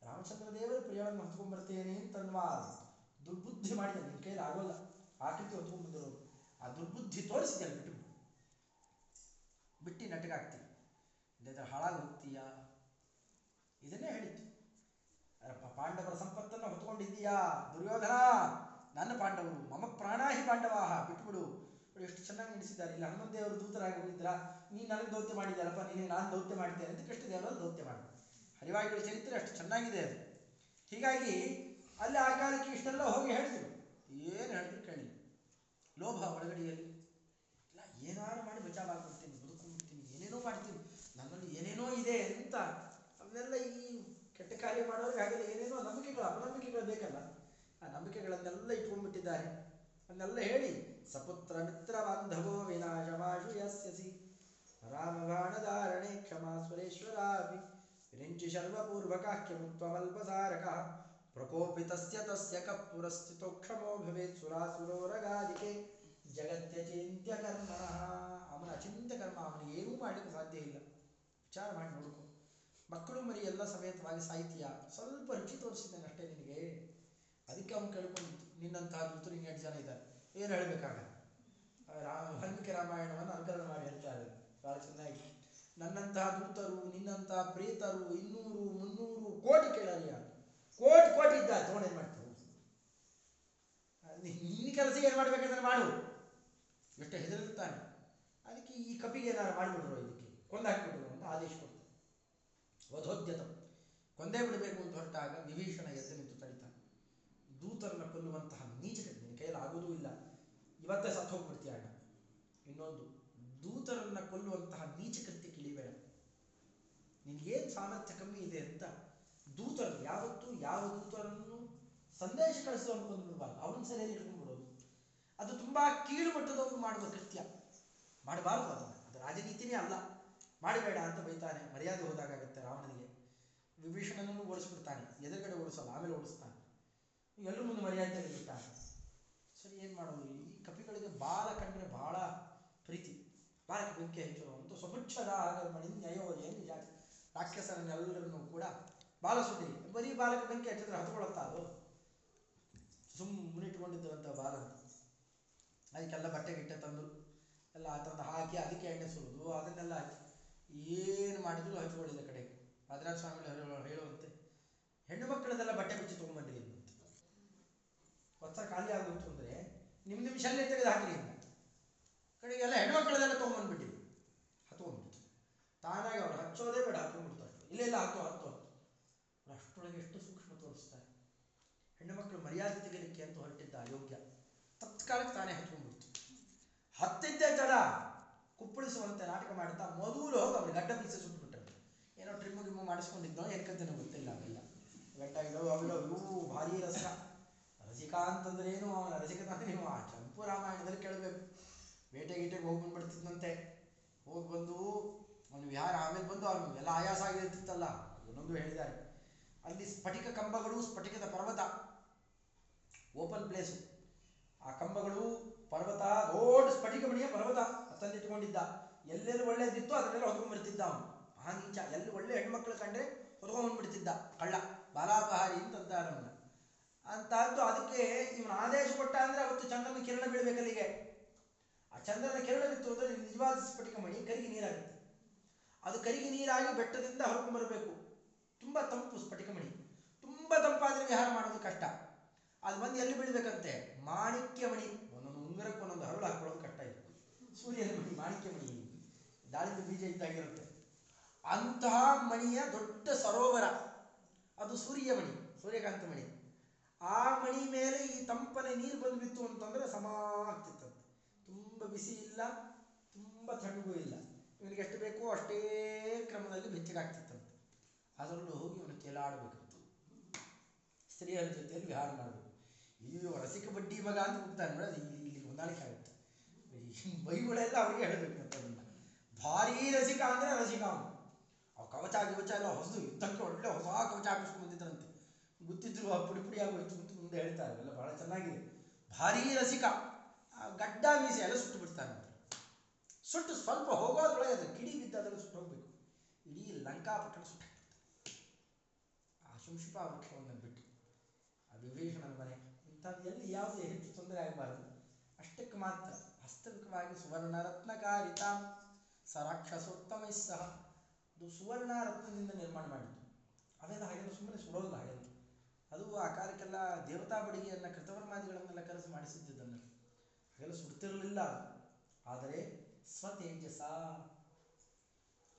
ರಾಮಚಂದ್ರ ದೇವರ ಪ್ರಿಯವನ್ನು ಹೊತ್ಕೊಂಡ್ಬರ್ತೇನೆ ಅಂತನ್ವಾ ದುರ್ಬುದ್ಧಿ ಮಾಡಿದ ನಿನ್ನ ಕೈಲಿ ಆಗೋಲ್ಲ. ಆ ರೀತಿ ಆ ದುರ್ಬುದ್ಧಿ ತೋರಿಸಿದೆ ಬಿಟ್ಟು ಬಿಟ್ಟು ನಟಗಾಗ್ತಿ. ಇಲ್ಲದ್ರೆ ಹಾಳಾಗಿ ಹೋಗ್ತೀಯಾ? ಇದನ್ನೇ ಅರಪ್ಪ ಪಾಂಡವರ ಸಂಪತ್ತನ್ನು ಹೊತ್ಕೊಂಡಿದ್ದೀಯಾ ದುರ್ಯೋಧನ, ನನ್ನ ಪಾಂಡವರು, ಮಮ ಪ್ರಾಣಾಹಿ ಪಾಂಡವಾಹ ಬಿಟ್ಬಿಡು ಎಷ್ಟು ಚೆನ್ನಾಗಿ ನಡೆಸಿದ್ದಾರೆ ಇಲ್ಲಿ ಹನುಮಂತ ದೇವರು ದೂತರಾಗಿ ಹೋಗಿದ್ರ ನೀ ನನಗೆ ದೌತ್ಯ ಮಾಡಿದ್ದಾರಪ್ಪ ನೀನು ನಾನು ದೌತ್ಯ ಮಾಡ್ತೇನೆ ಅಂತ ಕೃಷ್ಣದೇವರಲ್ಲಿ ದೌತ್ಯ ಮಾಡ ಹರಿವಾಯುಗಳ ಚರಿತ್ರೆ ಅಷ್ಟು ಚೆನ್ನಾಗಿದೆ ಅದು. ಹೀಗಾಗಿ ಅಲ್ಲಿ ಆ ಕಾಲಕ್ಕೆ ಇಷ್ಟೆಲ್ಲ ಹೋಗಿ ಹೇಳಿದ್ರು. ಏನು ಹೇಳಿದ್ರು ಕೇಳಿ. ಲೋಭ ಒಳಗಡೆಯಲ್ಲಿ. ಇಲ್ಲ ಏನಾರು ಮಾಡಿ ಬಚಾವಾಗ್ಬಿಡ್ತೀನಿ ಬದುಕೊಂಡ್ಬಿಡ್ತೀನಿ ಏನೇನೋ ಮಾಡ್ತೀನಿ, ನನ್ನಲ್ಲಿ ಏನೇನೋ ಇದೆ ಅಂತ ಕಾರ್ಯ ಮಾಡೋರಿಗೆ ಹಾಗೆಲ್ಲ ಏನೇನೋ ನಂಬಿಕೆಗಳು ಅಪನಂಬಿಕೆಗಳು ಬೇಕಲ್ಲ. ಆ ನಂಬಿಕೆಗಳನ್ನೆಲ್ಲ ಇಟ್ಕೊಂಡ್ಬಿಟ್ಟಿದ್ದಾರೆ. ಅದನ್ನೆಲ್ಲ ಹೇಳಿ ಸಪುತ್ರ ಮಿತ್ರ ಬಾಂಧವೋ ವಿನಾಶಮಾಶು ಯಸ್ಯಸಿ ರಾಮಬಾಣ ಧಾರಣೆ ಕ್ಷಮಾ ಸುರೇಶ್ವರಾಭಿ. ವಿರಿಂಚಿ ಶರ್ವಪೂರ್ವಕಾಖ್ಯಮುತ್ವಮಲ್ಪಸಾರಕ. ಪ್ರಕೋಪಿತಸ್ಯ ತಸ್ಯ ಕಪ್ಪುರಸ್ಥಿತೋ ಕ್ಷಮೋ ಭವೇತ್ ಸುರಾಸುರೋರಗಾದಿಕೆ. ಜಗತ್ಯಚಿಂತ್ಯ ಕರ್ಮ ಅವನ ಅಚಿಂತ್ಯ ಕರ್ಮ ಅವನಿಗೆ ಏನೂ ಮಾಡಲಿಕ್ಕೆ ಸಾಧ್ಯ ಇಲ್ಲ. ವಿಚಾರ ಮಾಡಿ ನೋಡ್ಕೊ. ಮಕ್ಕಳು ಮರಿ ಎಲ್ಲ ಸಮೇತವಾಗಿ ಸಾಹಿತ್ಯ ಸ್ವಲ್ಪ ರುಚಿ ತೋರಿಸಿದ್ದೇನೆ ಅಷ್ಟೇ ನಿನಗೆ. ಅದಕ್ಕೆ ಅವನು ಕೇಳ್ಕೊಂಡಿತ್ತು ನಿನ್ನಂತಹ ದೂತರು ಎಷ್ಟು ಜನ ಇದ್ದಾರೆ? ಏನು ಹೇಳಬೇಕಾಗ? ರಾಮ ವಾಲ್ಮೀಕಿ ರಾಮಾಯಣವನ್ನು ಅನುಕರಣ ಮಾಡಿ ಹೇಳ್ತಾರೆ. ಬಹಳ ಚೆನ್ನಾಗಿ. ನನ್ನಂತಹ ದೂತರು, ನಿನ್ನಂತಹ ಪ್ರೀತರು ಇನ್ನೂರು, ಮುನ್ನೂರು ಕೋಟಿ ಕೇಳಲ್ಲ ಕೋಟಿ ಕೋಟಿ ಇದ್ದ ತಗೊಂಡೇನು ಮಾಡ್ತು? ನಿನ್ನ ಕೆಲಸ ಏನು ಮಾಡ್ಬೇಕಂದ್ರೆ ಮಾಡು. ಎಷ್ಟು ಹೆದರಿರ್ತಾನೆ ಅದಕ್ಕೆ ಈ ಕಪಿಗೆ ಏನಾರು ಮಾಡಿಬಿಡ್ರು ಇದಕ್ಕೆ. ಕೊಂದಾಕ್ಬಿಟ್ರು ಅಂತ ಆದೇಶ ವಧೋದ್ಯತಂ. ಕೊಂದೇ ಬಿಡಬೇಕು ಅಂತ ಹೊರಟಾಗ ವಿಭೀಷಣ ಎದ್ದು ನಿಂತು ತಡಿತಾನೆ. ದೂತರನ್ನ ಕೊಲ್ಲುವಂತಹ ನೀಚತೆ ನಿನ್ನ ಕೈಯಲ್ಲಿ ಆಗೋದೂ ಇಲ್ಲ. ಇವತ್ತೇ ಸತ್ತು ಹೋಗ್ಬಿಡ್ತೀಯ ಅಣ್ಣ. ಇನ್ನೊಂದು, ದೂತರನ್ನ ಕೊಲ್ಲುವಂತಹ ನೀಚ ಕೃತ್ಯ ಕಿಳಿಬೇಡ. ನಿನಗೇನು ಸಾಮರ್ಥ್ಯ ಕಮ್ಮಿ ಇದೆ ಅಂತ ದೂತರು ಯಾವತ್ತೂ ಯಾವ ದೂತರನ್ನು ಸಂದೇಶ ಕಳಿಸುವ ಬಿಡಬಾರ್ದು ಅವನ ಸರಿಯಲ್ಲಿ ಇಟ್ಕೊಂಡು ಅದು ತುಂಬಾ ಕೀಳು ಮಟ್ಟದವರು ಮಾಡುವ ಕೃತ್ಯ. ಮಾಡಬಾರ್ದು ಅದನ್ನ. ಅದು ರಾಜನೀತಿನೇ ಅಲ್ಲ. ಮಾಡಬೇಡ ಅಂತ ಬೈತಾನೆ. ಮರ್ಯಾದೆ ಹೋದಾಗತ್ತೆ ರಾವಣನಿಗೆ. ವಿಭೀಷಣನನ್ನು ಓಡಿಸ್ಬಿಡ್ತಾನೆ. ಎದುರುಗಡೆ ಓಡಿಸಲ್ಲ, ಆಮೇಲೆ ಓಡಿಸ್ತಾನೆ. ಎಲ್ಲರೂ ಮುಂದೆ ಮರ್ಯಾದೆ ಬಿಡ್ತಾನೆ ಸರಿ, ಏನು ಮಾಡೋದು? ಈ ಕಪಿಗಳಿಗೆ ಬಾಲ ಕಂಡ್ರೆ ಬಹಳ ಪ್ರೀತಿ. ಬಹಳ ಬೆಂಕಿ ಹೆಚ್ಚು. ಅಂತ ಸ್ವಪುಚ್ಛದ ಹಾಗೆ ಮಾಡಿ ಏನು ಜಾತಿ ರಾಕ್ಷಸರನ್ನೆಲ್ಲರನ್ನೂ ಕೂಡ ಬಾಲ ಸುದ್ದಿ ಬರೀ ಬಾಲಕ ಬೆಂಕಿ ಹಚ್ಚಿದ್ರೆ ಹತ್ಕೊಳ್ಳುತ್ತಾ ಅದು? ಸುಮ್ಮನೆ ಇಟ್ಕೊಂಡಿದ್ದಂಥ ಬಾಲ. ಅದಕ್ಕೆಲ್ಲ ಬಟ್ಟೆ ಗಿಟ್ಟೆ ತಂದು, ಎಲ್ಲ ತಂದು ಹಾಕಿ, ಅದಕ್ಕೆ ಎಣ್ಣೆ ಸುರಿದು, ಅದನ್ನೆಲ್ಲ ಹಾಕಿ. ಏನು ಮಾಡಿದ್ರು ಹಚ್ಕೊಳ್ಳಿಲ್ಲ ಕಡೆಗೆ. ಭದ್ರಾಜ ಸ್ವಾಮಿಗಳು ಹೇಳೋ ಹೇಳುವಂತೆ. ಹೆಣ್ಣು ಮಕ್ಕಳದೆಲ್ಲ ಬಟ್ಟೆ ಬಿಚ್ಚಿ ತೊಗೊಂಬಂದ್ರಿ ಅಂತ. ಹೊಸ ಖಾಲಿ ಆಗೋಯ್ತು ಅಂದರೆ ನಿಮ್ಮ ನಿಮ್ಮ ಶಲ್ಯ ತೆಗೆದು ಹಾಕ್ರಿ ಅಂತ. ಕಡೆಗೆ ಎಲ್ಲ ಹೆಣ್ಮಕ್ಳದೆಲ್ಲ ತೊಗೊಂಬಂದ್ಬಿಟ್ಟಿವಿ ಹತ್ಕೊಂಡ್ಬಿಟ್ಟು ತಾನಾಗಿ ಅವ್ರು ಹಚ್ಚೋದೇ ಬೇಡ ಹತ್ಕೊಂಡ್ಬಿಡ್ತಾರೆ ಇಲ್ಲ ಇಲ್ಲ ಹತ್ತು ಹತ್ತು ಹತ್ತು ಅಷ್ಟರೊಳಗೆ ಎಷ್ಟು ಸೂಕ್ಷ್ಮ ತೋರಿಸ್ತಾರೆ. ಹೆಣ್ಣು ಮಕ್ಕಳು ಮರ್ಯಾದೆ ತೆಗಿಲಿಕ್ಕೆ ಅಂತ ಹೊರಟಿದ್ದ ಅಯೋಗ್ಯ. ತತ್ಕಾಲಕ್ಕೆ ತಾನೇ ಹತ್ಕೊಂಡ್ಬಿಡ್ತು. ಹತ್ತಿದ್ದೆ ತಡ ಕುಪ್ಪಳಿಸುವಂತೆ ನಾಟಕ ಮಾಡ್ತಾ ಮೊದಲು ಹೋಗಿ ಅವ್ರಿಗೆ ಗಡ್ಡ ಬೀಸಿ ಸುಟ್ಬಿಟ್ರು. ಏನೋ ಟ್ರಿಮ್ಮು ಗಿಮ್ಮು ಮಾಡಿಸ್ಕೊಂಡಿದ್ದೋ ಏನಕ್ಕಂತನೂ ಗೊತ್ತಿಲ್ಲ ಅವೆಲ್ಲ ಇಡೋ ಅವೆಲ್ಲ ಇವು ಭಾರಿ ರಸ. ರಸಿಕಾ ಅಂತಂದ್ರೆ ಏನು ಅವನ ರಸಿಕತ ನೀವು ಆ ಚಂಪು ರಾಮಾಯಣದಲ್ಲಿ ಕೇಳಬೇಕು. ಬೇಟೆ ಗೀಟೆಗೆ ಹೋಗಿ ಬಂದ್ಬಿಡ್ತಿದ್ದಂತೆ ಹೋಗಿ ಬಂದು ಅವನು ವಿಹಾರ, ಆಮೇಲೆ ಬಂದು ಅವನು ಎಲ್ಲ ಆಯಾಸ ಆಗಿರ್ತಿತ್ತಲ್ಲ ಒಂದೊಂದು ಹೇಳಿದ್ದಾರೆ. ಅಲ್ಲಿ ಸ್ಫಟಿಕ ಕಂಬಗಳು, ಸ್ಫಟಿಕದ ಪರ್ವತ, ಓಪನ್ ಪ್ಲೇಸು ಆ ಕಂಬಗಳು ಪರ್ವತ, ದೊಡ್ಡ ಸ್ಫಟಿಕ ಮಣಿಯ ಪರ್ವತ ತಂದಿಟ್ಕೊಂಡಿದ್ದ ಎಲ್ಲೆಲ್ಲಿ ಒಳ್ಳೇದಿತ್ತು ಅದನ್ನೆಲ್ಲ ಹೊತ್ಕೊಂಡ್ಬಿಡ್ತಿದ್ದ ಅವನು. ನೀಚ ಎಲ್ಲಿ ಒಳ್ಳೆ ಹೆಣ್ಮಕ್ಳು ಕಂಡ್ರೆ ಹೊತ್ಕೊಂಡ್ಬಿಡ್ತಿದ್ದ ಕಳ್ಳ, ಬಾಲಾಪಹಾರಿ ಅಂತ ಅವನ್ನ. ಅಂತಾದ್ದು ಅದಕ್ಕೆ ಇವನು ಆದೇಶ ಕೊಟ್ಟ ಅಂದ್ರೆ ಅವತ್ತು ಚಂದ್ರನ ಕಿರಣ ಬೀಳ್ಬೇಕಲ್ಲಿಗೆ ಆ ಚಂದ್ರನ ಕಿರಣ ಬಿತ್ತು ಅಂದ್ರೆ ನಿಜವಾದ ಸ್ಫಟಿಕ ಮಣಿ ಕರಿಗೆ ನೀರಾಗುತ್ತೆ. ಅದು ಕರಿಗೆ ನೀರಾಗಿ ಬೆಟ್ಟದಿಂದ ಹೊರಕೊಂಡ್ಬರಬೇಕು ತುಂಬಾ ತಂಪು ಸ್ಫಟಿಕ ಮಣಿ ತುಂಬಾ ತಂಪಾದ್ರೆ ವಿಹಾರ ಮಾಡೋದು ಕಷ್ಟ. ಅದು ಬಂದು ಎಲ್ಲಿ ಬೀಳ್ಬೇಕಂತೆ? ಮಾಣಿಕ್ಯ ಮಣಿ ಉಂಗುರಕ್ಕೆ ಒಂದೊಂದು ಹರಳು ಹಾಕೊಳ್ಳೋದು ಕಟ್ಟ ಸೂರ್ಯನ ಮಣಿ, ಮಾಣಿಕ್ಯ ಮಣಿ, ದಾಳಿಂಬೆ ಬೀಜ ಇದ್ದಾಗಿರುತ್ತೆ. ಅಂತಹ ಮಣಿಯ ದೊಡ್ಡ ಸರೋವರ, ಅದು ಸೂರ್ಯ ಮಣಿ, ಸೂರ್ಯಕಾಂತ ಮಣಿ. ಆ ಮಣಿ ಮೇಲೆ ಈ ತಂಪನೆ ನೀರು ಬಂದು ಬಿತ್ತು ಅಂತಂದ್ರೆ ಸಮ ಆಗ್ತಿತ್ತಂತೆ. ತುಂಬ ಬಿಸಿ ಇಲ್ಲ, ತುಂಬ ತಣ್ಣಗೂ ಇಲ್ಲ. ಇವನಿಗೆ ಎಷ್ಟು ಬೇಕೋ ಅಷ್ಟೇ ಕ್ರಮದಲ್ಲಿ ಬೆಚ್ಚಗಾಗ್ತಿತ್ತಂತೆ ಅದರಲ್ಲೂ ಹೋಗಿ ಇವನು ತೇಲಾಡಬೇಕಂತ ಸ್ತ್ರೀಯರ ಜೊತೆಯಲ್ಲಿ ವಿಹಾರ ಮಾಡಬೇಕು. ಅಯ್ಯೋ, ರಸಿಕ ಬಡ್ಡಿ ಇವಾಗ ಅಂತ ಹೋಗ್ತಾನೆ ನೋಡಿ ಇಲ್ಲಿ ಹೊಂದಾಣಿಕೆ ಆಗುತ್ತೆ. ಈ ಬೈಗಳೆಲ್ಲ ಅವ್ರಿಗೆ ಹೇಳಬೇಕು ಅಂತ ಭಾರಿ ರಸಿಕ ಅಂದ್ರೆ ರಸಿಕ ಅವನು. ಅವ ಕವಚ ಕವಚ ಎಲ್ಲ ಹೊಸದು ಯುದ್ಧಕ್ಕೆ ಒಳ್ಳೆ ಹೊಸ ಕವಚ ಹಾಕಿಸ್ಕೊಂಡು ಗೊತ್ತಿದ್ರು ಆ ಪುಡಿ ಪುಡಿ ಆಗೋಯ್ತು ಅಂತ ಮುಂದೆ ಹೇಳ್ತಾರೆ ಎಲ್ಲ ಬಹಳ ಚೆನ್ನಾಗಿದೆ. ಭಾರೀ ರಸಿಕ. ಗಡ್ಡ ಮೀಸೆ ಎಲ್ಲ ಸುಟ್ಟು ಬಿಡ್ತಾರೆ ಸುಟ್ಟು ಸ್ವಲ್ಪ ಹೋಗೋದ್ರೊಳಗೆ ಅದು ಕಿಡಿ ಬಿದ್ದಾದ್ರೂ ಸುಟ್ಟು ಹೋಗ್ಬೇಕು. ಇಡೀ ಲಂಕಾಪಟ್ಟಣ ಸುಟ್ಟು ಆ ಶುಂಶುಪ ವೃಕ್ಷವನ್ನು ಬಿಟ್ಟು ಆ ವಿಭೀಷಣನ ಮನೆ. ಇಂಥದ್ದು ಎಲ್ಲಿ ಯಾವುದೇ ಹೆಚ್ಚು ತೊಂದರೆ ಆಗಬಾರದು. ಅಷ್ಟಕ್ಕೆ ಮಾತ್ರ ವಾಸ್ತವಿಕವಾಗಿ ಸುವರ್ಣ ರತ್ನಕಾರಿತ ಸ ರಾಕ್ಷಸೋತ್ತಮೈ ಸಹ ಅದು ಸುವರ್ಣ ರತ್ನದಿಂದ ನಿರ್ಮಾಣ ಮಾಡಿದ್ದು. ಅವೆಲ್ಲ ಹಾಗೆಲ್ಲ ಸುಮ್ಮನೆ ಸುಡೋಲ್ಲ ಹಾಗೆಲ್ಲ. ಅದು ಆ ಕಾಲಕ್ಕೆಲ್ಲ ದೇವತಾ ಬಡಿಗೆಯನ್ನು ಕೃತವರ್ಮಾದಿಗಳನ್ನೆಲ್ಲ ಕರೆಸಿ ಮಾಡಿಸಿದ್ದನ್ನು ಹಾಗೆಲ್ಲ ಸುಡ್ತಿರಲಿಲ್ಲ. ಆದರೆ ಸ್ವತೇಜಸ.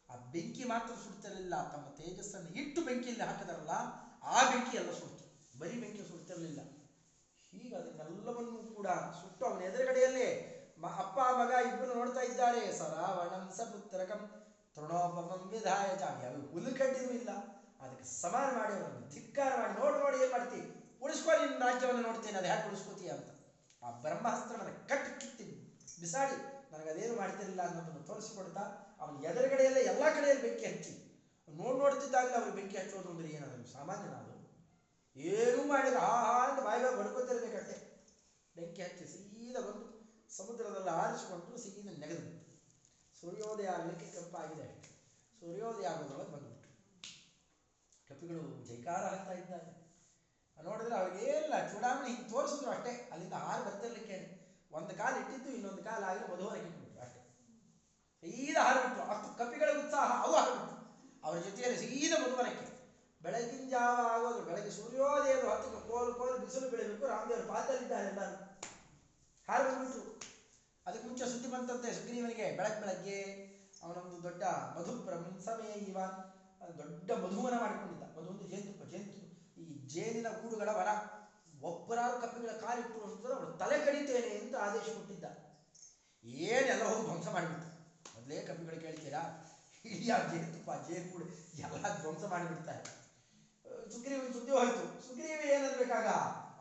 ಆ ಬೆಂಕಿ ಮಾತ್ರ ಸುಡ್ತಿರಲಿಲ್ಲ. ತಮ್ಮ ತೇಜಸ್ಸನ್ನು ಇಟ್ಟು ಬೆಂಕಿಯಲ್ಲಿ ಹಾಕಿದಾರಲ್ಲ, ಆ ಬೆಂಕಿ ಎಲ್ಲ ಸುಡ್ತು. ಬರೀ ಬೆಂಕಿ ಸುಡ್ತಿರಲಿಲ್ಲ. ಹೀಗೆ ಅದನ್ನೆಲ್ಲವನ್ನೂ ಕೂಡ ಸುಟ್ಟು ಅವನ ಎದುರುಗಡೆಯಲ್ಲೇ ಅಪ್ಪ, ಮಗ ಇಬ್ಬರು ನೋಡ್ತಾ ಇದ್ದಾರೆ. ಸರಾವಣಂ ಸಪುತ್ರಕಂ ತೃಣೋಪಮಂ ವಿಧಾಯ ಹುಲ್ಲು ಹುಲ್ಲುಕಡ್ಡಿನೂ ಇಲ್ಲ. ಅದಕ್ಕೆ ಸಮಾನ ಮಾಡಿ ಅವರನ್ನು, ಧಿಕ್ಕಾರ ಮಾಡಿ, ನೋಡಿ ನೋಡಿ ಏನ್ ಮಾಡ್ತಿ? ಉಳಿಸ್ಕೊ ನಿನ್ನ ರಾಜ್ಯವನ್ನು ನೋಡ್ತೀನಿ, ಅದು ಹ್ಯಾಕ್ ಉಳಿಸ್ಕೋತೀಯ ಅಂತ. ಆ ಬ್ರಹ್ಮಾಸ್ತ್ರವನ್ನು ಕಟ್ಟಿ ಕಿತ್ತಿ ಬಿಸಾಡಿ, ನನಗೆ ಅದೇನು ಮಾಡ್ತಿರಲಿಲ್ಲ ಅನ್ನೋದನ್ನು ತೋರಿಸಿಕೊಡ್ತಾ ಅವನ ಎದುರುಗಡೆಯಲ್ಲೇ ಎಲ್ಲ ಕಡೆಯಲ್ಲಿ ಬೆಂಕಿ ಹಚ್ಚಿ. ನೋಡ್, ನೋಡ್ತಿದ್ದಾಗಲೇ ಅವ್ರಿಗೆ ಬೆಂಕಿ ಹಚ್ಚೋದು ಅಂದ್ರೆ ಏನಾದ್ರು ಸಾಮಾನ್ಯನಾದ್ರು ಏನು ಏನೂ ಮಾಡಿದ ಆ ಆ ಅಂತ ಬಾಯಿ ಬಾಯಿ ಬಡ್ಕೊತಿರ್ಬೇಕಷ್ಟೆ ಬೆಂಕಿ ಹಚ್ಚಿ ಸೀದಾ ಬಂದು ಸಮುದ್ರದಲ್ಲಿ ಆರಿಸಿಕೊಂಡು ಸೀದಾ ನೆಗೆದು ಸೂರ್ಯೋದಯ ಆಗಲಿಕ್ಕೆ ಅಷ್ಟೆ ಸೂರ್ಯೋದಯ ಆಗೋದ್ರೊಳಗೆ ಬಂದ್ಬಿಟ್ರು. ಕಪಿಗಳು ಜೈಕಾರ ಹಾಕ್ತಾ ಇದ್ದಾರೆ. ನೋಡಿದ್ರೆ ಅವ್ರಿಗೆ ಏನಿಲ್ಲ ಚೂಡಾಮಣಿ ಹಿಂಗೆ ತೋರಿಸಿದ್ರು ಅಷ್ಟೇ. ಅಲ್ಲಿಂದ ಹಾರು ಬರ್ತಿರ್ಲಿಕ್ಕೆ ಒಂದು ಕಾಲು ಇಟ್ಟಿದ್ದು, ಇನ್ನೊಂದು ಕಾಲು ಆಗಿ ಮಧುವರೆಗೆ ಇಟ್ಬಿಟ್ರು ಅಷ್ಟೇ. ಸೀದಾ ಹಾರಿಬಿಟ್ರು ಅಷ್ಟು ಕಪಿಗಳ ಉತ್ಸಾಹ ಅವು ಹಾಕಿಬಿಟ್ರು ಅವ್ರ ಜೊತೆಯಲ್ಲಿ ಸೀದಾ ಮಧುವರಕ್ಕೆ ಬೆಳಗಿನ ಜಾವ ಆಗೋದು ಬೆಳಗ್ಗೆ ಸೂರ್ಯೋದಯದ ಹೊತ್ತಿಗೆ ಕೋಲು ಕೋಲು ಬಿಸಿಲು ಬೆಳಿಬೇಕು. ರಾಮದೇವರು ಪಾದಲ್ಲಿದ್ದಾರೆ ಎಲ್ಲರೂ. ಹಾರಿ ಬಂದ್ಬಿಟ್ರು ಅದಕ್ಕೆ ಮುಂಚೆ ಸುದ್ದಿ ಬಂತಂತೆ ಸುಗ್ರೀವನಿಗೆ, ಬೆಳಕ್ ಬೆಳಗ್ಗೆ ಅವನೊಂದು ದೊಡ್ಡ ಮಧು ಸಮಯ ಇವ ದೊಡ್ಡ ಮಧುವನ ಮಾಡಿಕೊಂಡಿದ್ದ. ಮಧು ಒಂದು ಜೇನುತುಪ್ಪ ಜೇನು ಈ ಜೇನಿನ ಗೂಡುಗಳ ವರ, ಒಬ್ಬರಾರು ಕಪ್ಪಿಗಳ ಕಾಲಿಟ್ಟು ಅವಳು ತಲೆ ಕಡಿತೇನೆ ಅಂತ ಆದೇಶ ಕೊಟ್ಟಿದ್ದ. ಏನೆಲ್ಲ ಹೋಗಿ ಧ್ವಂಸ ಮಾಡಿಬಿಟ್ಟು ಮೊದಲೇ ಕಪ್ಪಿಗಳು ಕೇಳ್ತೀರಾ? ಆ ಜೇನುತುಪ್ಪ ಕೂಡ ಎಲ್ಲ ಧ್ವಂಸ ಮಾಡಿಬಿಡ್ತಾರೆ ಸುಗ್ರೀವನ ಸುದ್ದಿ ಹೋಯ್ತು. ಸುಗ್ರೀವ ಏನನ್ಬೇಕಾಗ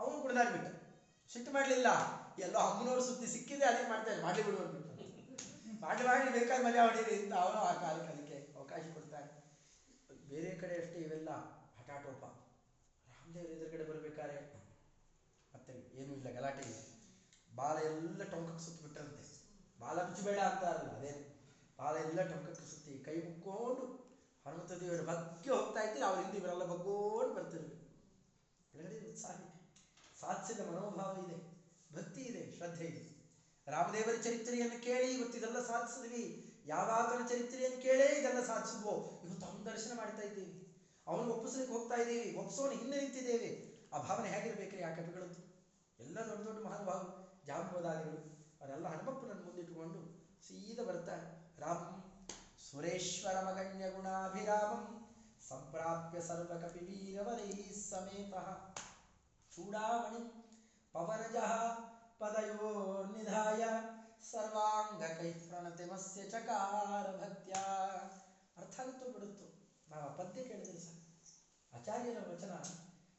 ಅವನು ಕುಡ್ದಾಡ್ಬಿಟ್ಟ ಸಿಟ್ಟು ಮಾಡಲಿಲ್ಲ. ಎಲ್ಲೋ ಅಮ್ಮನವ್ರ ಸುದ್ದಿ ಸಿಕ್ಕಿದೆ, ಅದೇ ಮಾಡ್ತಾ ಮಾಡ್ಲಿ ಬಿಡು ಅಂದ್ಬಿಟ್ಟು. ಮಾಡಿ ಮಾಡಿ ಬೇಕಾದ ಮಜಾ ಹೊಡೀರಿ ಅಂತ ಅವನು ಆ ಕಾಲಕ್ಕೆ ಅದಕ್ಕೆ ಅವಕಾಶ ಕೊಡ್ತಾರೆ. ಬೇರೆ ಕಡೆ ಅಷ್ಟೇ ಇವೆಲ್ಲ ಹಠಾಟೋಪ. ರಾಮದೇವ್ರ ಎದುರುಗಡೆ ಬರಬೇಕಾದ್ರೆ ಮತ್ತೆ ಏನೂ ಇಲ್ಲ, ಗಲಾಟೆ ಇಲ್ಲ. ಬಾಲ ಎಲ್ಲ ಟೊಂಕಕ್ಕೆ ಸುತ್ತ ಬಿಟ್ಟರಂತೆ ಬಾಲ ಬಿಚ್ಚಬೇಡ ಅಲ್ಲ, ಅದೇ. ಬಾಲ ಎಲ್ಲ ಟೊಂಕಕ್ಕೆ ಸುತ್ತಿ ಕೈ ಮುಕ್ಕೊಂಡು ಹನುಮಂತ ದೇವರ ಬಗ್ಗೆ ಹೋಗ್ತಾ ಇದ್ದೀರಿ ಅವ್ರ ಹಿಂದೆ ಇವರೆಲ್ಲ ಬಗ್ಗೋண்டு ಬರ್ತಿರ್ಬೇಕು. ಸಾಧ್ಯ. ಉತ್ಸಾಹ ಇದೆ ಮನೋಭಾವ ಇದೆ. ಭಕ್ತಿ ಇದೆ, ಶ್ರದ್ಧೆ ಇದೆ. ರಾಮದೇವರ ಚರಿತ್ರೆಯನ್ನು ಕೇಳಿ ಇವತ್ತು ಇದೆಲ್ಲ ಸಾಧಿಸಿದ್ವಿ. ಯಾವಾತನ ಚರಿತ್ರೆಯನ್ನು ಕೇಳೇ ಇದೆಲ್ಲ ಸಾಧಿಸಿದ್ವೋ? ಇವತ್ತು ಅವನ ದರ್ಶನ ಮಾಡ್ತಾ ಇದ್ದೀವಿ. ಅವನು ಒಪ್ಪಿಸಲಿಕ್ಕೆ ಹೋಗ್ತಾ ಇದ್ದೀವಿ. ಒಪ್ಪಿಸೋನು ಹಿಂದೆ ನಿಂತಿದ್ದೇವೆ. ಆ ಭಾವನೆ ಹೇಗಿರ್ಬೇಕ್ರಿ ಆ ಕವಿಗಳದ್ದು? ಎಲ್ಲ ದೊಡ್ಡ ದೊಡ್ಡ ಮಹಾನುಭಾವ ಜಾಂಬವದಾದಿಗಳು ಅವರೆಲ್ಲ ಹನುಮಪ್ಪನನ್ನು ಮುಂದಿಟ್ಟುಕೊಂಡು ಸೀದಾ ಬರ್ತಾರೆ ರಾಮ ಸುರೇಶ್ವರ ಮಗಣ್ಯ ಗುಣಾಭಿರಾಮಂ ಸಂಪ್ರಾಪ್ಯ ಸರ್ವ ಕಪಿ ವೀರವರೈ ಸಮೇತ. ಚೂಡಾಮಣಿ ಪವನಜಃ ಪದಯೋರ್ನಿಧಾಯ ಸರ್ವಾಂಗ ಕೈ ಪ್ರಣತಿಮಸ್ಯ ಚಕಾರ ಭಕ್ತ್ಯ ಅರ್ಥ ಆಗುತ್ತೋ ಬಿಡುತ್ತೋ. ನಾವು ಪದ್ಯ ಕೇಳಿದ್ರೆ ಸರ್ ಆಚಾರ್ಯರ ವಚನ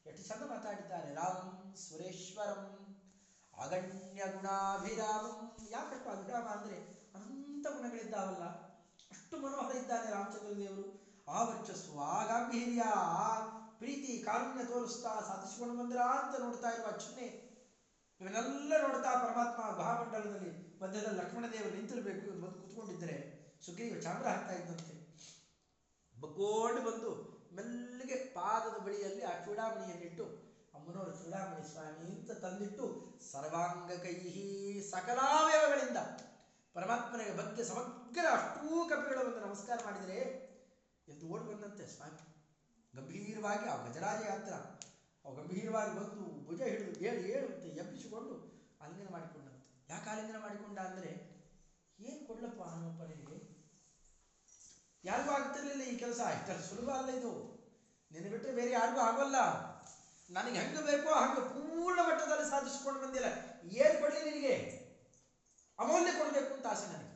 ಎಷ್ಟು ಚಂದ ಮಾತಾಡಿದ್ದಾರೆ. ರಾಮಂ ಸುರೇಶ್ವರಂ ಅಗಣ್ಯ ಗುಣಾಭಿರಾಮಂ. ಯಾಕಷ್ಟು ಅಭಿರಾಮ ಅಂದ್ರೆ ಅನಂತ ಗುಣಗಳಿದ್ದಾವಲ್ಲ. ಅಷ್ಟು ಮನೋಹರ ಇದ್ದಾನೆ ರಾಮಚಂದ್ರ ದೇವರು ಆ ವರ್ಚಸ್ಸು, ಆ ಗಾಂಭೀರ್ಯ, ಆ ಪ್ರೀತಿ, ಕಾರುಣ್ಯ ತೋರಿಸ್ತಾ ಸಾಧಿಸಿಕೊಂಡು ಬಂದ್ರ ಅಂತ ನೋಡ್ತಾ ಇರುವ ಚಿಹ್ನೆ ಇವನ್ನೆಲ್ಲ ನೋಡ್ತಾ ಪರಮಾತ್ಮ ಮಹಾಮಂಡಲದಲ್ಲಿ ಮಧ್ಯದಲ್ಲಿ ಲಕ್ಷ್ಮಣ ದೇವರು ನಿಂತಿರಬೇಕು ಬಂದು ಕುತ್ಕೊಂಡಿದ್ದರೆ ಸುಗ್ರೀವ ಚಾಮರ ಹಾಕ್ತಾ ಇದ್ದಂತೆ. ಬಗ್ಗೋಡು ಬಂದು ಮೆಲ್ಲಿಗೆ ಪಾದದ ಬಳಿಯಲ್ಲಿ ಆ ಚೂಡಾಮಣಿಯನ್ನಿಟ್ಟು ಅಮ್ಮನವರು ಚೂಡಾಮಣಿ ಸ್ವಾಮಿ ಅಂತ ತಂದಿಟ್ಟು ಸರ್ವಾಂಗ ಕೈಹಿ ಸಕಲಾವಯವಗಳಿಂದ ಪರಮಾತ್ಮನಿಗೆ ಬಗ್ಗೆ ಸಮಗ್ರ ಅಷ್ಟೂ ಕಪಿಗಳು ಒಂದು ನಮಸ್ಕಾರ ಮಾಡಿದರೆ ಎದ್ದು ಓಡಿ ಬಂದಂತೆ ಸ್ವಾಮಿ. ಗಂಭೀರವಾಗಿ ಆ ಗಜರಾಜ ಯಾತ್ರ ಗಂಭೀರವಾಗಿ ಬಂದು ಭುಜ ಹಿಡಿದು ಏಳು ಹೇಳುತ್ತೆ ಎಬ್ಬಿಸಿಕೊಂಡು ಆಲಿಂಗನ ಮಾಡಿಕೊಂಡಂತೆ. ಯಾಕೆ ಆಲಿಂಗನ ಮಾಡಿಕೊಂಡ ಅಂದರೆ, ಏನು ಕೊಡ್ಲಪ್ಪ ಹನುಮಪ್ಪನಿಗೆ ಯಾರಿಗೂ ಆಗ್ತಿರಲಿಲ್ಲ ಈ ಕೆಲಸ. ಅಷ್ಟೇ ಸುಲಭ ಅಲ್ಲ ಇದು. ನಿನ್ನ ಬಿಟ್ಟರೆ ಬೇರೆ ಯಾರಿಗೂ ಆಗೋಲ್ಲ. ನನಗೆ ಹೆಂಗೆ ಬೇಕೋ ಹಂಗೆ ಪೂರ್ಣ ಮಟ್ಟದಲ್ಲಿ ಸಾಧಿಸಿಕೊಂಡು ಬಂದಿಲ್ಲ. ಏನು ಕೊಡಲಿ ನಿನಗೆ? ಅಮೌಲ್ಯ ಕೊಡಬೇಕು ಅಂತ ಆಸೆ ನನಗೆ.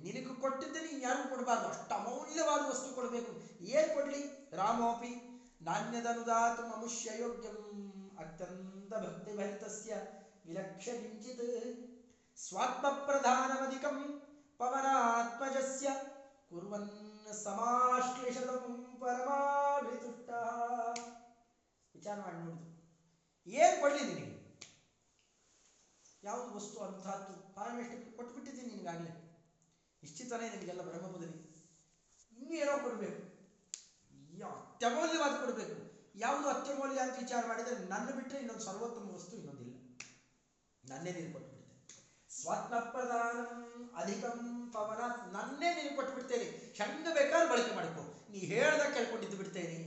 ನಿನಗೆ ಕೊಟ್ಟಿದ್ದೆ ನೀನು ಯಾರಿಗೂ ಕೊಡಬಾರ್ದು. ಅಷ್ಟು ಅಮೌಲ್ಯವಾದ ವಸ್ತು ಕೊಡಬೇಕು. ಏನು ಕೊಡಲಿ? ರಾಮೋಪಿ. ನಾಣ್ಯದನುದಾತು ಮನುಷ್ಯ ಯೋಗ್ಯಂ ಅತ್ಯಂತ ಭಕ್ತಿ ಭರಿತಸ್ಯ ವಿಲಕ್ಷ್ಯ ಕಿಂಚಿತ್ ಸ್ವಾತ್ಮ ಪ್ರಧಾನಮಧಿಕಂ ಪವನಾತ್ಮಜಸ್ಯ ಕುರ್ವನ್ ಸಮಾಶ್ಲೇಷತಂ ಪರಮಾಭಿತುಷ್ಟ ವಿಚಾರ ಮಾಡಿ ನೋಡಿದ್ರು. ಏನು ಕೊಡಲಿ ನಿನಗೆ ಯಾವುದು ವಸ್ತು ಅಂತಹದ್ದು ಪಾರಮೇಷ್ಟಕ್ಕೆ ಕೊಟ್ಬಿಟ್ಟಿದ್ದೀನಿ ನಿನಗಾಗಲೇ. ನಿಶ್ಚಿತನೇ ನಿಮಗೆಲ್ಲ ಬ್ರಹ್ಮಪುದರಿ ಇನ್ನೇನೋ ಕೊಡಬೇಕು. ಅತ್ಯಮೂಲ್ಯವಾದ ಕೊಡಬೇಕು. ಯಾವುದು ಅತ್ಯಮೂಲ್ಯ ಅಂತ ವಿಚಾರ ಮಾಡಿದರೆ ನನ್ನ ಬಿಟ್ಟರೆ ಇನ್ನೊಂದು ಸರ್ವೋತ್ತಮ ವಸ್ತು ಇನ್ನೊಂದಿಲ್ಲ. ನನ್ನೇ ನೀನು ಕೊಟ್ಬಿಡ್ತೇನೆ ಸ್ವತ್ನ ಪ್ರಧಾನ ಅಧಿಕಂ ಪವನ ನನ್ನೇ ನೀನು ಕೊಟ್ಬಿಡ್ತೇನೆ ಹೆಂಗ ಬೇಕಾದ್ರೂ ಬಳಕೆ ಮಾಡಿಕೊ. ನೀ ಹೇಳ್ದ ಕೇಳ್ಕೊಂಡಿದ್ದು ಬಿಡ್ತೇನೆ.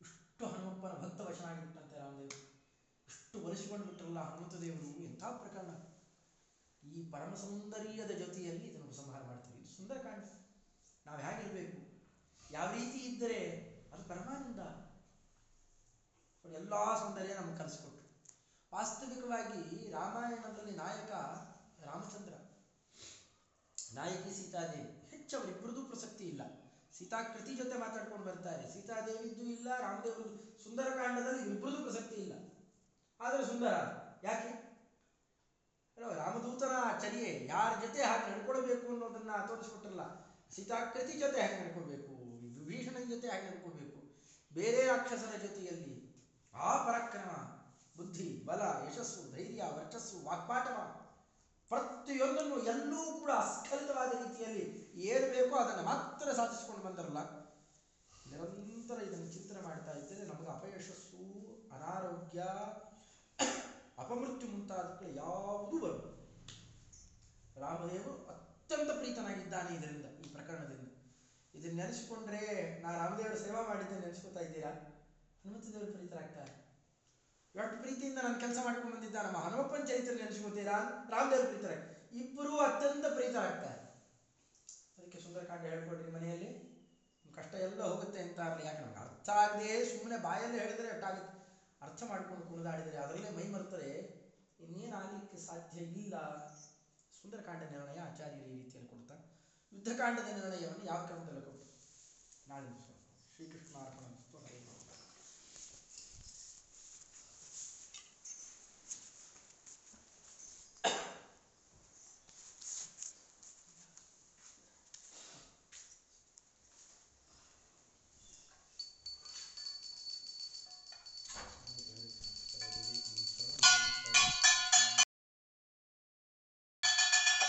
ಇಷ್ಟು ಹನುಮಪ್ಪನ ಭಕ್ತ ವಶನಾಗಿಬಿಟ್ಟಂತೆ ರಾಮದೇವರು ಇಷ್ಟು ಒಲಿಸಿಕೊಂಡು ಬಿಟ್ಟರಲ್ಲ ಹನುಮಂತ ದೇವರು ಎಂಥ ಪ್ರಕರಣ. ಈ ಪರಮ ಸೌಂದರ್ಯದ ಜೊತೆಯಲ್ಲಿ ಇದನ್ನು ಸಂಹಾರ ಮಾಡ್ತೀವಿ. ಇದು ಕಾಣಿಸ್ತು ನಾವು ಹೇಗಿರಬೇಕು? ಯಾವ ರೀತಿ ಇದ್ದರೆ ಅದು ಪರಮಾನಂದ ಎಲ್ಲ ಸೌಂದರ್ಯ ನಮ್ಗೆ ಕಲಿಸ್ಕೊಟ್ರು. ವಾಸ್ತವಿಕವಾಗಿ ರಾಮಾಯಣದಲ್ಲಿ ನಾಯಕ ರಾಮಚಂದ್ರ, ನಾಯಕಿ ಸೀತಾದೇವಿ ಹೆಚ್ಚು ಅವರಿಬ್ಬರದೂ ಪ್ರಸಕ್ತಿ ಇಲ್ಲ. ಸೀತಾಕೃತಿ ಜೊತೆ ಮಾತಾಡ್ಕೊಂಡು ಬರ್ತಾರೆ. ಸೀತಾದೇವಿದ್ದು ಇಲ್ಲ ರಾಮದೇವರು ಸುಂದರಕಾಂಡದಲ್ಲಿ ಇಬ್ಬರದೂ ಪ್ರಸಕ್ತಿ ಇಲ್ಲ. ಆದರೆ ಸುಂದರ ಯಾಕೆ? ರಾಮದೂತನ ಚರ್ಯೆ ಯಾರ ಜೊತೆ ಹಾಗೆ ನಡ್ಕೊಳ್ಬೇಕು ಅನ್ನೋದನ್ನ ತೋರಿಸ್ಕೊಟ್ರಲ್ಲ ಸೀತಾಕೃತಿ ಜೊತೆ ಹಾಗೆ ನಡ್ಕೋಬೇಕು ವಿಭೀಷಣನ ಜೊತೆ ಹಾಗೆ ನಡ್ಕೋಬೇಕು ಬೇರೆ ರಾಕ್ಷಸರ ಜೊತೆಯಲ್ಲಿ ಆ ಪರಾಕ್ರಮ, ಬುದ್ಧಿ, ಬಲ, ಯಶಸ್ಸು, ಧೈರ್ಯ, ವರ್ಚಸ್ಸು ವಾಕ್ಪಾಟವ ಪ್ರತಿಯೊಂದನ್ನು ಎಲ್ಲೂ ಕೂಡ ಅಸ್ಖಲಿತವಾದ ರೀತಿಯಲ್ಲಿ ಏನು ಬೇಕೋ ಅದನ್ನು ಮಾತ್ರ ಸಾಧಿಸಿಕೊಂಡು ಬಂದರಲ್ಲ. ನಿರಂತರ ಇದನ್ನು ಚಿಂತನೆ ಮಾಡ್ತಾ ಇದ್ದರೆ ನಮಗೆ ಅಪಯಶಸ್ಸು ಅನಾರೋಗ್ಯ, ಅಪಮೃತ್ಯು ಮುಂತಾದಕ್ಕೆ ಯಾವುದೂ ಬರದು ರಾಮದೇವರು ಅತ್ಯಂತ ಪ್ರೀತನಾಗಿದ್ದಾನೆ ಇದರಿಂದ, ಈ ಪ್ರಕರಣದಿಂದ. ಇದನ್ನ ನೆನೆಸ್ಕೊಂಡ್ರೆ ನಾ ರಾಮದೇವರ ಸೇವಾ ಮಾಡಿದ್ದೆ ನೆನೆಸ್ಕೊತಾ ಇದ್ದೀರಾ? ಹನುಮಂತ ದೇವರು ಪ್ರೀತರಾಗ್ತಾರೆ ಎಷ್ಟು ಪ್ರೀತಿಯಿಂದ ನಾನು ಕೆಲಸ ಮಾಡ್ಕೊಂಡು ಬಂದಿದ್ದ ನಮ್ಮ ಹನುಮಪ್ಪನ ಚರಿತ್ರೆ ನೆನೆಸ್ಕೊತೀರಾ? ರಾಮದೇವರು ಪ್ರೀತರ ಇಬ್ಬರೂ ಅತ್ಯಂತ ಪ್ರೀತರಾಗ್ತಾರೆ ಅದಕ್ಕೆ ಸುಂದರಕಾಂಡ ಹೇಳ್ಕೊಡ್ರಿ ಮನೆಯಲ್ಲಿ. ಕಷ್ಟ ಎಲ್ಲ ಹೋಗುತ್ತೆ ಅಂತ ಯಾಕೆ ನಮ್ಗೆ ಅರ್ಥ ಆಗದೆ ಸುಮ್ಮನೆ ಬಾಯಲ್ಲಿ ಹೇಳಿದ್ರೆ ಎಷ್ಟಾಗುತ್ತೆ ಅರ್ಥ ಮಾಡ್ಕೊಂಡು ಕುಣಿದಾಡಿದರೆ ಅದರಲ್ಲೇ ಮೈ ಮರ್ತರೆ ಇನ್ನೇನಾಗಲಿಕ್ಕೆ ಸಾಧ್ಯ ಇಲ್ಲ. ಸುಂದರಕಾಂಡ ನಿರ್ಣಯ ಆಚಾರ್ಯರು ಈ ರೀತಿಯಲ್ಲಿ ಕೊಡ್ತಾ ಯುದ್ಧಕಾಂಡದ ನಿರ್ಣಯವನ್ನು ಯಾವ ಕ್ರಮದಲ್ಲಿ ಕೊಟ್ಟು ನಾಳೆ ಶ್ರೀಕೃಷ್ಣ ಅರ್ಪಣ